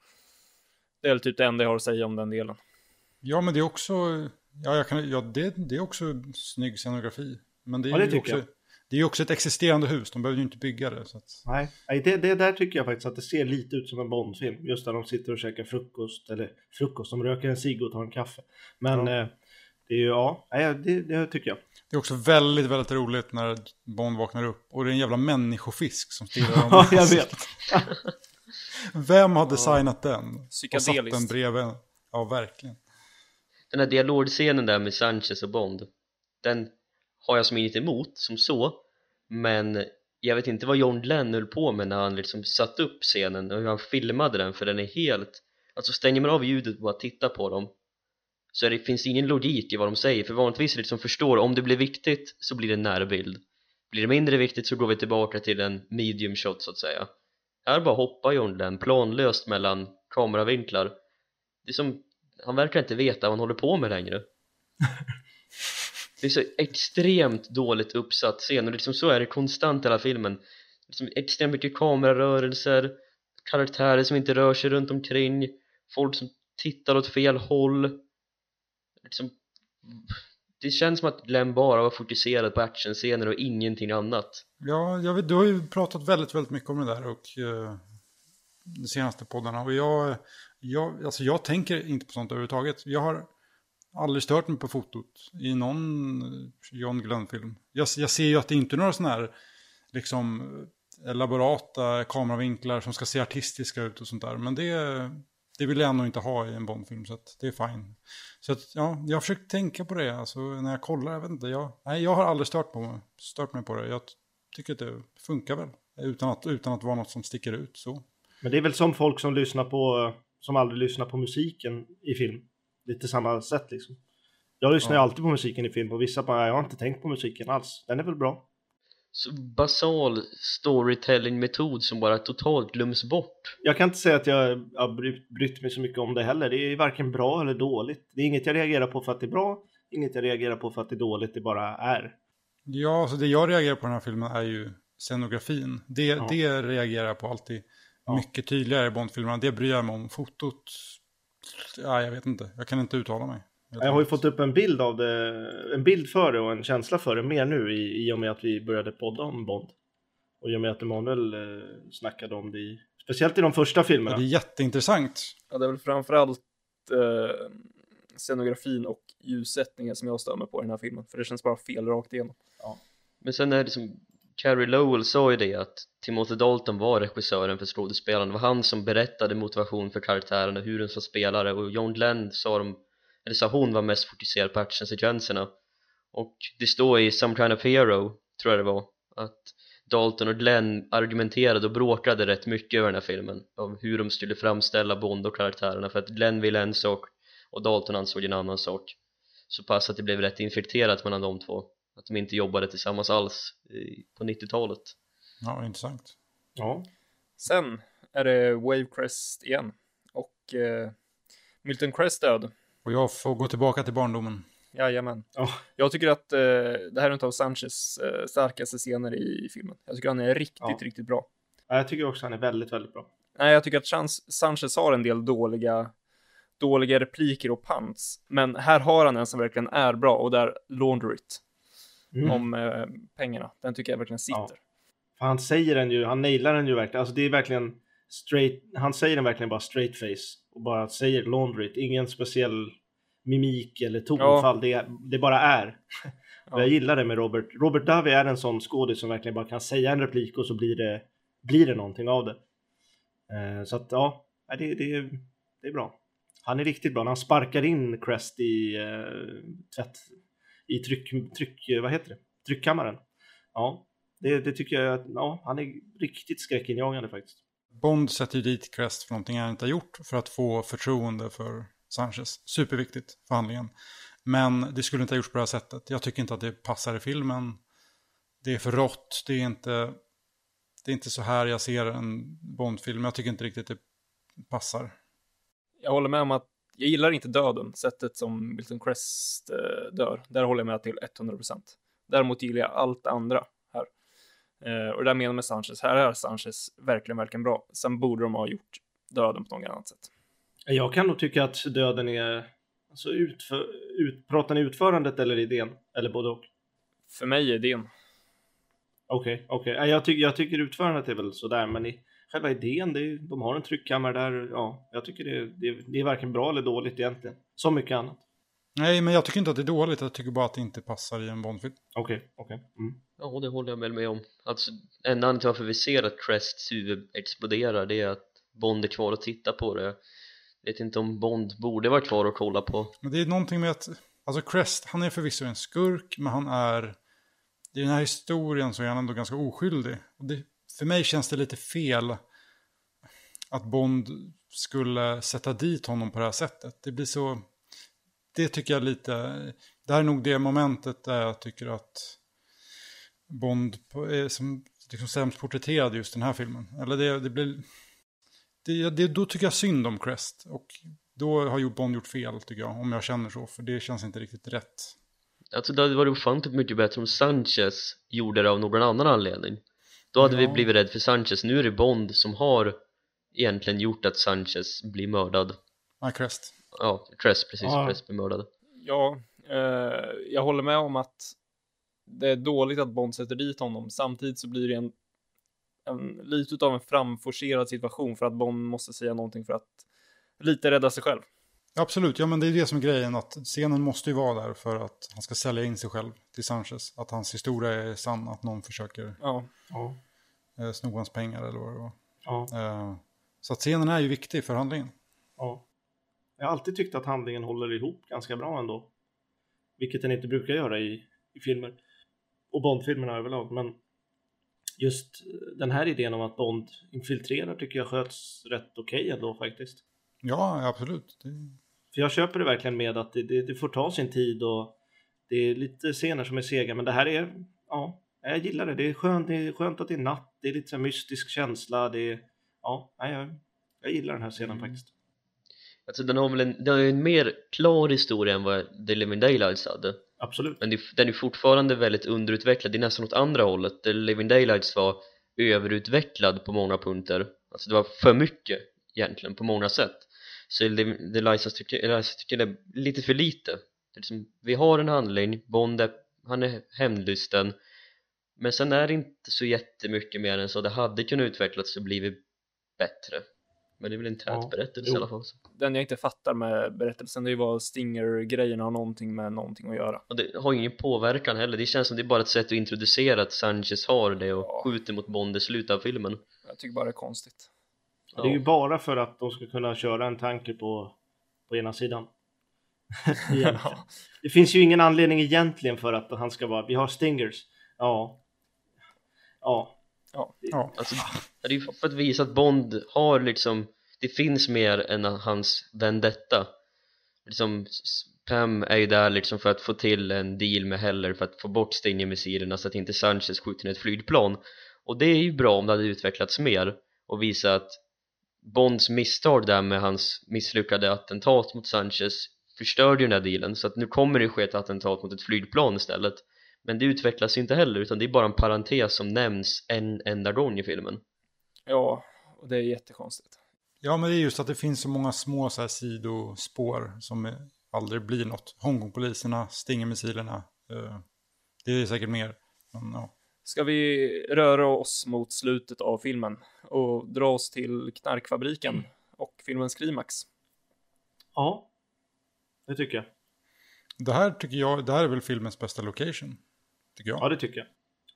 Det är typ det enda jag har att säga om den delen. Ja, men det är också... Ja, jag kan, ja det, det är också snygg scenografi. Men det är Ja, det också, jag. Det är ju också ett existerande hus. De behöver ju inte bygga det. Så att, Nej, Nej det, det där tycker jag faktiskt att det ser lite ut som en Bondfilm. Just där de sitter och käkar frukost, eller frukost, de röker en cigg och tar en kaffe. Men eh, det är ju, ja, nej, det, det tycker jag. det är också väldigt, väldigt roligt när Bond vaknar upp. Och det är en jävla människofisk som stirrar om Ja, jag vet. Vem har designat den? Och satt den bredvid? Ja, verkligen. den här dialogscenen där med Sanchez och Bond den har jag som inget emot som så. Men jag vet inte vad John Glenn höll på med när han liksom satt upp scenen och hur han filmade den för den är helt alltså stänger man av ljudet och bara tittar på dem så är det finns ingen logik i vad de säger. För vanligtvis är det liksom förstår om det blir viktigt så blir det en närbild. Blir det mindre viktigt så går vi tillbaka till en medium shot så att säga. Här bara hoppar John Glenn planlöst mellan kameravinklar. Det är som han verkar inte veta vad han håller på med längre. det är så extremt dåligt uppsatt scen och liksom så är det konstant i hela filmen liksom extremt mycket kamerarörelser karaktärer som inte rör sig runt omkring folk som tittar åt fel håll liksom, det känns som att Glenn bara var fokuserad på actionscener och ingenting annat Ja, jag vet, du har ju pratat väldigt, väldigt mycket om det där och uh, de senaste poddarna. Och jag, jag, alltså jag tänker inte på sånt överhuvudtaget. Jag har aldrig stört mig på fotot i någon eh, John Glenn-film. Jag, jag ser ju att det inte är några sådana här liksom eh, elaborata kameravinklar som ska se artistiska ut och sånt där. Men det, det vill jag ändå inte ha i en Bond-film så att det är fine. Så att, ja, jag har försökt tänka på det, alltså när jag kollar, jag vet inte, jag, nej, jag har aldrig stört, på mig, stört mig på det. Jag tycker att det funkar väl, utan att, utan att vara något som sticker ut så. Men det är väl som folk som lyssnar på, som aldrig lyssnar på musiken i film. Lite samma sätt liksom. Jag lyssnar ju Ja. alltid på musiken i film och vissa bara, jag har inte tänkt på musiken alls. Den är väl bra? så basal storytelling-metod som bara totalt glöms bort Jag kan inte säga att jag har bry- brytt mig så mycket om det heller. Det är varken bra eller dåligt. Det är inget jag reagerar på för att det är bra, inget jag reagerar på för att det är dåligt, det bara är. Ja, alltså det jag reagerar på den här filmen är ju scenografin. Det, Ja. det reagerar jag på alltid Ja. mycket tydligare i Bond-filmerna. Det bryr jag mig om. Fotot, ja, jag vet inte. Jag kan inte uttala mig. Jag har ju fått upp en bild av det, en bild för det och en känsla för det mer nu i, i och med att vi började podda om Bond. Och i och med att Emanuel eh, snackade om det i Speciellt i de första Ja, filmerna. det är jätteintressant. Ja, det är väl framförallt eh, scenografin och ljussättningen som jag stör mig på i den här filmen. För det känns bara fel rakt igenom. Men sen är det som Carrie Lowell sa ju det att Timothy Dalton var regissören för skådespelaren, det var han som berättade motivation för karaktärerna, hur de som spelare och John Glenn sa de, eller sa hon var mest fokuserad på actionsekvenserna. Och det står i Some Kind of Hero, tror jag det var, att Dalton och Glenn argumenterade och bråkade rätt mycket över den här filmen om hur de skulle framställa Bond och karaktärerna. För att Glenn ville en sak och Dalton ansåg en annan sak. Så pass att det blev rätt infekterat mellan de två att de inte jobbade tillsammans alls på 90-talet Ja, intressant. Ja. Sen är det Wavecrest igen. Och eh, Milton Crest död. Och jag får gå tillbaka till barndomen. Jajamän. Ja. Jag tycker att eh, det här är en av Sanchez eh, starkaste scener i filmen. Jag tycker han är riktigt, Ja. riktigt bra. Ja, Jag tycker också han är väldigt, väldigt bra. Nej, jag tycker att Chans- Sanchez har en del dåliga, dåliga repliker och pants. Men här har han en som verkligen är bra och där Laundryt Mm. om eh, pengarna. Den tycker jag verkligen sitter. Ja. Han säger den ju, han nailar den ju verkligen. Alltså det är verkligen straight, han säger den verkligen bara straight face. Och bara säger laundryt, ingen speciell mimik eller tonfall, det, är- det bara är. Och Jag gillar det med Robert. Robert Davi är en sån skådis som verkligen bara kan säga en replik och så blir det, blir det någonting av det. Eh, så att ja, det, det, det är bra. Han är riktigt bra han sparkar in Crest i eh, tvätt, i tryck, tryck, vad heter det? Tryckkammaren. Ja, det, det tycker jag, att- ja, han är riktigt skräckinjagande faktiskt. Bond sätter ju dit Crest för någonting han inte har gjort för att få förtroende för Sanchez. Superviktigt för handlingen. Men det skulle inte ha gjorts på det här sättet. Jag tycker inte att det passar i filmen. Det är för rått. Det är inte, det är inte så här jag ser en Bond-film. Jag tycker inte riktigt det passar. Jag håller med om att jag gillar inte döden, sättet som Milton Crest eh, dör. Där håller jag med till 100%. Däremot gillar jag allt andra här. Eh, och det där menar med Sanchez. Här är Sanchez verkligen, verkligen bra. Sen borde de ha gjort döden på något annat sätt. Jag kan nog tycka att döden är, alltså utför, ut, pratar ni utförandet eller idén? Eller både och? För mig är idén. Okej, okej. Nej, Jag, tycker jag tycker utförandet är väl sådär, men i själva idén, det är, de har en tryckkammare där, ja, jag tycker det, det, det är varken bra eller dåligt egentligen. Som mycket annat. Nej, men jag tycker inte att det är dåligt. Jag tycker bara att det inte passar i en Bond-film. Okej, okej. Mm. Ja, det håller jag väl med om. Alltså, enda anledningen till varför vi ser att Crests huvud exploderar det är att Bond är kvar och tittar på det. Jag vet inte om Bond borde vara kvar och kolla på. Men det är någonting med att, alltså Crest, han är förvisso en skurk, men han är, i den här historien så är han ändå ganska oskyldig. Och det, för mig känns det lite fel att Bond skulle sätta dit honom på det här sättet. Det blir så, det tycker jag lite, det här är nog det momentet där jag tycker att Bond är som liksom sämst porträtterad just den här filmen. Eller det, det blir, det, det, då tycker jag synd om Crest. Och då har Bond gjort fel tycker jag, om jag känner så. För det känns inte riktigt rätt. Alltså det hade varit ofantligt mycket bättre om Sanchez gjorde det av någon annan anledning. Då hade vi Ja. blivit rädd för Sanchez. Nu är det Bond som har egentligen gjort att Sanchez blir mördad. Nej, Crest. Ja, Crest precis, Ja. Crest blir mördad. Ja, eh, jag håller med om att det är dåligt att Bond sätter dit honom. Samtidigt så blir det en, en lite av en framforcerad situation för att Bond måste säga någonting för att lite rädda sig själv. Absolut, ja men det är det som är grejen. Att scenen måste ju vara där för att han ska sälja in sig själv till Sanchez. Att hans historia är sann, att någon försöker Ja, Ja, eh, sno hans pengar eller vad det var. ja, Eh, så att scenen är ju viktig för handlingen. ja. Jag har alltid tyckt att handlingen håller ihop ganska bra ändå. Vilket den inte brukar göra i, i filmer. Och Bond-filmerna överlag, men just den här idén om att Bond infiltrerar tycker jag sköts rätt okej ändå faktiskt. Ja, absolut. Det, För jag köper det verkligen med att det, det, det får ta sin tid och det är lite scener som är sega, men det här är, ja, jag gillar det. Det är skönt, det är skönt att det är natt, det är lite så mystisk känsla, det är, ja, jag, jag gillar den här scenen faktiskt. Alltså den har väl en, den har en mer klar historia än vad The Living Daylights hade. Absolut. Men det, den är fortfarande väldigt underutvecklad, det är nästan åt andra hållet. The Living Daylights var överutvecklad på många punkter. Alltså det var för mycket egentligen på många sätt. Så The The License tycker, det är lite för lite. Det är liksom, vi har en handling, Bond är, han är hämndlysten. Men sen är det inte så jättemycket mer än så. Det hade kunnat utvecklats och blivit bättre men det är väl en tät Ja, berättelse jo. i alla fall Den jag inte fattar med berättelsen, det är ju vad Stinger-grejerna har någonting med någonting att göra. och det har ingen påverkan heller det känns som det är bara ett sätt att introducera att Sanchez har det och Ja. skjuter mot Bond i slutet av filmen Jag tycker bara det är konstigt. ja. Det är ju bara för att de ska kunna köra en tanker på, på ena sidan. Egentligen. Det finns ju ingen anledning egentligen för att han ska vara, vi har stingers. Ja. Ja. Ja. Alltså, det är ju för att visa att Bond har liksom det finns mer än hans vendetta. Liksom Pam är ju där liksom för att få till en deal med Heller för att få bort Stinger-missilerna så att inte Sanchez skjuter ner ett flygplan. Och det är ju bra om det hade utvecklats mer och visa att Bonds misstag där med hans misslyckade attentat mot Sanchez förstörde ju den här dealen. Så att nu kommer det ske ett attentat mot ett flygplan istället men det utvecklas ju inte heller utan det är bara en parentes som nämns en enda gång i filmen Ja, och det är jättekonstigt. Ja, men det är just att det finns så många små så här sidospår som aldrig blir något. Hongkongpoliserna, Stinger-missilerna. Eh, det är säkert mer. Men, ja. Ska vi röra oss mot slutet av filmen och dra oss till knarkfabriken och filmens klimax? Ja. Det tycker jag. Det här tycker jag, det här är väl filmens bästa location. Tycker jag. Ja, det tycker jag.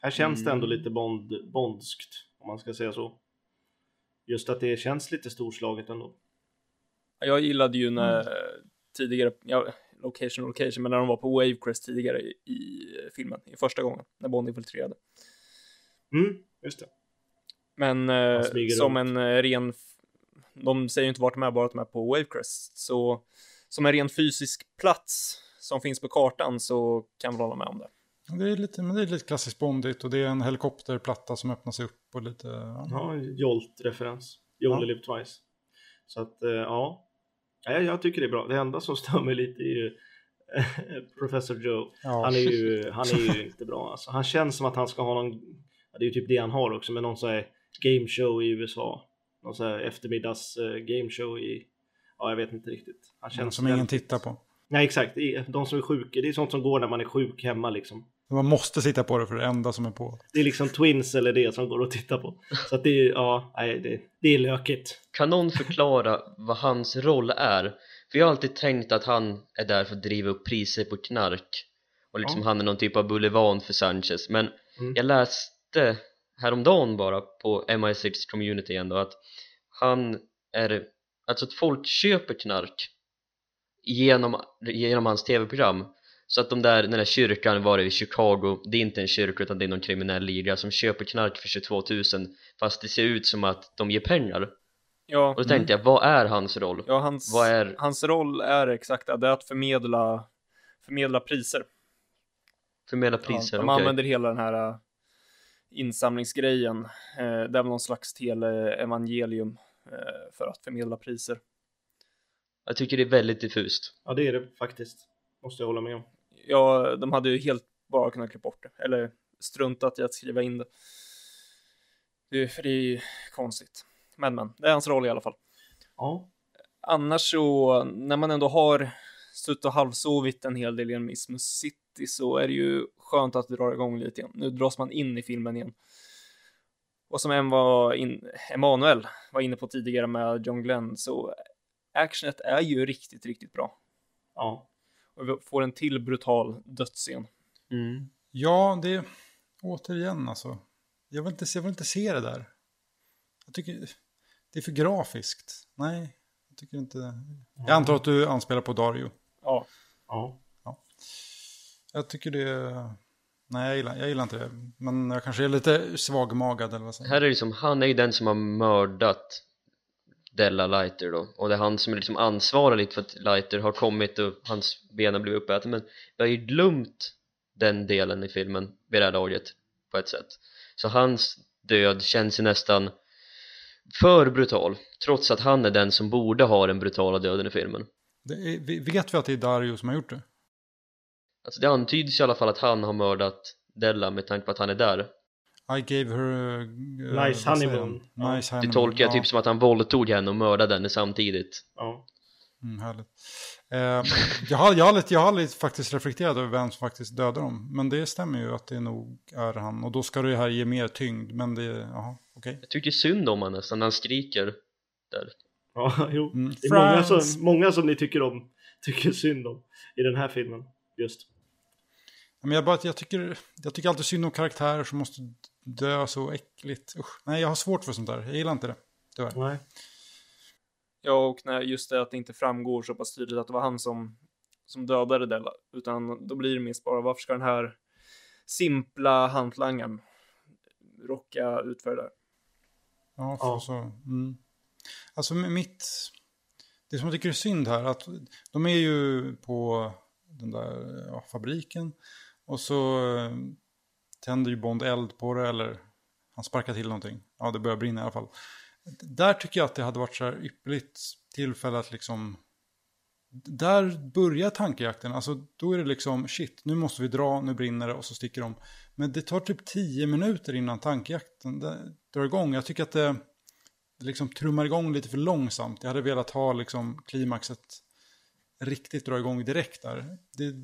Här känns det ändå lite bond, bondskt, om man ska säga så. Just att det känns lite storslaget ändå. Jag gillade ju när tidigare, ja, location location, men när de var på Wavecrest tidigare i, i filmen, i första gången, när Bond infiltrerade. Mm, just det. Men eh, som runt. en eh, ren, de säger ju inte vart de är, bara att de är på Wavecrest, så som en ren fysisk plats som finns på kartan så kan vi hålla med om det. Det är lite, men det är lite klassiskt bondigt och det är en helikopterplatta som öppnas upp och lite... Ja. Ja, Jolt-referens. You only Ja. live twice. Så att, eh, ja. ja. Jag tycker det är bra. Det enda som stör mig lite är ju Professor Joe. Ja. Han är ju, han är ju inte bra alltså. Han känns som att han ska ha någon, det är ju typ det han har också, men någon sån här game show i USA. Någon sån här eftermiddags eh, game show i, ja jag vet inte riktigt. Han känns som ingen tittar på. Nej exakt, de som är sjuka, det är sånt som går när man är sjuk hemma liksom. Man måste sitta på det för det enda som är på. Det är liksom Twins eller det som går att titta på. Så att det är, ja, nej, det, det är lökigt. Kan någon förklara vad hans roll är? För jag har alltid tänkt att han är där för att driva upp priser på knark och liksom Ja. han är någon typ av bulvan för Sanchez men Mm. jag läste häromdagen bara på MI6 community ändå att han är, alltså att folk köper knark genom, genom hans tv-program så att de där, den där kyrkan var det i Chicago, det är inte en kyrka utan det är någon kriminell liga som köper knark för 22 000 fast det ser ut som att de ger pengar Ja, och då tänkte jag, vad är hans roll? ja hans, Vad är- hans roll är exakt det, är att förmedla, förmedla priser. Förmedla Ja, priser, de okej använder hela den här äh, insamlingsgrejen. Eh, det är väl någon slags teleevangelium eh, för att förmedla priser. Jag tycker det är väldigt diffust Ja det är det faktiskt. Måste jag hålla med om. Ja, de hade ju helt bara kunnat klippa bort det, eller struntat i att skriva in det. det för det är ju konstigt. Men men, det är hans roll i alla fall. Ja. Annars så, när man ändå har suttit och halvsovit en hel del i en Mismus City så är det ju skönt att dra igång lite igen. Nu dras man in i filmen igen. Och som en var in, Emanuel var inne på tidigare med John Glenn så actionet är ju riktigt, riktigt bra. Ja. Och vi får en till brutal dödsscen. mm. Ja, det... Återigen alltså. Jag vill, inte, jag vill inte se det där. Jag tycker det är för grafiskt. Nej, jag tycker inte... Jag antar att du anspelar på Dario. Ja, Ja. Jag tycker det... Nej, jag gillar, jag gillar inte det. Men jag kanske är lite svagmagad eller vad säger Här är det liksom, han är ju den som har mördat Della Lighter då. Och det är han som är liksom ansvarig lite för att Lighter har kommit och hans ben har blivit uppäten men jag har ju glömt den delen i filmen vid det här laget på ett sätt. Så hans död känns ju nästan för brutal trots att han är den som borde ha den brutala döden i filmen. Är, vi- Vet vi att det är Dario som har gjort det? alltså det antyds i alla fall att han har mördat Della med tanke på att han är där I gave her... uh, Nice honeymoon. Ja. Nice det tolkar jag ja. typ som att han våldtog henne och mördade henne samtidigt Ja. Mm, härligt. Eh, jag, har, jag, har aldrig, jag har aldrig faktiskt reflekterat över vem som faktiskt dödar dem. Men det stämmer ju att det nog är han. Och då ska det här ge mer tyngd. Men det, jaha, okej. Jag tycker synd om honom nästan när han skriker där. Ja, jo. Mm, Det är många som, många som ni tycker om, tycker synd om i den här filmen. Just. Men jag, bara, jag, tycker, jag tycker alltid synd om karaktärer som måste dö så äckligt. Usch, nej, jag har svårt för sånt där. Jag gillar inte det. Tyvärr. Nej. Ja, och när just det att det inte framgår så pass tydligt att det var han som, som dödade Della, utan då blir det mest bara varför ska den här simpla hantlangaren rocka utför det där? Ja, för Ja. så. Mm. Alltså med mitt... Det som jag tycker är synd här, att de är ju på den där ja, fabriken och så eh, tänder ju Bond eld på det eller han sparkar till någonting. Ja, det börjar brinna i alla fall. Där tycker jag att det hade varit så här ypperligt tillfälle att liksom... Där börjar tankejakten. Alltså då är det liksom shit, nu måste vi dra, nu brinner det och så sticker de. Men det tar typ tio minuter innan tankejakten drar igång. Jag tycker att det, det liksom trummar igång lite för långsamt. Jag hade velat ha liksom klimaxet riktigt dra igång direkt där. Det,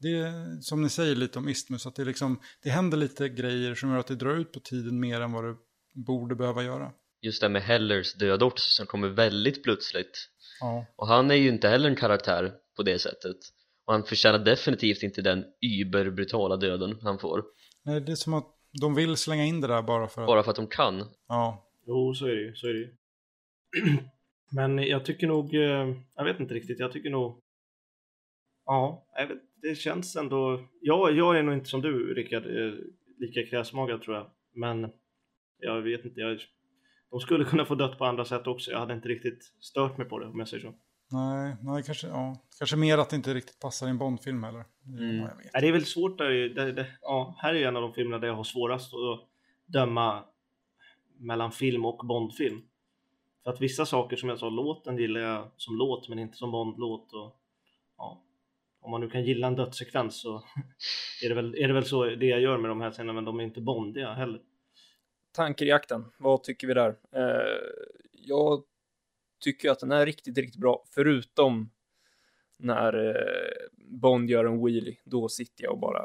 det är som ni säger lite om Isthmus, att det, liksom, det händer lite grejer som gör att det drar ut på tiden mer än vad det borde behöva göra. Just det med Hellers död också som kommer väldigt plötsligt Ja, och han är ju inte heller en karaktär på det sättet och han förtjänar definitivt inte den überbrutala döden han får Nej, det är som att de vill slänga in det där bara för att... bara för att de kan Ja, Jo, så är det ju. Så är det ju. Men jag tycker nog, eh, jag vet inte riktigt, jag tycker nog, ja, jag vet, det känns ändå, jag, jag är nog inte som du Rickard, eh, lika kräsmagad tror jag, men jag vet inte, jag, de skulle kunna få dött på andra sätt också, jag hade inte riktigt stört mig på det om jag säger så. nej, nej kanske, ja, kanske mer att det inte riktigt passar i en Bond-film heller. Mm. Ja, det är väl svårt där, det, det, ja, här är ju en av de filmerna där jag har svårast att döma mellan film och Bondfilm. För att vissa saker som jag sa, låten gillar jag som låt men inte som Bond-låt. Och, ja, om man nu kan gilla en dödssekvens så är det, väl, är det väl så det jag gör med de här scenerna men de är inte bondiga heller. Tanker i akten, vad tycker vi där? Eh, jag tycker att den är riktigt, riktigt bra, förutom när eh, Bond gör en wheelie, då sitter jag och bara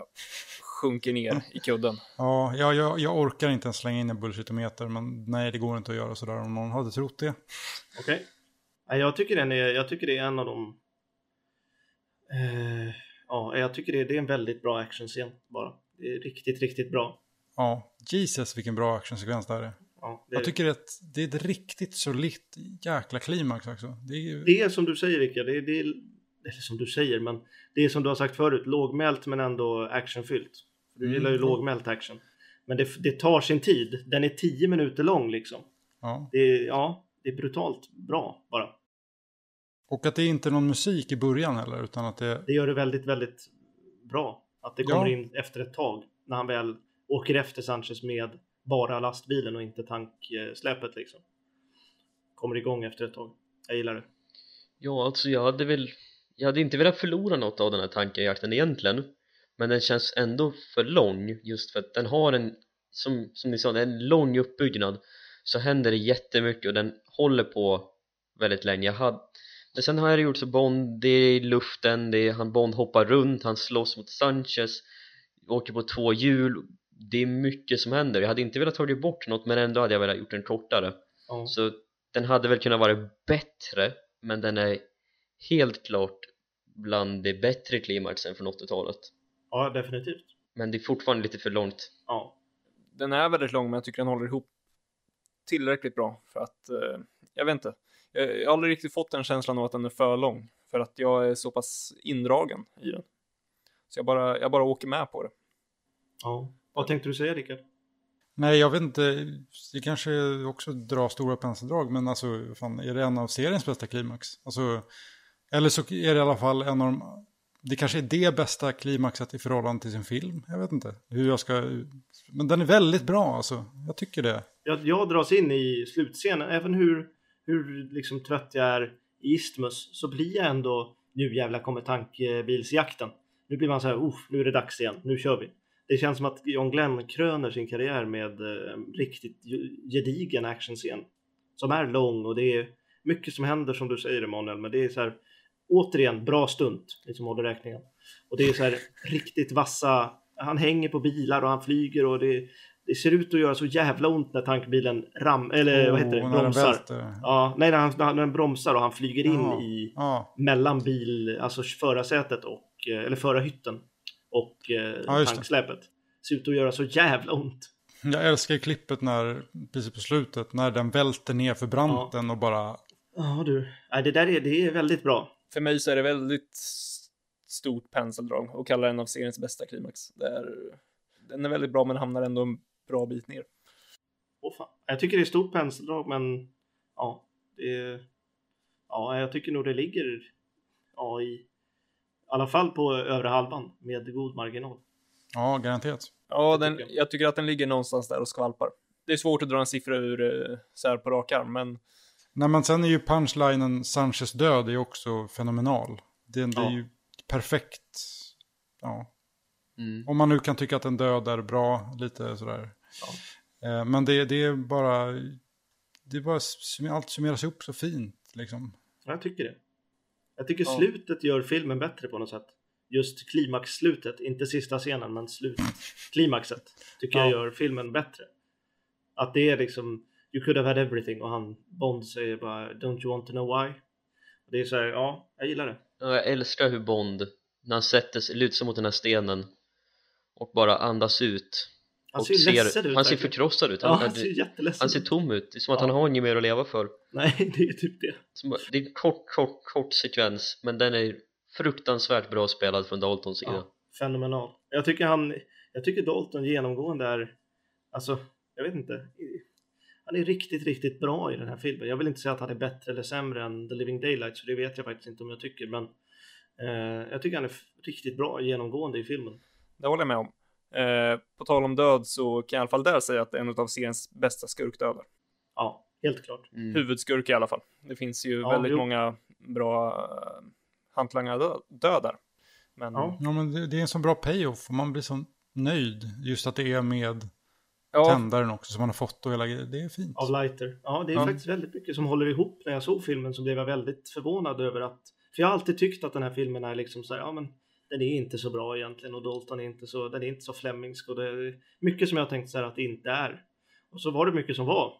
sjunker ner i kudden. Ja, jag, jag, jag orkar inte ens slänga in en bullshitometer, men nej, det går inte att göra sådär om någon hade trott det. Okej? Nej, jag, tycker den är, jag tycker det är en av de... Eh, ja, jag tycker det, det är en väldigt bra actionscen bara. Det är riktigt, riktigt bra. Ja, Jesus vilken bra actionsekvens det här är. Ja, det, Jag tycker att det är ett riktigt solitt jäkla klimax också. Det är ju... det är som du säger Rickard, det är, det är, eller som du säger, men det är som du har sagt förut, lågmält men ändå actionfyllt. Du Mm. gillar ju lågmält action. Men det, det tar sin tid, den är 10 minuter lång liksom. Ja. Det ja, det är brutalt bra bara. Och att det är inte är någon musik i början heller, utan att det... Det gör det väldigt, väldigt bra. Att det kommer Ja. in efter ett tag, när han väl åker efter Sanchez med bara lastbilen och inte tanksläpet liksom. Kommer igång efter ett tag. Jag gillar det. Ja, alltså jag hade väl Jag hade inte velat förlora något av den här tankejakten egentligen Men den känns ändå för lång just för att den har en Som, som ni sa, det är en lång uppbyggnad Så händer det jättemycket och den håller på väldigt länge jag hade, Men sen har jag gjort så Bond, det är i luften, det är, han Bond hoppar runt, han slåss mot Sanchez Åker på två hjul Det är mycket som händer, jag hade inte velat ta bort något men ändå hade jag velat gjort den kortare Ja. så den hade väl kunnat vara bättre men den är helt klart bland de bättre klimaxen från 80-talet ja, definitivt. men det är fortfarande lite för långt Ja. Den är väldigt lång, men jag tycker den håller ihop tillräckligt bra för att, eh, jag vet inte. Jag, jag har aldrig riktigt fått den känslan av att den är för lång, för att jag är så pass indragen i den. Så jag bara, jag bara åker med på det. ja. Vad tänkte du säga Rickard? Nej, jag vet inte. Det kanske också drar stora penseldrag, men alltså, fan, är det en av seriens bästa klimax? Alltså, eller så är det i alla fall en av de... Det kanske är det bästa klimaxet i förhållande till sin film. Jag vet inte hur jag ska... Men den är väldigt bra alltså. Jag tycker det. Jag, jag dras in i slutscenen, även hur, hur liksom trött jag är i Isthmus så blir jag ändå nu jävlar kommer tankbilsjakten. Nu blir man så här, Uff, nu är det dags igen, nu kör vi. Det känns som att John Glenn kröner sin karriär med eh, riktigt gedigen actionscen. Som är lång och det är, mycket som händer som du säger Emanuel, men det är så här återigen bra stunt, liksom håller räkningen. Och det är så här riktigt vassa, han hänger på bilar och han flyger och det, det ser ut att göra så jävla ont när tankbilen ram, eller vad heter det, Oh, bromsar. Ja, nej, när, han, när den bromsar och han flyger in Ja. i Ja, mellan bil, alltså förarsätet och, eh, eller förarhytten och eh, Ja, just det. tanksläpet. Ser ut att göra så jävla ont. jag älskar klippet när, precis på slutet, när den välter ner för branten och bara... Ja du, nej, det där är, det är väldigt bra. För mig så är det väldigt stort penseldrag och kallar en av seriens bästa klimax. Det är, den är väldigt bra men hamnar ändå bra bit ner. Åh fan. Jag tycker det är stort penseldrag men ja, det ja, jag tycker nog det ligger ja, i, i alla fall på övre halvan med god marginal. Ja, garanterat. Ja, den, tycker jag. tycker att den ligger någonstans där och skvalpar. Det är svårt att dra en siffra ur eh, så här på rak arm, men Nej, men sen är ju punchlinen Sanchez död är också fenomenal. Det, det är Ja. ju perfekt. Ja. Mm. Om man nu kan tycka att en död är bra, lite sådär. Eh, Men det, det är bara... Det är bara allt summeras ihop så fint liksom. Ja, Jag tycker det. Jag tycker Ja. slutet gör filmen bättre på något sätt. Just klimaxslutet, inte sista scenen men slut. Klimaxet tycker jag Ja. gör filmen bättre. Att det är liksom You could have had everything och han Bond säger bara Don't you want to know why? Det är så här, ja, jag gillar det. Ja, Jag älskar hur Bond, när han sätter sig, lutar sig mot den här stenen och bara andas ut Han och ser ju ledsen ut. han ser förkrossad ut, Ja, han, han ser jätteledsen han ser tom ut, det är som att Ja. han har inget mer att leva för Nej, det är typ det. Bara- Det är en kort, kort, kort sekvens men den är fruktansvärt bra spelad från Daltons sida Ja, fenomenal. Jag tycker han, jag tycker Dalton genomgående är, alltså, jag vet inte. Han är riktigt, riktigt bra i den här filmen. Jag vill inte säga att han är bättre eller sämre än The Living Daylights, för det vet jag faktiskt inte om jag tycker, men eh, jag tycker han är riktigt bra genomgående i filmen. Det håller jag med om. Eh, på tal om död så kan jag i alla fall där säga att det är en av seriens bästa skurkdödar. Ja, helt klart. mm. Huvudskurk i alla fall. Det finns ju Ja, väldigt jo. många bra uh, hantlangare dö- dödar. Men Ja. Ja, men det, det är en så bra payoff och man blir så nöjd. Just att det är med ja, tändaren också som man har fått och hela grejen. Det är fint. Av Lighter. Ja, det är Ja. faktiskt väldigt mycket som håller ihop. När jag såg filmen så blev jag väldigt förvånad över att, för jag har alltid tyckt att den här filmen är liksom så här, ja men den är inte så bra egentligen och Dalton är inte så, den är inte så flemingsk och det är mycket som jag tänkt så här att det inte är. Och så var det mycket som var.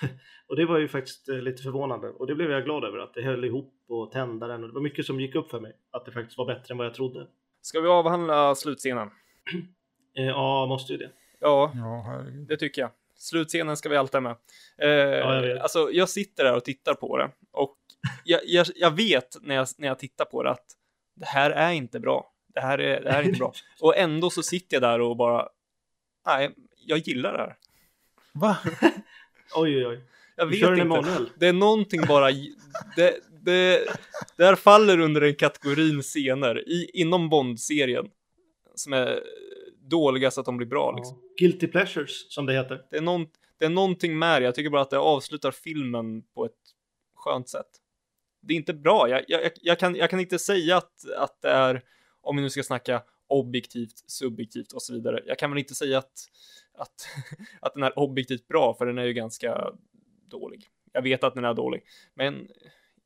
och det var ju faktiskt eh, lite förvånande och det blev jag glad över att det höll ihop och tändaren och det var mycket som gick upp för mig. Att det faktiskt var bättre än vad jag trodde. ska vi avhandla slutscenen? Eh, ja, måste ju det. Ja, Ja, det tycker jag. Slutscenen ska vi alltid ha med. Eh, jag vet. Alltså, jag sitter där och tittar på det och jag, jag, jag vet när jag, när jag tittar på det att det här är inte bra. Det här är, det här är inte bra. Och ändå så sitter jag där och bara, nej, jag gillar det här. Va? Oj, oj, oj. Jag Du vet inte. Det är någonting bara, det, det, det här faller under den kategorin scener i, inom Bond-serien som är dåliga så att de blir bra liksom. Guilty Pleasures som det heter. Det är, någon, det är någonting med det. Jag tycker bara att det avslutar filmen på ett skönt sätt. Det är inte bra. Jag, jag, jag, kan, jag kan inte säga att, att det är, om vi nu ska snacka objektivt, subjektivt och så vidare. Jag kan väl inte säga att, att, att den är objektivt bra, för den är ju ganska dålig. Jag vet att den är dålig, men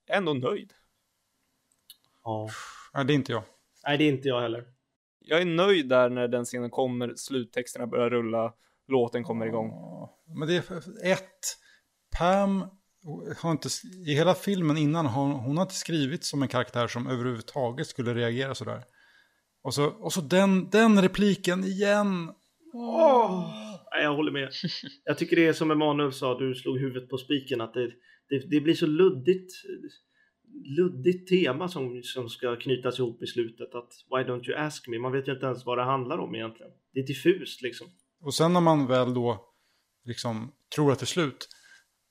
jag är ändå nöjd. Ja. Nej, det är inte jag. Nej, det är inte jag heller. Jag är nöjd där när den scenen kommer, sluttexterna börjar rulla, låten kommer igång. Men det är ett. Pam har inte, i hela filmen innan har hon har inte skrivit som en karaktär som överhuvudtaget skulle reagera sådär. Och så, och så den, den repliken igen. Nej, jag håller med. Jag tycker det är som Emanuel sa, du slog huvudet på spiken, att det, det, det blir så luddigt luddigt tema som, som ska knytas ihop i slutet. Att why don't you ask me? Man vet ju inte ens vad det handlar om egentligen. Det är diffust liksom. Och sen när man väl då liksom tror att det är slut.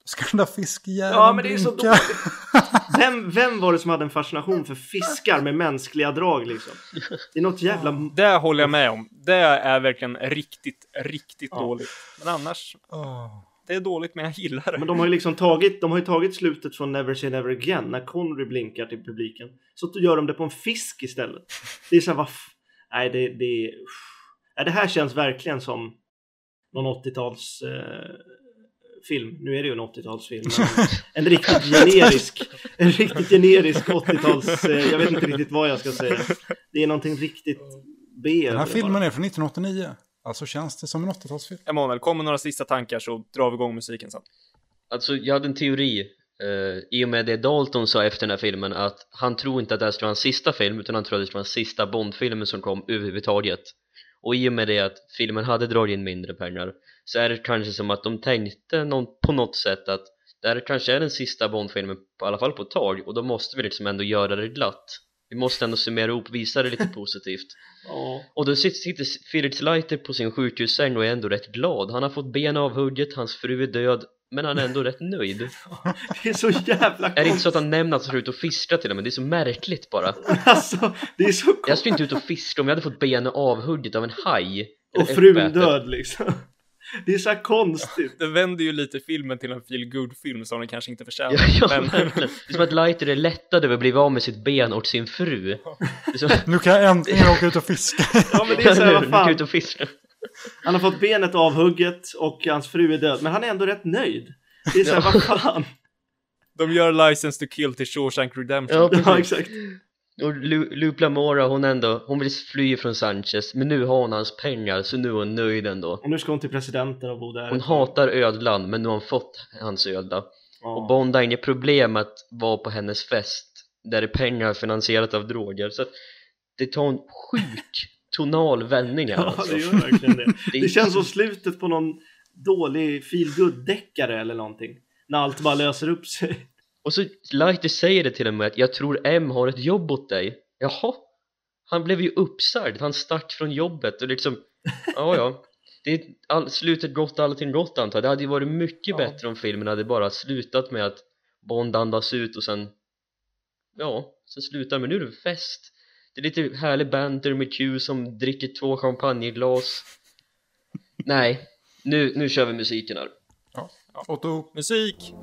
Ska den där fiskjäveln Ja, men det är så dåligt. Vem, vem var det som hade en fascination för fiskar med mänskliga drag liksom? Det är något jävla... Det håller jag med om. Det är verkligen riktigt, riktigt Ja. dåligt. Men annars, Åh. det är dåligt men jag gillar det. Men de har ju liksom tagit, de har ju tagit slutet från Never Say Never Again när Connery blinkar till publiken. Så gör de det på en fisk istället. Det är så här, vad Nej, det, det. Nej, det här känns verkligen som någon 80-tals eh, film. Nu är det ju en 80-talsfilm. men En riktigt generisk, en riktigt generisk 80-tals, eh, jag vet inte riktigt vad jag ska säga. Det är någonting riktigt B. Den här filmen bara. är från 1989. Alltså känns det som en 80-talsfilm. Emanuel, kom med några sista tankar så drar vi igång musiken sen. Alltså jag hade en teori eh, i och med det Dalton sa efter den här filmen att han tror inte att det här ska vara hans sista film utan han tror att det ska vara den sista Bond-filmen som kom överhuvudtaget och i och med det att filmen hade dragit in mindre pengar så är det kanske som att de tänkte någon, på något sätt att det här kanske är den sista Bond-filmen i alla fall på ett tag och då måste vi liksom ändå göra det glatt vi måste ändå summera ihop, visa det lite positivt Ja. och då sitter, Felix Leiter på sin sjukhussäng och är ändå rätt glad han har fått ben avhugget, hans fru är död men han är ändå rätt nöjd Det är så jävla är det inte så att konstigt. han nämner att han ska ut och fiska till och med? Det är så märkligt bara Alltså, det är så Jag konstigt. skulle inte ut och fiska om jag hade fått benet avhugget av en haj Och frun död liksom. Det är så här konstigt. Det vänder ju lite filmen till en feel good film som den kanske inte förtjänar. Ja, ja men. Det är som att Lighter är lättad över att bli av med sitt ben och sin fru så, Nu kan jag äntligen åka ut och fiska. Ja men det är så här, vad fan. ut och fiska Han har fått benet avhugget och hans fru är död. Men han är ändå rätt nöjd. Det är så här, vad fan. de gör License to Kill till Shawshank Redemption. Ja, Ja exakt. Och Lu- Lupe Mora hon ändå, hon vill fly från Sanchez men nu har hon hans pengar så nu är hon nöjd ändå Och nu ska hon till presidenten och bo där. Hon hatar ödlan men nu har hon fått hans ödla Och Ja. Bond har inget problem att vara på hennes fest där det är pengar finansierat av droger så att det tar en sjuk tonal vändning här Ja, alltså. det gör verkligen det. Det- Det känns som slutet på någon dålig feel deckare eller någonting. När allt bara löser upp sig. Och så Lighter säger det till och med att jag tror M har ett jobb åt dig. Jaha? Han blev ju uppsagd, han stack från jobbet och liksom Ja ja. Det är all, slutet gott, allting gott antar jag. Det hade ju varit mycket Ja. bättre om filmen hade bara slutat med att Bond andas ut och sen Ja, sen slutar. Men nu är det fest. Det är lite härlig banter med Q som dricker två champagneglas. Nej, nu, nu kör vi musiken här. Ja. Otto, Musik!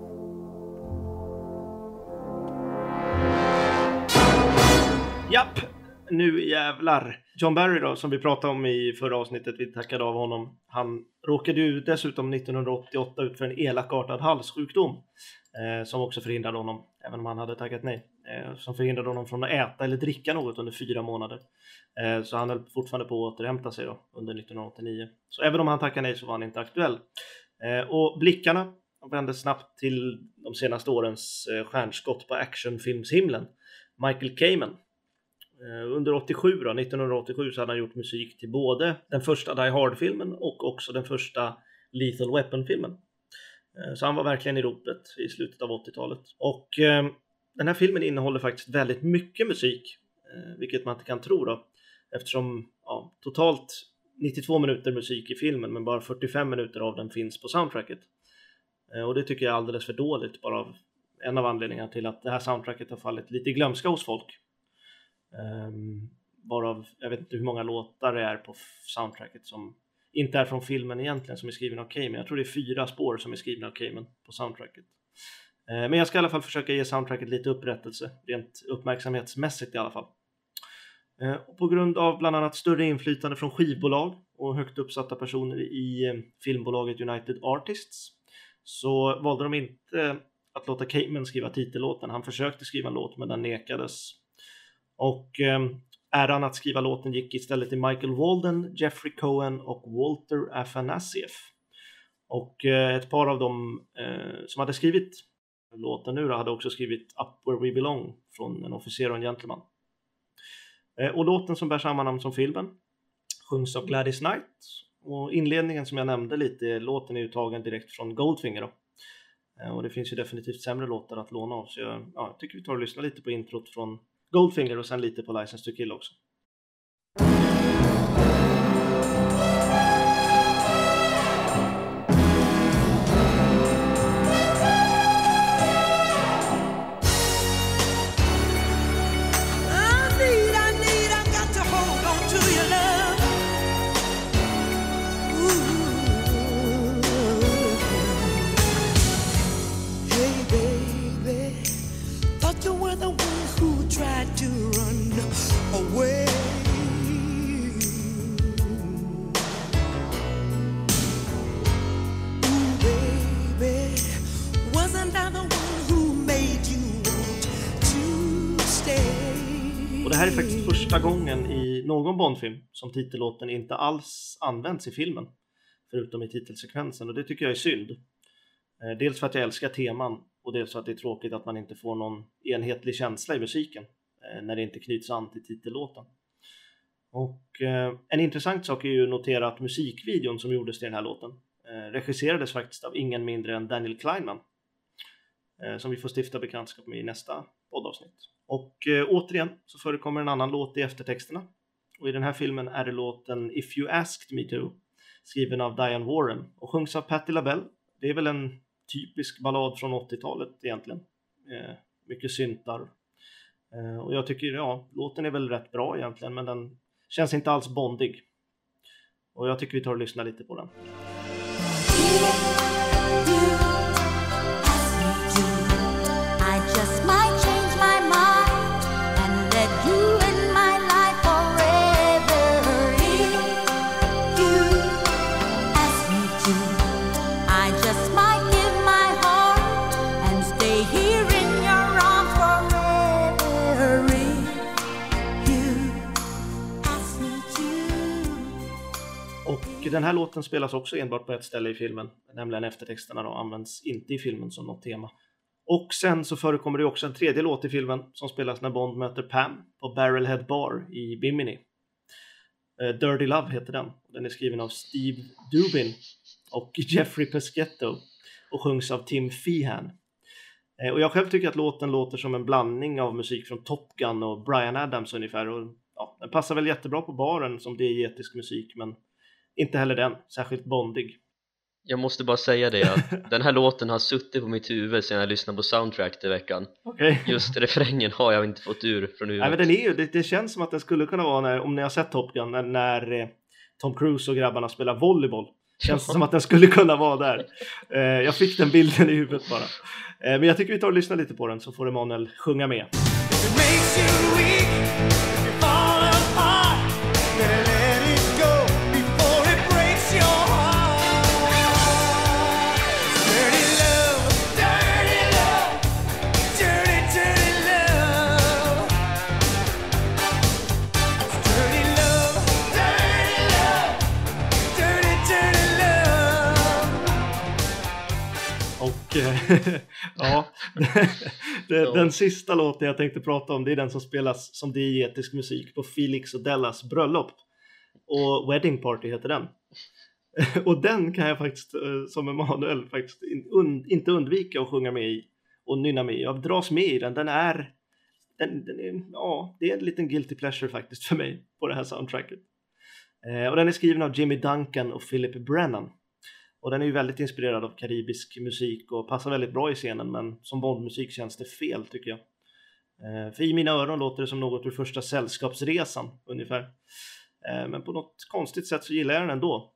Japp! Nu jävlar. John Barry då, som vi pratade om i förra avsnittet, vi tackade av honom. Han råkade ju dessutom 1988 ut för en elakartad halssjukdom. Eh, som också förhindrade honom, även om han hade tackat nej. Eh, som förhindrade honom från att äta eller dricka något under fyra månader. Eh, så han höll fortfarande på att återhämta sig då, under 1989. Så även om han tackade nej så var han inte aktuell. Eh, och blickarna vände snabbt till de senaste årens eh, stjärnskott på actionfilmshimlen. Michael Kamen. Eh, under 87 då, 1987 så hade han gjort musik till både den första Die Hard-filmen och också den första Lethal Weapon-filmen. Eh, så han var verkligen i ropet i slutet av 80-talet. Och eh, den här filmen innehåller faktiskt väldigt mycket musik, vilket man inte kan tro då. Eftersom ja, totalt 92 minuter musik i filmen, men bara 45 minuter av den finns på soundtracket. Och det tycker jag är alldeles för dåligt, bara av en av anledningarna till att det här soundtracket har fallit lite i glömska hos folk. Um, varav, jag vet inte hur många låtar det är på soundtracket som inte är från filmen egentligen som är skriven av Cayman. Jag tror det är fyra spår som är skrivna av Cayman på soundtracket. Uh, men jag ska i alla fall försöka ge soundtracket lite upprättelse, rent uppmärksamhetsmässigt i alla fall. Uh, och på grund av bland annat större inflytande från skivbolag och högt uppsatta personer i uh, filmbolaget United Artists så valde de inte att låta Cayman skriva titellåten. Han försökte skriva en låt men den nekades. Och eh, äran att skriva låten gick istället till Michael Walden, Jeffrey Cohen och Walter Afanasieff. Och eh, ett par av dem eh, som hade skrivit låten nu då, hade också skrivit Up Where We Belong från En officer och en gentleman. Eh, och låten som bär samma namn som filmen sjungs av Gladys Knight. Och inledningen som jag nämnde lite, låten är ju tagen direkt från Goldfinger då. Eh, Och det finns ju definitivt sämre låtar att låna av så jag, ja, jag tycker vi tar och lyssnar lite på introt från Goldfinger och sen lite på License to Kill också. Bondfilm som titellåten inte alls används i filmen. Förutom i titelsekvensen och det tycker jag är synd. Eh, dels för att jag älskar teman och dels för att det är tråkigt att man inte får någon enhetlig känsla i musiken eh, när det inte knyts an till titellåten. Och eh, en intressant sak är ju att notera att musikvideon som gjordes till den här låten eh, regisserades faktiskt av ingen mindre än Daniel Kleinman eh, som vi får stifta bekantskap med i nästa poddavsnitt. Och eh, återigen så förekommer en annan låt i eftertexterna. Och i den här filmen är det låten If You Asked Me To skriven av Diane Warren och sjungs av Patti LaBelle. Det är väl en typisk ballad från 80-talet egentligen. Eh, mycket syntar. Eh, och jag tycker, ja, låten är väl rätt bra egentligen men den känns inte alls bondig. Och jag tycker vi tar och lyssnar lite på den. Den här låten spelas också enbart på ett ställe i filmen, nämligen eftertexterna då används inte i filmen som något tema. Och sen så förekommer det också en tredje låt i filmen som spelas när Bond möter Pam på Barrelhead Bar i Bimini. Eh, Dirty Love heter den. Den är skriven av Steve Dubin och Jeffrey Peschetto och sjungs av Tim Feehan. Eh, och jag själv tycker att låten låter som en blandning av musik från Top Gun och Brian Adams ungefär. Och, ja, den passar väl jättebra på baren som diegetisk musik men inte heller den särskilt bondig. Jag måste bara säga det att den här låten har suttit på mitt huvud sedan jag lyssnade på soundtrack i veckan Okej. Just refrängen har jag inte fått ur från Nej, huvudet men den är ju, det, det känns som att den skulle kunna vara när, om ni har sett Top Gun, när, när eh, Tom Cruise och grabbarna spelar volleyboll. Känns som att den skulle kunna vara där. Eh, jag fick den bilden i huvudet bara. Eh, men jag tycker vi tar och lyssnar lite på den så får Emanuel sjunga med. If it ja, den, den sista låten jag tänkte prata om det är den som spelas som diegetisk musik på Felix och Dellas bröllop. Och Wedding Party heter den. Och den kan jag faktiskt eh, som Emanuel faktiskt un, inte undvika att sjunga med i och nynna med i. Jag dras med i den. Den är, den, den är, ja, det är en liten guilty pleasure faktiskt för mig på det här soundtracket. Eh, och den är skriven av Jimmy Duncan och Philip Brennan. Och den är ju väldigt inspirerad av karibisk musik och passar väldigt bra i scenen men som Bondmusik känns det fel tycker jag. Eh, för i mina öron låter det som något ur första sällskapsresan ungefär. Eh, men på något konstigt sätt så gillar jag den ändå.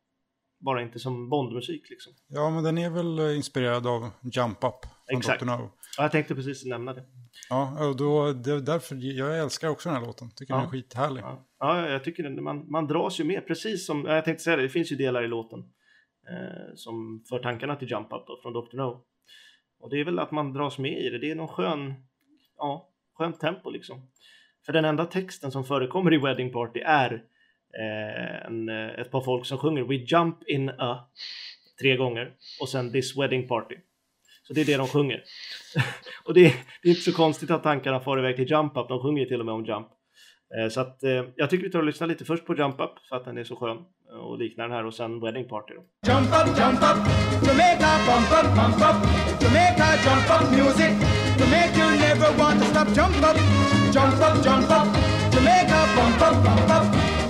Bara inte som Bondmusik liksom. Ja, men den är väl eh, inspirerad av Jump Up från Exakt. Dr. No. Ja, jag tänkte precis nämna det. Ja, och då, det är därför jag älskar också den här låten. Tycker Ja. den är skithärlig. Ja, ja jag tycker det, man, man dras ju med precis som, ja, jag tänkte säga det, det finns ju delar i låten Eh, som för tankarna till Jump Up då, från Dr. No. Och det är väl att man dras med i det, det är någon skön, ja, skönt tempo liksom. För den enda texten som förekommer i Wedding Party är eh, en, eh, ett par folk som sjunger We jump in a tre gånger och sen This Wedding Party. Så det är det de sjunger. och det är, det är inte så konstigt att tankarna far iväg till Jump Up, de sjunger till och med om Jump. Eh, så att eh, jag tycker vi tar och lyssnar lite först på Jump Up för att den är så skön och liknar den här och sen Wedding Party då. Jump up, jump up, Jamaica, bump up, bump up. Jamaica, jump up music to make you never want to stop. Jump up, jump up, jump up. Jamaica, bump up, bump up.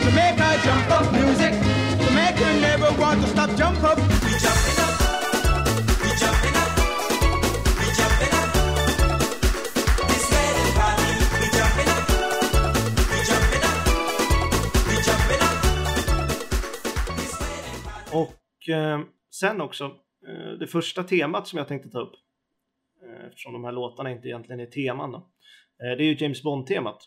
Jamaica, jump up music to make you never want to stop. Jump up. Och eh, sen också, eh, det första temat som jag tänkte ta upp, eh, eftersom de här låtarna inte egentligen är teman då, eh, det är ju James Bond-temat.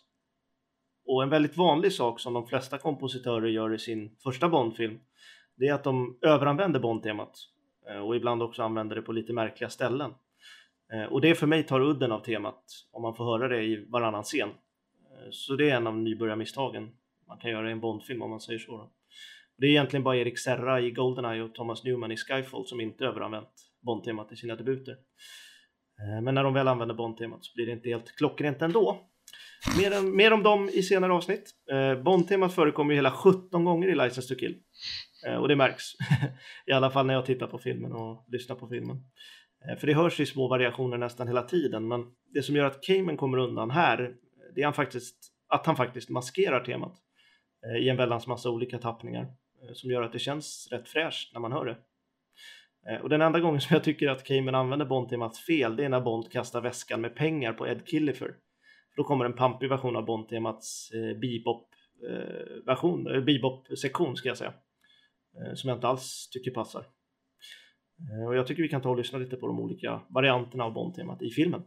Och en väldigt vanlig sak som de flesta kompositörer gör i sin första Bond-film, det är att de överanvänder Bond-temat eh, och ibland också använder det på lite märkliga ställen. Eh, och det för mig tar udden av temat om man får höra det i varannan scen. Eh, så det är en av nybörjarmisstagen man kan göra i en Bondfilm om man säger så. Då. Det är egentligen bara Erik Serra i Goldeneye och Thomas Newman i Skyfall som inte överanvänt Bond-temat i sina debuter. Eh, men när de väl använder Bond-temat så blir det inte helt klockrent ändå. Mer, än, mer om dem i senare avsnitt. Eh, Bond-temat förekommer ju hela 17 gånger i License to Kill. Eh, och det märks. I alla fall när jag tittar på filmen och lyssnar på filmen. För det hörs i små variationer nästan hela tiden. Men det som gör att Cayman kommer undan här, det är han faktiskt, att han faktiskt maskerar temat i en väldans massa olika tappningar. Eh, som gör att det känns rätt fräscht när man hör det. Eh, och den enda gången som jag tycker att Cayman använder Bond-temat fel, det är när Bond kastar väskan med pengar på Ed Killifer. Då kommer en pampig version av Bond-temats eh, bebop-version, eh, eh, bebop-sektion ska jag säga. Eh, som jag inte alls tycker passar. Eh, och jag tycker vi kan ta och lyssna lite på de olika varianterna av Bond-temat i filmen.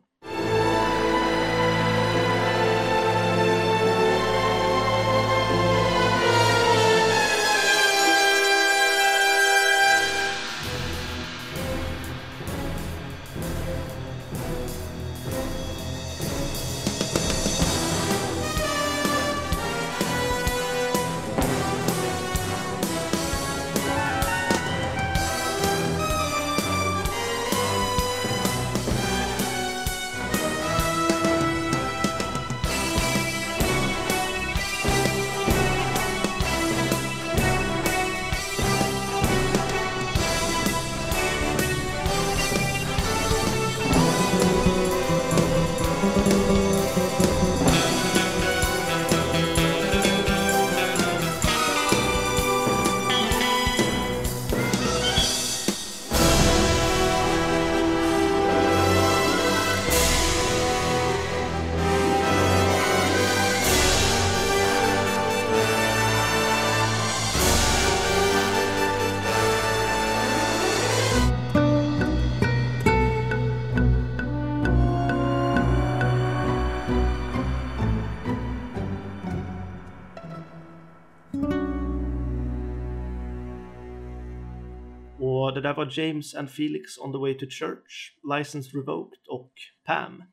James and Felix on the way to church, License Revoked och Pam.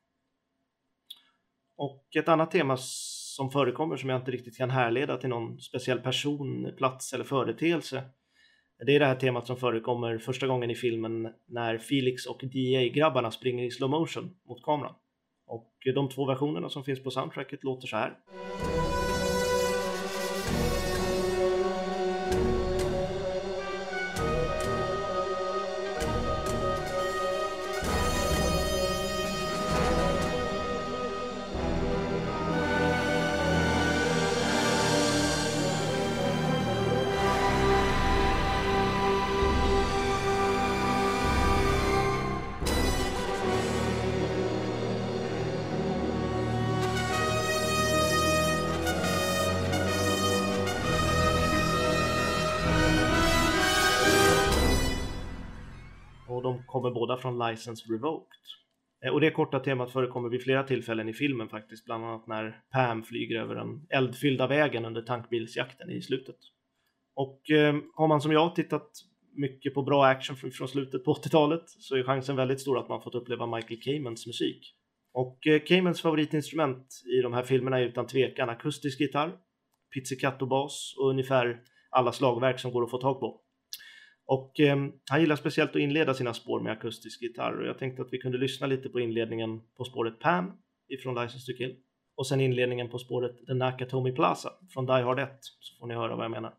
Och ett annat tema som förekommer som jag inte riktigt kan härleda till någon speciell person, plats eller företeelse. Det är det här temat som förekommer första gången i filmen när Felix och DA-grabbarna springer i slow motion mot kameran. Och de två versionerna som finns på soundtracket låter så här. Från License Revoked. Eh, och det korta temat förekommer vid flera tillfällen i filmen faktiskt, bland annat när Pam flyger över den eldfyllda vägen under tankbilsjakten i slutet. Och eh, har man som jag tittat mycket på bra action från, från slutet på 80-talet så är chansen väldigt stor att man fått uppleva Michael Caymans musik. Och eh, Caymans favoritinstrument i de här filmerna är utan tvekan akustisk gitarr, pizzicato-bas och ungefär alla slagverk som går att få tag på. Och eh, han gillar speciellt att inleda sina spår med akustisk gitarr och jag tänkte att vi kunde lyssna lite på inledningen på spåret Pam ifrån License to Kill och sen inledningen på spåret The Nakatomi Plaza från Die Hard 1 så får ni höra vad jag menar.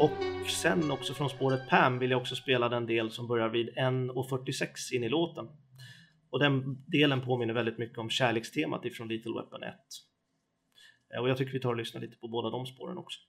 Och sen också från spåret Pam vill jag också spela den del som börjar vid 1.46 in i låten. Och den delen påminner väldigt mycket om kärlekstemat ifrån Little Weapon 1. Eh, och jag tycker vi tar och lyssnar lite på båda de spåren också.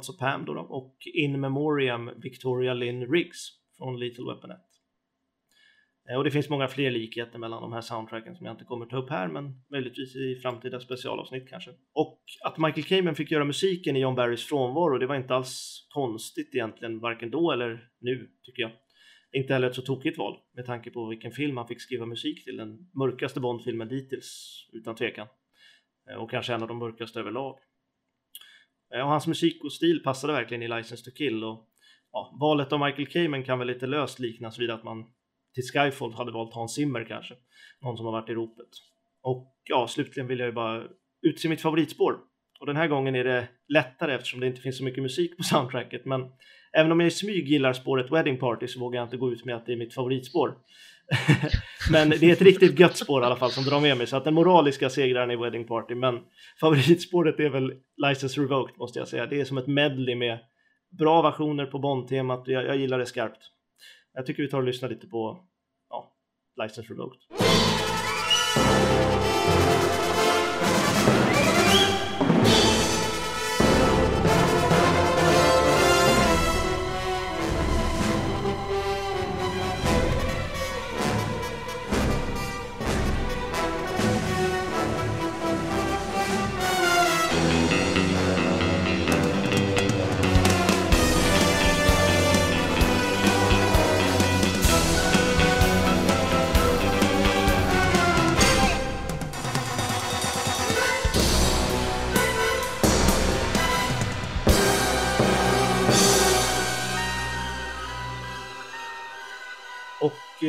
Alltså Pam då, då och In Memoriam Victoria Lynn Riggs från Little Weapon 1. Eh, och det finns många fler likheter mellan de här soundtracken som jag inte kommer ta upp här, men möjligtvis i framtida specialavsnitt kanske. Och att Michael Kamen fick göra musiken i John Barrys frånvaro, det var inte alls konstigt egentligen, varken då eller nu, tycker jag. Inte heller ett så tokigt val, med tanke på vilken film han fick skriva musik till, den mörkaste Bond-filmen dittills, utan tvekan. Eh, och kanske en av de mörkaste överlag. Eh, och hans musik och stil passade verkligen i License to Kill och ja, valet av Michael Kamen kan väl lite löst liknas vid att man till Skyfall hade valt Hans Zimmer kanske. Någon som har varit i ropet. Och ja, slutligen vill jag ju bara utse mitt favoritspår. Och den här gången är det lättare eftersom det inte finns så mycket musik på soundtracket. Men även om jag i smyg gillar spåret Wedding Party så vågar jag inte gå ut med att det är mitt favoritspår. men det är ett riktigt gött spår i alla fall som drar med mig. Så att den moraliska segraren är Wedding Party. Men favoritspåret är väl License Revoked måste jag säga. Det är som ett medley med bra versioner på Bond-temat. Jag, jag gillar det skarpt. Jag tycker vi tar och lyssnar lite på ja, License Revoked.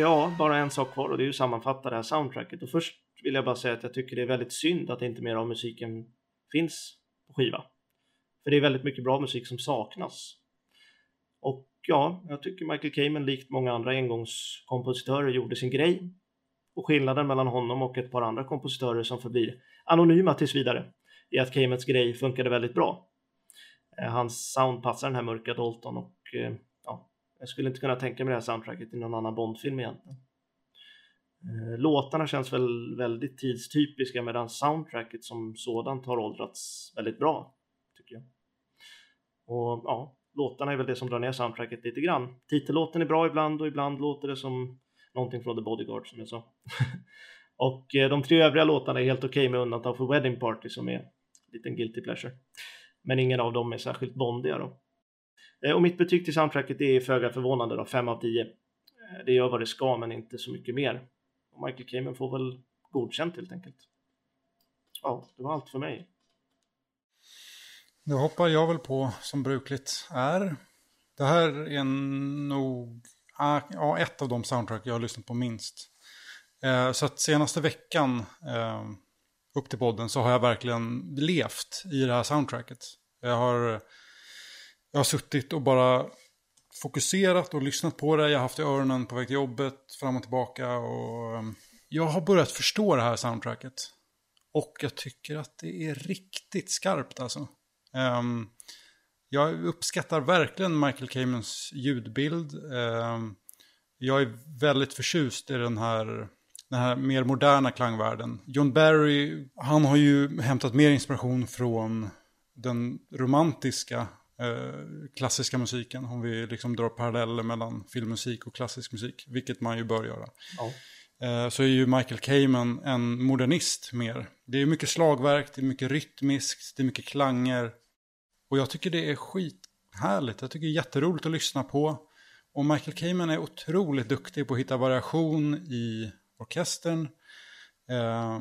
Ja, bara en sak kvar och det är ju att sammanfatta det här soundtracket. Och först vill jag bara säga att jag tycker det är väldigt synd att inte mer av musiken finns på skiva. För det är väldigt mycket bra musik som saknas. Och ja, jag tycker Michael Kamen likt många andra engångskompositörer gjorde sin grej. Och skillnaden mellan honom och ett par andra kompositörer som förblir anonyma tills vidare är att Kamens grej funkade väldigt bra. Eh, hans sound passar den här mörka Dalton och eh, jag skulle inte kunna tänka mig det här soundtracket i någon annan Bondfilm egentligen. Eh, låtarna känns väl väldigt tidstypiska medan soundtracket som sådant har åldrats väldigt bra, tycker jag. Och ja, låtarna är väl det som drar ner soundtracket lite grann. Titellåten är bra ibland och ibland låter det som någonting från The Bodyguard som jag sa. och eh, de tre övriga låtarna är helt okej med undantag för Wedding Party som är en liten guilty pleasure. Men ingen av dem är särskilt bondiga då. Eh, och mitt betyg till soundtracket är föga förvånande då, 5 av 10. Eh, det gör vad det ska men inte så mycket mer. Och Michael Kamen får väl godkänt helt enkelt. Ja, det var allt för mig. Då hoppar jag väl på som brukligt är. Det här är nog ah, ja, ett av de soundtrack jag har lyssnat på minst. Eh, så att senaste veckan eh, upp till podden så har jag verkligen levt i det här soundtracket. Jag har, jag har suttit och bara fokuserat och lyssnat på det. Jag har haft i öronen på väg till jobbet, fram och tillbaka. Och, ehm, jag har börjat förstå det här soundtracket. Och jag tycker att det är riktigt skarpt alltså. Um, jag uppskattar verkligen Michael Camons ljudbild. Um, jag är väldigt förtjust i den här, den här mer moderna klangvärlden. John Barry, han har ju hämtat mer inspiration från den romantiska klassiska musiken. Om vi liksom drar paralleller mellan filmmusik och klassisk musik, vilket man ju bör göra. Ja. eh, så är ju Michael Kamen en modernist mer. Det är mycket slagverk, det är mycket rytmiskt, det är mycket klanger. Och jag tycker det är skithärligt, jag tycker det är jätteroligt att lyssna på. Och Michael Kamen är otroligt duktig på att hitta variation i orkestern. Eh,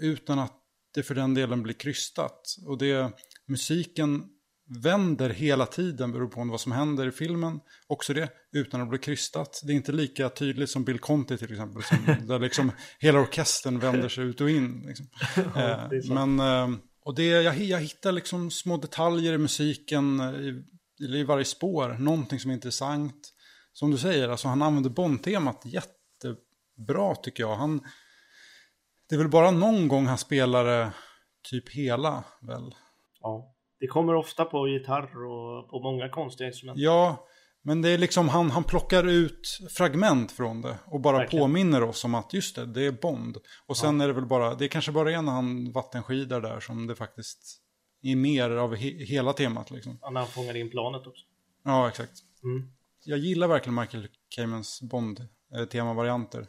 utan att det för den delen blir krystat. Och det, musiken vänder hela tiden beroende på vad som händer i filmen. Också det, utan att bli krystat. Det är inte lika tydligt som Bill Conti till exempel. Som, där liksom hela orkestern vänder sig ut och in. Liksom. Ja, Eh, men, eh, och det, jag, jag hittar liksom små detaljer i musiken, eh, i, i varje spår. Någonting som är intressant. Som du säger, alltså han använder Bond-temat jättebra tycker jag. Han, det är väl bara någon gång han spelar det typ hela väl. Ja. Det kommer ofta på gitarr och på många konstiga instrument. Ja, men det är liksom han, han plockar ut fragment från det och bara Verkligen. påminner oss om att just det, det är Bond. Och sen är det väl bara, det är kanske bara en han vattenskidar där som det faktiskt är mer av he, hela temat liksom. Ja, När han fångar in planet också. Ja, exakt. Mm. Jag gillar verkligen Michael Kamens Bond-temavarianter.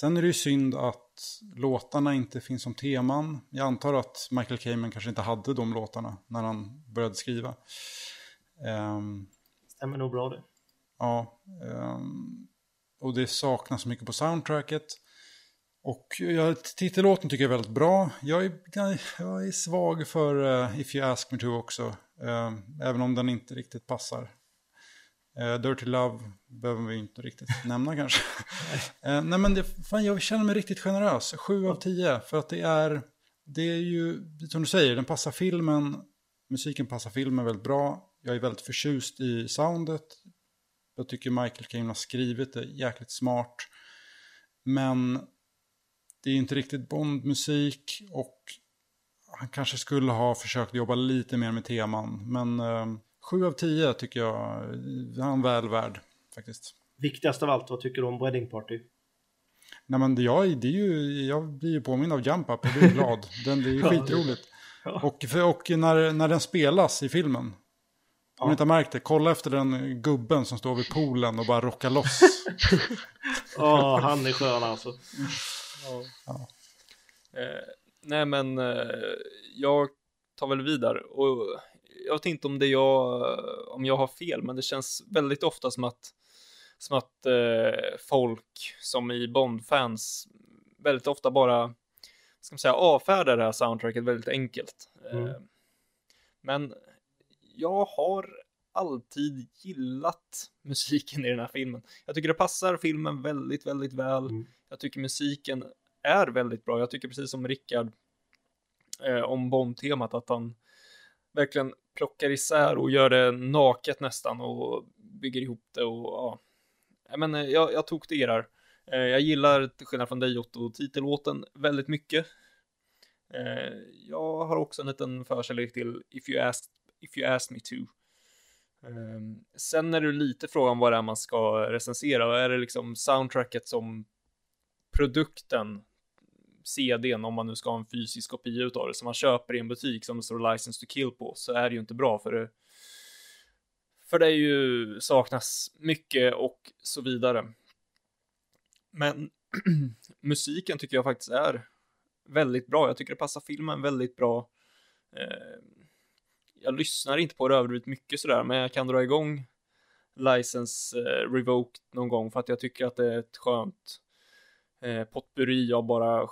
Sen är det ju synd att låtarna inte finns som teman. Jag antar att Michael Kamen kanske inte hade de låtarna när han började skriva. Ehm, Stämmer nog bra det. Ja, ehm, och det saknas mycket på soundtracket. Och jag, titellåten tycker jag är väldigt bra. Jag är, jag är svag för eh, If You Ask Me To också. ehm, även om den inte riktigt passar. Eh, Dirty Love behöver vi inte riktigt nämna kanske. Eh, nej men det, fan, jag känner mig riktigt generös. Sju av tio. För att det är, det är ju, som du säger, den passar filmen. Musiken passar filmen väldigt bra. Jag är väldigt förtjust i soundet. Jag tycker Michael Caine har skrivit det jäkligt smart. Men det är inte riktigt Bond-musik och han kanske skulle ha försökt jobba lite mer med teman. Men eh, sju av tio tycker jag är han väl värd faktiskt. Viktigast av allt, vad tycker du om Wedding Party? Nej men jag, det är ju, jag blir ju påmind av Jump Up och blir glad. Den, det är ju Ja, skitroligt. Ja. Och, för, och när, när den spelas i filmen. Om Ja. ni inte har märkt det, kolla efter den gubben som står vid poolen och bara rockar loss. Ja, han är skön alltså. Eh, nej men eh, jag tar väl vidare och jag vet inte om det jag, om jag har fel, men det känns väldigt ofta som att som att eh, folk som i Bond-fans väldigt ofta bara ska man säga, avfärdar det här soundtracket väldigt enkelt. Mm. Eh, men jag har alltid gillat musiken i den här filmen. Jag tycker det passar filmen väldigt, väldigt väl. Mm. Jag tycker musiken är väldigt bra. Jag tycker precis som Rickard eh, om Bond-temat att han verkligen plockar isär och gör det naket nästan och bygger ihop det och ja. Jag, men, eh, jag, jag tog det där. Eh, jag gillar till skillnad från dig Otto titellåten väldigt mycket. Eh, jag har också en liten förkärlek till If You Ask, If you ask Me To. Ehm, sen är det lite frågan vad det är man ska recensera. Är det liksom soundtracket som produkten, CDn, om man nu ska ha en fysisk kopia utav det, som man köper i en butik som det står license to kill på, så är det ju inte bra för det. För det är ju saknas mycket och så vidare. Men musiken tycker jag faktiskt är väldigt bra. Jag tycker det passar filmen väldigt bra. Eh, jag lyssnar inte på det överdrivet mycket sådär, men jag kan dra igång License eh, Revoked någon gång för att jag tycker att det är ett skönt eh, potpurri av bara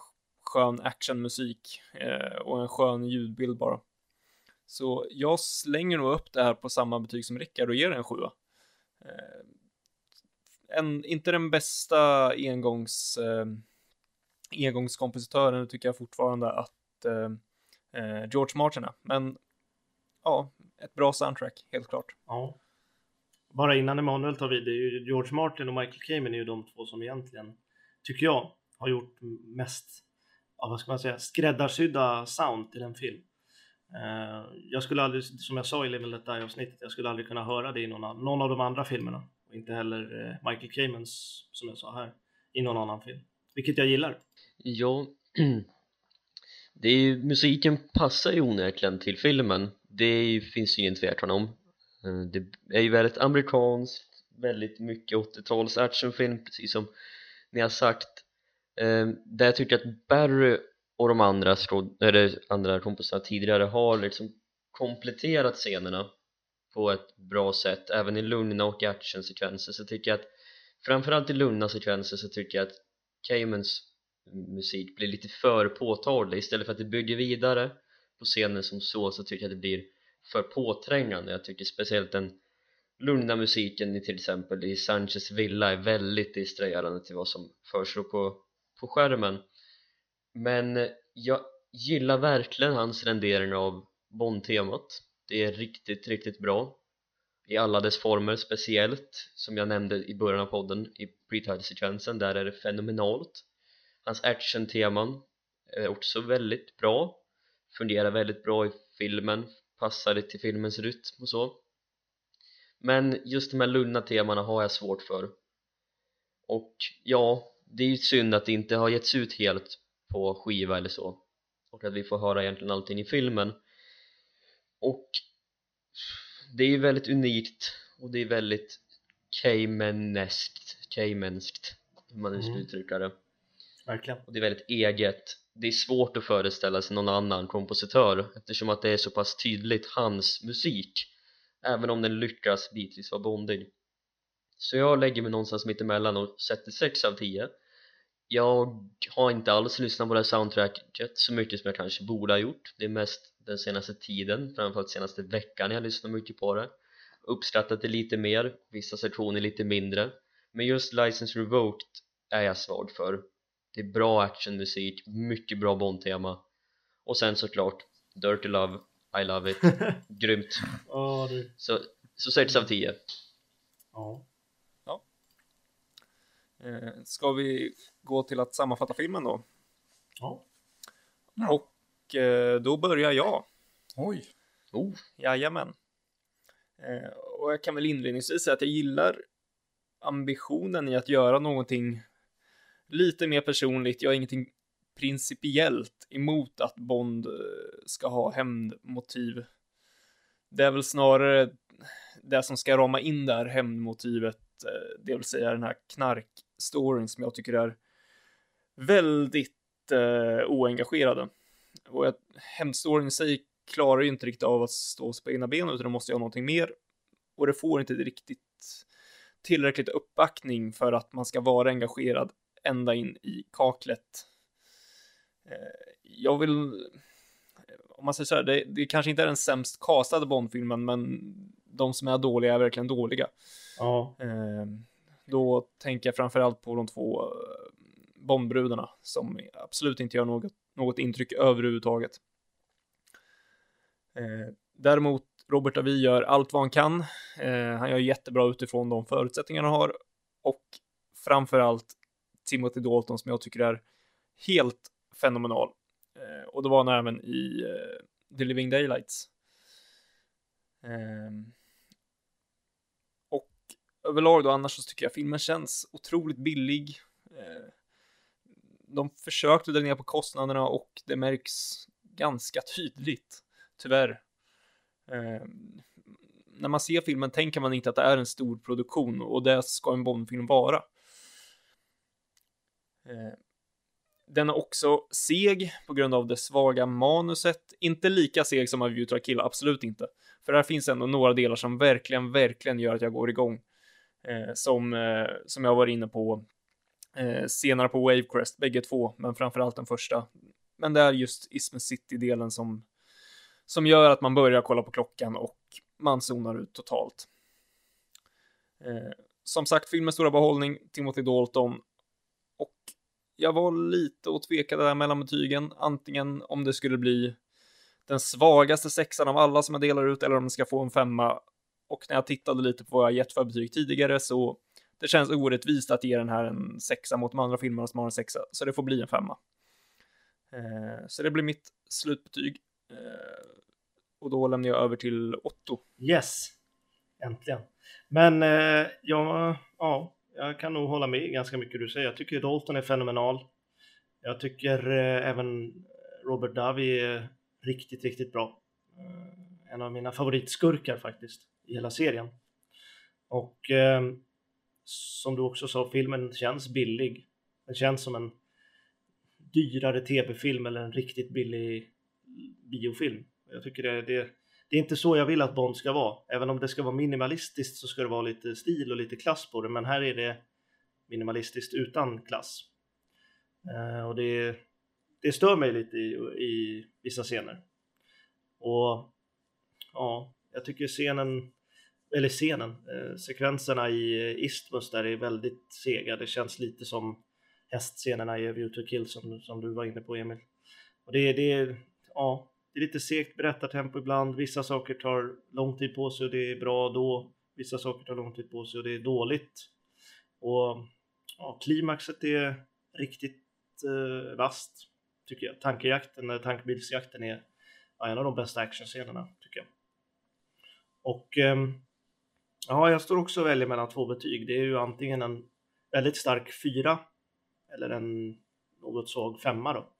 skön actionmusik eh, och en skön ljudbild bara. Så jag slänger nog upp det här på samma betyg som Rickard och ger en sjua. Eh, en, inte den bästa engångs, eh, engångskompositören tycker jag fortfarande att eh, eh, George Martin är. Men ja, ett bra soundtrack, helt klart. Ja. Bara innan Emanuel tar vid, det är ju George Martin och Michael Kamen är ju de två som egentligen, tycker jag, har gjort mest, ja, vad ska man säga, skräddarsydda sound till en film. Uh, jag skulle aldrig, som jag sa i Level Let Die avsnittet, jag skulle aldrig kunna höra det i någon, av- någon av de andra filmerna. Och inte heller uh, Michael Kamens, som jag sa här, i någon annan film. Vilket jag gillar. Ja, det är ju, musiken passar ju onekligen till filmen det är, finns ju ingen tvekan om eh, det är ju väldigt amerikanskt väldigt mycket 80-tals actionfilm precis som ni har sagt Ehm, där jag tycker att Barry och de andra, eller andra kompisarna tidigare har liksom kompletterat scenerna på ett bra sätt även i lugna och actionsekvenser så tycker jag att framförallt i lugna sekvenser så tycker jag att Caymans musik blir lite för påtaglig. Istället för att det bygger vidare på scenen som så så tycker jag att det blir för påträngande. Jag tycker speciellt den lugna musiken i till exempel i Sanchez villa är väldigt distraherande till vad som försiggår på, på skärmen. Men jag gillar verkligen hans rendering av Bond-temat. Det är riktigt, riktigt bra. I alla dess former, speciellt som jag nämnde i början av podden i pre-title-sekvensen, där är det fenomenalt. Hans action-teman är också väldigt bra. Fungerar väldigt bra i filmen passar till filmens rytm och så. Men just de här lugna temana har jag svårt för. Och ja, det är ju synd att det inte har getts ut helt på skiva eller så. Och att vi får höra egentligen allting i filmen. Och det är ju väldigt unikt och det är väldigt Caymaneskt, Caymenskt hur man nu ska Mm. uttrycka det. Verkligen. och det är väldigt eget. Det är svårt att föreställa sig någon annan kompositör eftersom att det är så pass tydligt hans musik. Även om den lyckas bitvis vara bondig så jag lägger mig någonstans mittemellan och sätter 6 av 10 jag har inte alls lyssnat på det här soundtracket så mycket som jag kanske borde ha gjort. Det är mest den senaste tiden, framförallt senaste veckan jag lyssnat mycket på det. Uppskattat det lite mer, vissa sektioner lite mindre. Men just License Revoked är jag svag för. Det är bra actionmusik, mycket bra Bond-tema. Och sen såklart Dirty Love, I love it, grymt. Åh, du. så, så 6 av 10 Ja. Eh, ska vi gå till att sammanfatta filmen då? ja. Och eh, då börjar jag. Oj. oh, Jajamän. Eh, och jag kan väl inledningsvis säga att jag gillar ambitionen i att göra någonting lite mer personligt. Jag har ingenting principiellt emot att Bond eh, ska ha hämndmotiv. Det är väl snarare det som ska rama in det här hämndmotivet, eh, det vill säga den här knarkstoryn som jag tycker är väldigt eh, oengagerade. Och jag, hämndstoryn i sig klarar ju inte riktigt av att stå på egna ben utan det måste göra någonting mer. Och det får inte riktigt tillräckligt uppbackning för att man ska vara engagerad ända in i kaklet. Eh, Jag vill, om man säger så här, det, det kanske inte är den sämst castade Bondfilmen, men de som är dåliga är verkligen dåliga. Ja. Då tänker jag framförallt på de två eh, bombbrudarna som absolut inte gör något, något intryck överhuvudtaget. Eh, Däremot Robert Davi gör allt vad han kan. Eh, han gör jättebra utifrån de förutsättningar han har och framförallt Timothy Dalton som jag tycker är helt fenomenal. Eh, och det var han även i eh, The Living Daylights. Ehm. Överlag då annars så tycker jag filmen känns otroligt billig. Eh, de försökte dra ner på kostnaderna och det märks ganska tydligt, tyvärr. Eh, när man ser filmen tänker man inte att det är en stor produktion och det ska en Bondfilm vara. Eh, den är också seg på grund av det svaga manuset. Inte lika seg som av Utah Kill, absolut inte. För där finns ändå några delar som verkligen, verkligen gör att jag går igång. Eh, som, eh, som jag var inne på eh, senare på Wavecrest, bägge två, men framförallt den första. Men det är just Isthmus City-delen som, som gör att man börjar kolla på klockan och man zonar ut totalt. Eh, som sagt, filmens stora behållning, Timothy Dalton. Och jag var lite och tvekade där mellan betygen, antingen om det skulle bli den svagaste sexan av alla som jag delar ut eller om den ska få en femma. Och när jag tittade lite på vad jag gett för betyg tidigare så det känns orättvist att ge den här en sexa mot de andra filmerna som har en sexa, så det får bli en femma. Eh, så det blir mitt slutbetyg. Eh, och då lämnar jag över till Otto. Yes, äntligen. Men eh, ja, ja, jag kan nog hålla med ganska mycket du säger. Jag tycker Dalton är fenomenal. Jag tycker eh, även Robert Davi är riktigt, riktigt bra. Eh, en av mina favoritskurkar faktiskt i hela serien. Och eh, som du också sa, filmen känns billig. Den känns som en dyrare tv-film eller en riktigt billig biofilm. Jag tycker det, det, det är inte så jag vill att Bond ska vara. Även om det ska vara minimalistiskt så ska det vara lite stil och lite klass på det. Men här är det minimalistiskt utan klass. Eh, och det, det stör mig lite i, i vissa scener. Och ja, jag tycker scenen, eller scenen, eh, sekvenserna i Istmus där är väldigt sega. Det känns lite som hästscenerna i A View to Kill som, som du var inne på Emil. Och det, det, ja, det är lite segt berättartempo ibland. Vissa saker tar lång tid på sig och det är bra då. Vissa saker tar lång tid på sig och det är dåligt. Och ja, klimaxet är riktigt eh, vasst tycker jag. Tankejakten, eh, tankbilsjakten är ja, en av de bästa actionscenerna. Och ehm, ja, jag står också och väljer mellan två betyg. Det är ju antingen en väldigt stark fyra eller en något svag femma då.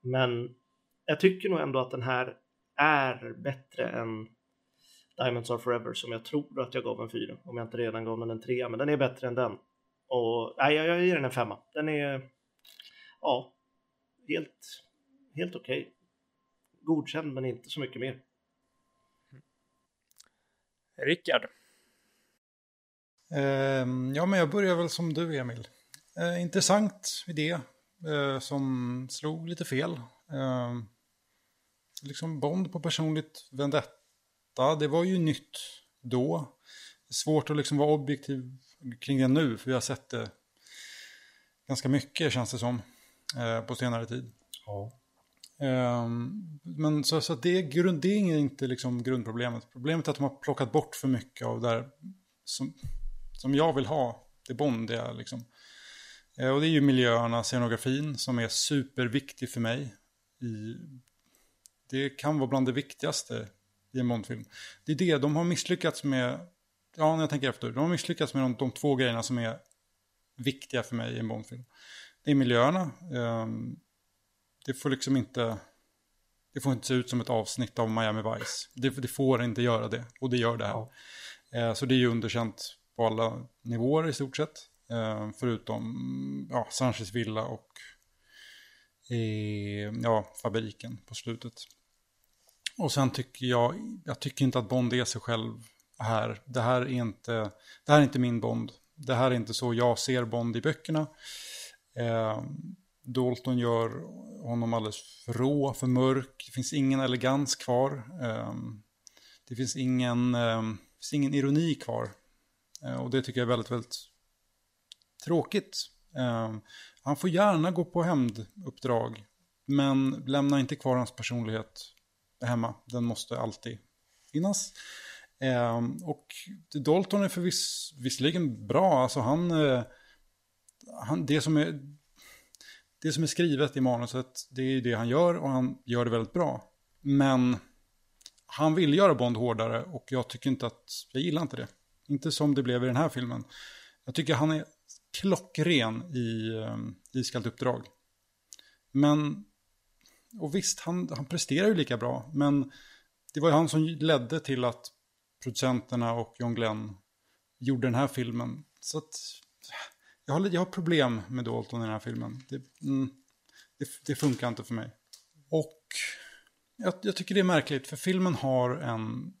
Men jag tycker nog ändå att den här är bättre än Diamonds Are Forever som jag tror att jag gav en fyra om jag inte redan gav den en trea, men den är bättre än den. Och nej, jag, jag ger den en femma. Den är ja, helt, helt okej. Godkänd, men inte så mycket mer. Rickard. Ehm, ja, men jag börjar väl som du, Emil. Eh, intressant idé eh, som slog lite fel. Ehm, liksom Bond på personligt vendetta, det var ju nytt då. Svårt att liksom vara objektiv kring det nu, för vi har sett det ganska mycket känns det som eh, på senare tid. Ja. Ehm, men så, så det, är grund, det är inte liksom grundproblemet. Problemet är att de har plockat bort för mycket av det där som, som jag vill ha. Det bondiga. liksom. Eh, och det är ju miljöerna, scenografin som är superviktig för mig. I, det kan vara bland det viktigaste i en Bondfilm. Det är det, de har misslyckats med, ja när jag tänker efter, de har misslyckats med de, de två grejerna som är viktiga för mig i en Bondfilm. Det är miljöerna, um, det får liksom inte, det får inte se ut som ett avsnitt av Miami Vice. Det, det får inte göra det, och det gör det här. Eh, så det är ju underkänt på alla nivåer i stort sett. Eh, förutom ja, Sanchez Villa och ja, fabriken på slutet. Och sen tycker jag, jag tycker inte att Bond är sig själv här. Det här är inte, det här är inte min Bond. Det här är inte så jag ser Bond i böckerna. Eh, Dalton gör honom alldeles för rå, för mörk. Det finns ingen elegans kvar. Ehm, det finns ingen, ehm, det finns ingen ironi kvar. Eh, och det tycker jag är väldigt, väldigt tråkigt. Ehm, han får gärna gå på hämnduppdrag. Men lämna inte kvar hans personlighet hemma. Den måste alltid finnas. Och Dalton är förvisso visserligen bra. Alltså han, eh, han, det, som är, det som är skrivet i manuset, det är ju det han gör och han gör det väldigt bra. Men han vill göra Bond hårdare och jag tycker inte att, jag gillar inte det. Inte som det blev i den här filmen. Jag tycker han är klockren i eh, um, Iskallt uppdrag. Men, och visst, han, han presterar ju lika bra, men det var ju han som ledde till att producenterna och John Glenn gjorde den här filmen. Så att jag har, jag har problem med Dalton i den här filmen. Det, mm, det, det funkar inte för mig. Och jag, jag tycker det är märkligt, för filmen har en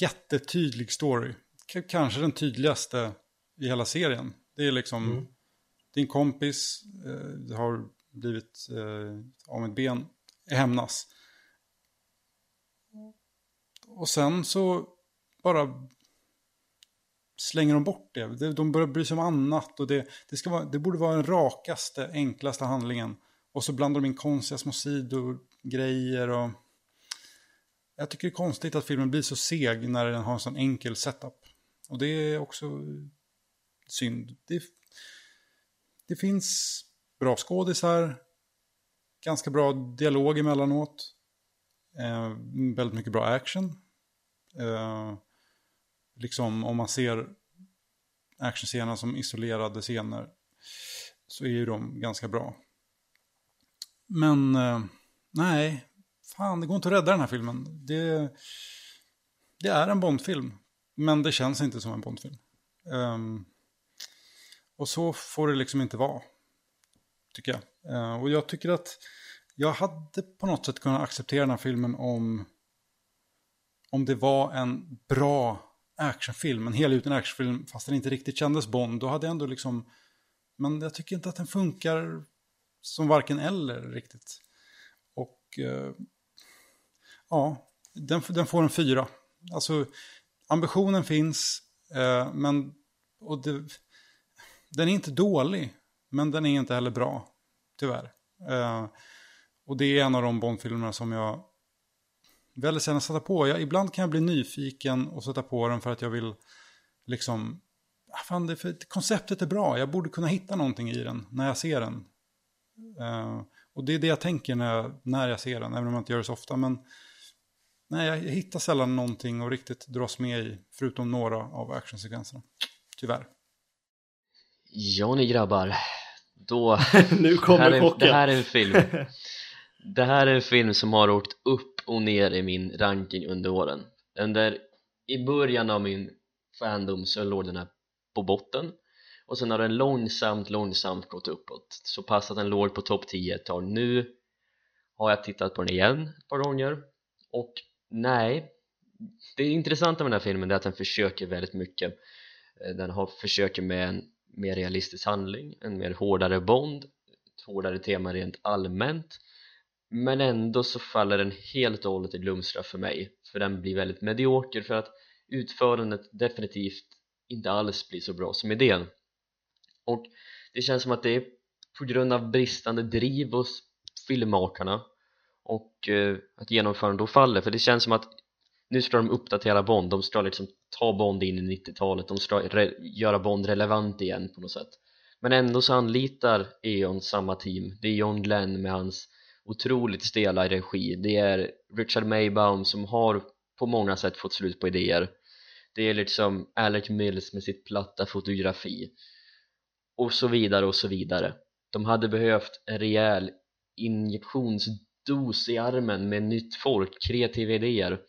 jättetydlig story. K- kanske den tydligaste i hela serien. Det är liksom Mm. din kompis eh, har blivit eh, av ett ben, hämnas. Och sen så bara slänger de bort det. De börjar bry sig om annat och det, det, ska vara, det borde vara den rakaste, enklaste handlingen. Och så blandar de in konstiga små sidogrejer och... Jag tycker det är konstigt att filmen blir så seg när den har en sån enkel setup. Och det är också synd. Det, det finns bra skådisar, ganska bra dialog emellanåt, eh, väldigt mycket bra action. Eh, liksom om man ser actionscenerna som isolerade scener så är ju de ganska bra. Men eh, nej, fan det går inte att rädda den här filmen. Det, det är en Bondfilm, men det känns inte som en Bondfilm. Um, och så får det liksom inte vara, tycker jag. Uh, och jag tycker att jag hade på något sätt kunnat acceptera den här filmen om, om det var en bra actionfilm, en helgjuten actionfilm, fast den inte riktigt kändes Bond. Då hade jag ändå liksom, men jag tycker inte att den funkar som varken eller riktigt. Och eh, ja, den, den får en fyra. Alltså, ambitionen finns, eh, men och det, den är inte dålig, men den är inte heller bra, tyvärr. Eh, och det är en av de Bond-filmerna som jag väldigt sällan sätter på. Jag, ibland kan jag bli nyfiken och sätta på den för att jag vill liksom... ah, Fan, det, för konceptet är bra, jag borde kunna hitta någonting i den när jag ser den. Eh, och det är det jag tänker när jag, när jag ser den, även om jag inte gör det så ofta. Men nej, jag hittar sällan någonting och riktigt dras med i, förutom några av actionsekvenserna. Tyvärr. Ja ni grabbar, då nu det, här kommer är, chocken. det här är en film Det här är en film som har åkt upp och ner i min ranking under åren. Den där i början av min fandom så låg den här på botten. Och sen har den långsamt, långsamt gått uppåt. Så pass att den låg på topp 10 ett tag. Nu har jag tittat på den igen ett par gånger. Och nej det intressanta med den här filmen är att den försöker väldigt mycket. Eh, den har försöker med en mer realistisk handling, en mer hårdare Bond ett hårdare tema rent allmänt men ändå så faller den helt och hållet i glömska för mig. För den blir väldigt medioker för att utförandet definitivt inte alls blir så bra som idén. Och det känns som att det är på grund av bristande driv hos filmmakarna och eh, att genomförandet då faller. För det känns som att nu ska de uppdatera Bond, de ska liksom ta Bond in i 90-talet, de ska re- göra Bond relevant igen på något sätt. Men ändå så anlitar E.ON samma team, det är John Glenn med hans otroligt stela regi. Det är Richard Maybaum som har på många sätt fått slut på idéer. Det är liksom Alec Mills med sitt platta fotografi. Och så vidare och så vidare. De hade behövt en rejäl injektionsdos i armen med nytt folk, kreativa idéer.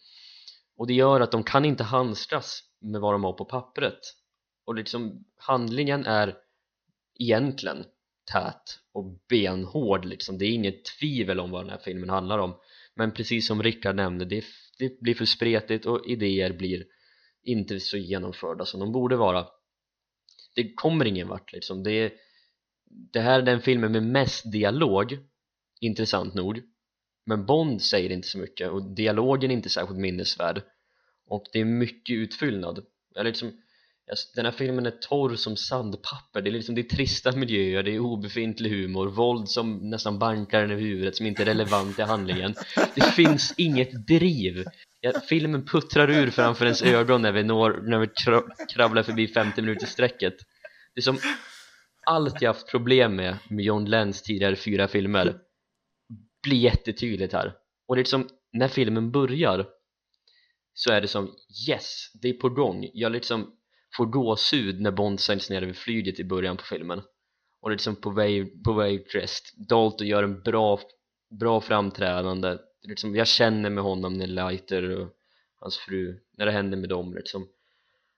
Och det gör att de kan inte handskas med vad de har på pappret. Och liksom handlingen är egentligen tät och benhård liksom. Det är inget tvivel om vad den här filmen handlar om. Men precis som Rickard nämnde det, det blir för spretigt och idéer blir inte så genomförda som de borde vara. Det kommer ingen vart liksom. Det, är, det här är den filmen med mest dialog intressant nog. Men Bond säger inte så mycket och dialogen är inte särskilt minnesvärd. Och det är mycket utfyllnad. Jag liksom, alltså, den här filmen är torr som sandpapper. Det är, liksom, det är trista miljöer, det är obefintlig humor våld som nästan bankar en i huvudet som inte är relevant i handlingen. Det finns inget driv. Ja, filmen puttrar ur framför ens ögon när vi, når, när vi kravlar förbi 50 minuter sträcket. Det är som allt jag haft problem med med John Lenns tidigare fyra filmer blir jättetydligt här. Och det är som när filmen börjar så är det som yes, det är på gång. Jag liksom får gåshud när Bond säljs ner över flyget i början på filmen. Och det är liksom på väg, på väg dressed Dalton gör en bra, bra framträdande. Det är liksom, jag känner med honom när Leiter och hans fru när det händer med dem liksom.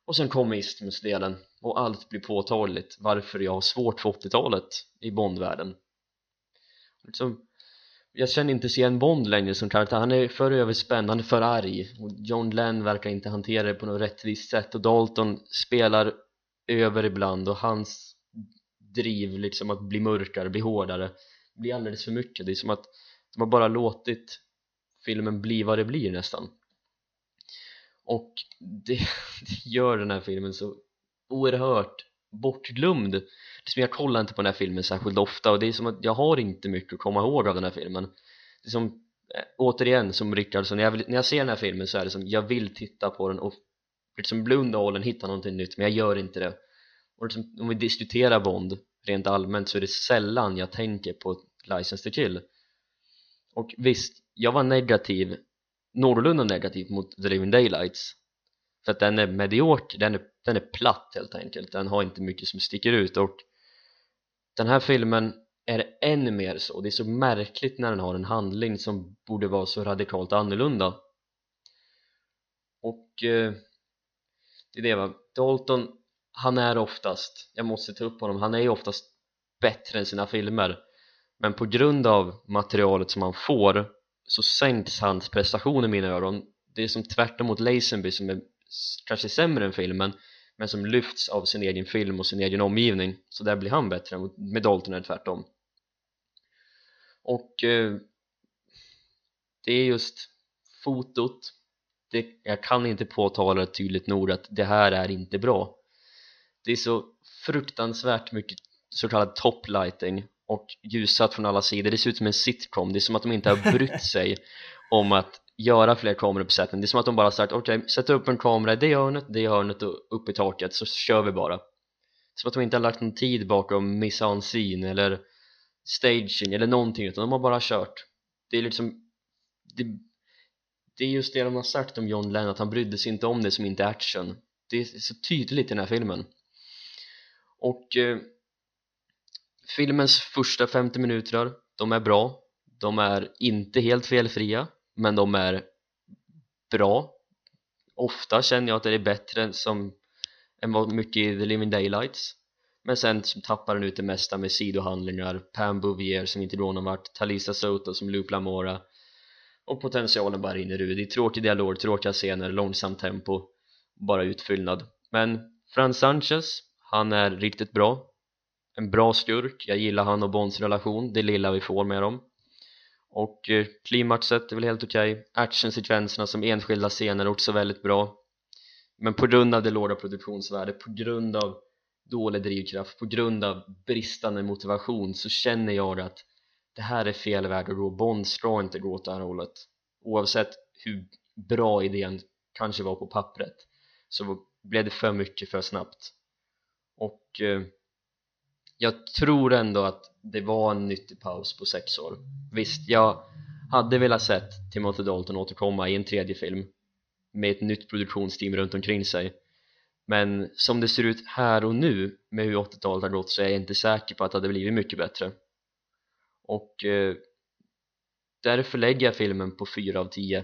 Och sen kommer Isthmus-delen. Och allt blir påtagligt varför jag har svårt för 80-talet i Bondvärlden. Liksom, jag känner inte igen Bond längre som karaktär, han är för överspänd, han är för arg. Och John Lenn verkar inte hantera det på något rättvist sätt. Och Dalton spelar över ibland och hans driv liksom att bli mörkare, bli hårdare blir alldeles för mycket, det är som att de har bara låtit filmen bli vad det blir nästan. Och det, det gör den här filmen så oerhört bortglömd. Liksom jag kollar inte på den här filmen särskilt ofta och det är som att jag har inte mycket att komma ihåg av den här filmen. Det är som, eh, återigen som Rickard när jag, vill, när jag ser den här filmen så är det som jag vill titta på den och liksom blunda och hitta någonting nytt men jag gör inte det. Och liksom, om vi diskuterar Bond rent allmänt så är det sällan jag tänker på License to Kill. Och visst, jag var negativ någorlunda negativ mot The Living Daylights. För att den är medioker, den är, den är platt helt enkelt. Den har inte mycket som sticker ut och den här filmen är än mer så, det är så märkligt när den har en handling som borde vara så radikalt annorlunda. Och eh, det är det va, Dalton han är oftast, jag måste ta upp honom, han är ju oftast bättre än sina filmer. Men på grund av materialet som han får så sänks hans prestation i mina öron. Det är som tvärtom mot Lazenby som är kanske sämre än filmen men som lyfts av sin egen film och sin egen omgivning. Så där blir han bättre med Dalton är det tvärtom. Och eh, det är just fotot. Det, jag kan inte påtala det tydligt nog att det här är inte bra. Det är så fruktansvärt mycket så kallad top lighting och ljussatt från alla sidor. Det ser ut som en sitcom. Det är som att de inte har brytt sig om att göra fler kamerauppsättningar det är som att de bara sagt okej, sätt upp en kamera i det hörnet, det hörnet och upp i taket så kör vi bara. Som att de inte har lagt någon tid bakom mise en scene eller staging eller någonting utan de har bara kört. Det är liksom det, det är just det de har sagt om John Lennon att han brydde sig inte om det som inte är action. Det är så tydligt i den här filmen. Och eh, filmens första 50 minuter de är bra. De är inte helt felfria men de är bra. Ofta känner jag att det är bättre som, än vad mycket i The Living Daylights. Men sen så tappar den ut det mesta med sidohandlingar Pam Bouvier som inte går någon vart Talisa Soto som Luke Lamora. Och potentialen bara rinner ur det är tråkig dialog, tråkiga scener, långsamt tempo bara utfyllnad. Men Frans Sanchez, han är riktigt bra. En bra skurk, jag gillar han och Bonds relation, det lilla vi får med dem och eh, klimaxet är väl helt okej. Actionsekvenserna som enskilda scener är också väldigt bra. Men på grund av det låga produktionsvärdet, på grund av dålig drivkraft, på grund av bristande motivation så känner jag att det här är fel väg att gå, Bond ska inte gå åt det här hållet. Oavsett hur bra idén kanske var på pappret så blev det för mycket för snabbt. Och eh, jag tror ändå att det var en nyttig paus på sex år. Visst, jag hade velat sett Timothy Dalton återkomma i en tredje film med ett nytt produktionsteam runt omkring sig. Men som det ser ut här och nu med hur 80-talet har gått så är jag inte säker på att det hade blivit mycket bättre. Och eh, därför lägger jag filmen på 4 av 10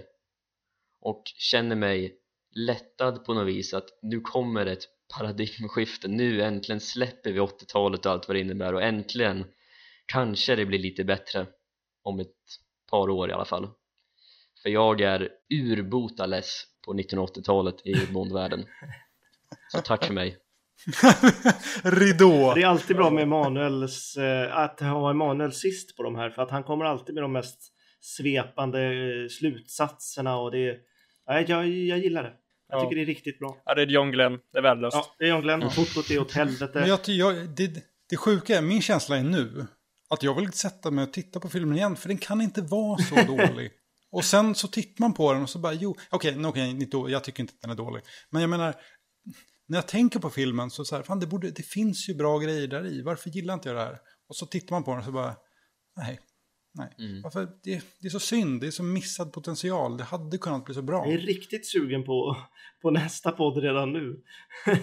och känner mig lättad på något vis att nu kommer ett paradigmskifte nu äntligen släpper vi 80-talet och allt vad det innebär och äntligen kanske det blir lite bättre om ett par år i alla fall för jag är urbota less på 1980-talet i Bondvärlden så tack för mig Ridå! Det är alltid bra med Emanuels, eh, att ha Emanuel sist på de här för att han kommer alltid med de mest svepande eh, slutsatserna och det Nej, jag, jag gillar det. Jag Ja. tycker det är riktigt bra. Ja, det är John Glenn. Det är värdelöst. Ja, det är John Glenn. Fotot är åt helvete. Men jag, jag, det, det sjuka är, min känsla är nu, att jag vill sätta mig och titta på filmen igen, för den kan inte vara så dålig. Och sen så tittar man på den och så bara, jo, okej, okay, okej, då- jag tycker inte att den är dålig. Men jag menar, när jag tänker på filmen så så här, fan det, borde, det finns ju bra grejer där i, varför gillar inte jag det här? Och så tittar man på den och så bara, nej, nej. Mm. Varför, det, det är så synd, det är så missad potential, det hade kunnat bli så bra. Jag är riktigt sugen på, på nästa podd redan nu.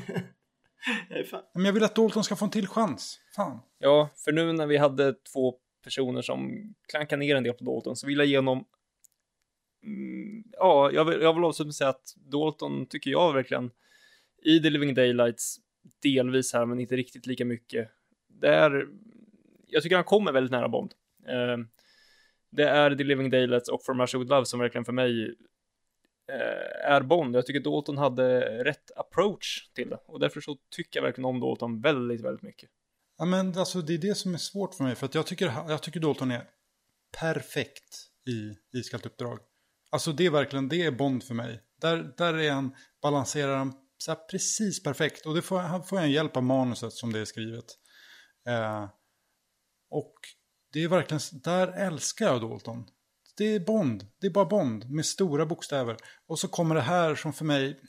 jag. Men jag vill att Dalton ska få en till chans, fan. Ja, för nu när vi hade två personer som klankar ner en del på Dalton så vill jag ge honom mm, Ja, jag vill, jag vill också säga att Dalton tycker jag verkligen i The Living Daylights delvis här, men inte riktigt lika mycket. Det är, jag tycker han kommer väldigt nära Bond. Eh, det är The Living Daylights och From Russia With Love som verkligen för mig eh, är Bond. Jag tycker Dalton hade rätt approach till det och därför så tycker jag verkligen om Dalton väldigt, väldigt mycket. Ja, men alltså det är det som är svårt för mig. För att jag tycker, jag tycker Dalton är perfekt i Iskallt uppdrag. Alltså det är verkligen, det är Bond för mig. Där, där är han, balanserar han så här precis perfekt. Och det får, han får en hjälp av manuset som det är skrivet. Eh, och det är verkligen, där älskar jag Dalton. Det är Bond, det är bara Bond med stora bokstäver. Och så kommer det här som för mig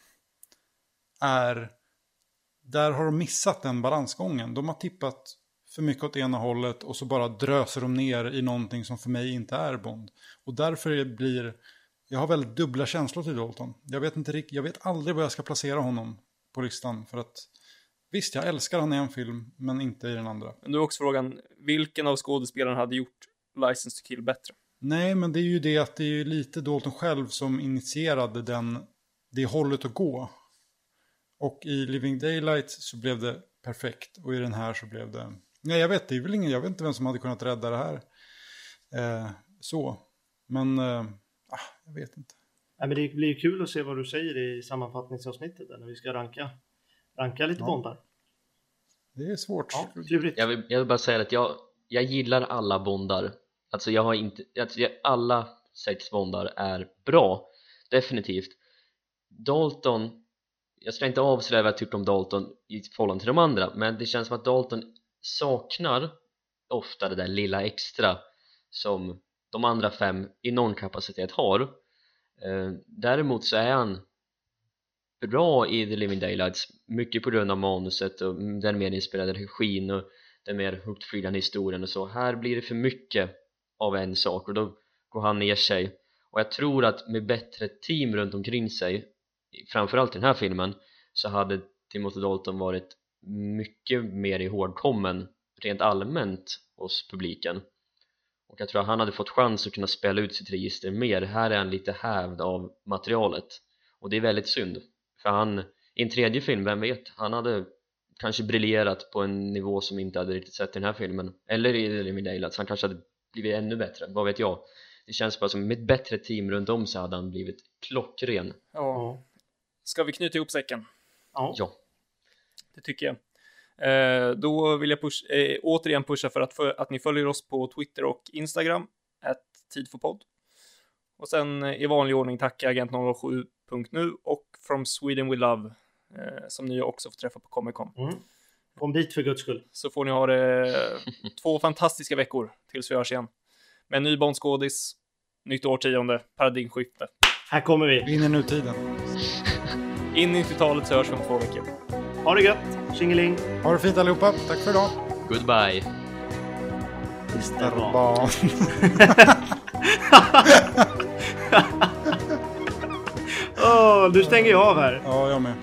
är där har de missat den balansgången. De har tippat för mycket åt ena hållet och så bara dröser de ner i någonting som för mig inte är Bond. Och därför blir, jag har väldigt dubbla känslor till Dalton. Jag vet, inte, jag vet aldrig var jag ska placera honom på listan. För att visst, jag älskar han i en film, men inte i den andra. Men då är också frågan, vilken av skådespelarna hade gjort License to Kill bättre? Nej, men det är ju det att det är ju lite Dalton själv som initierade den, det hållet att gå. Och i Living Daylight så blev det perfekt och i den här så blev det Nej, jag vet, det är väl ingen, jag vet inte vem som hade kunnat rädda det här. Eh, så, men eh, ah, jag vet inte. Nej, men det blir ju kul att se vad du säger i sammanfattningsavsnittet där, när vi ska ranka, ranka lite Ja. Bondar. Det är svårt. Ja. Jag vill, jag vill bara säga att jag, jag gillar alla Bondar Alltså jag har inte, alltså jag, alla sex Bondar är bra Definitivt Dalton Jag ska inte avslöja vad jag tycker om Dalton i förhållande till de andra Men det känns som att Dalton saknar ofta det där lilla extra som de andra fem i någon kapacitet har Eh, Däremot så är han bra i The Living Daylights. Mycket på grund av manuset och den mer inspirerade regin och den mer högt flygande historien och så. Här blir det för mycket av en sak och då går han ner sig. Och jag tror att med bättre team runt omkring sig framförallt i den här filmen så hade Timothy Dalton varit mycket mer ihågkommen rent allmänt hos publiken. Och jag tror att han hade fått chans att kunna spela ut sitt register mer. Här är han lite hävd av materialet. Och det är väldigt synd för han, i en tredje film, vem vet, han hade kanske briljerat på en nivå som inte hade riktigt sett i den här filmen eller i The Living Daylights, han kanske hade blivit ännu bättre, vad vet jag det känns bara som med ett bättre team runt om så hade han blivit klockren Ja. Ja. Ska vi knyta ihop säcken? Ja. ja, Det tycker jag. Eh, då vill jag push, eh, återigen pusha för att, för att ni följer oss på Twitter och Instagram, ett tid för podd. Och sen eh, i vanlig ordning tacka Agent07.nu och From Sweden We Love, eh, som ni också får träffa på Comic Con. Mm. Kom dit för guds skull. Så får ni ha det två fantastiska veckor tills vi hörs igen. Med en ny Bondskådis, nytt årtionde, paradigmskifte. Här kommer vi. In i nutiden. In i 90-talet så hörs vi om två veckor. Ha det gött. Tjingeling. Ha det fint allihopa. Tack för idag. goodbye Mr. oh, du stänger ju av här. Ja, jag med.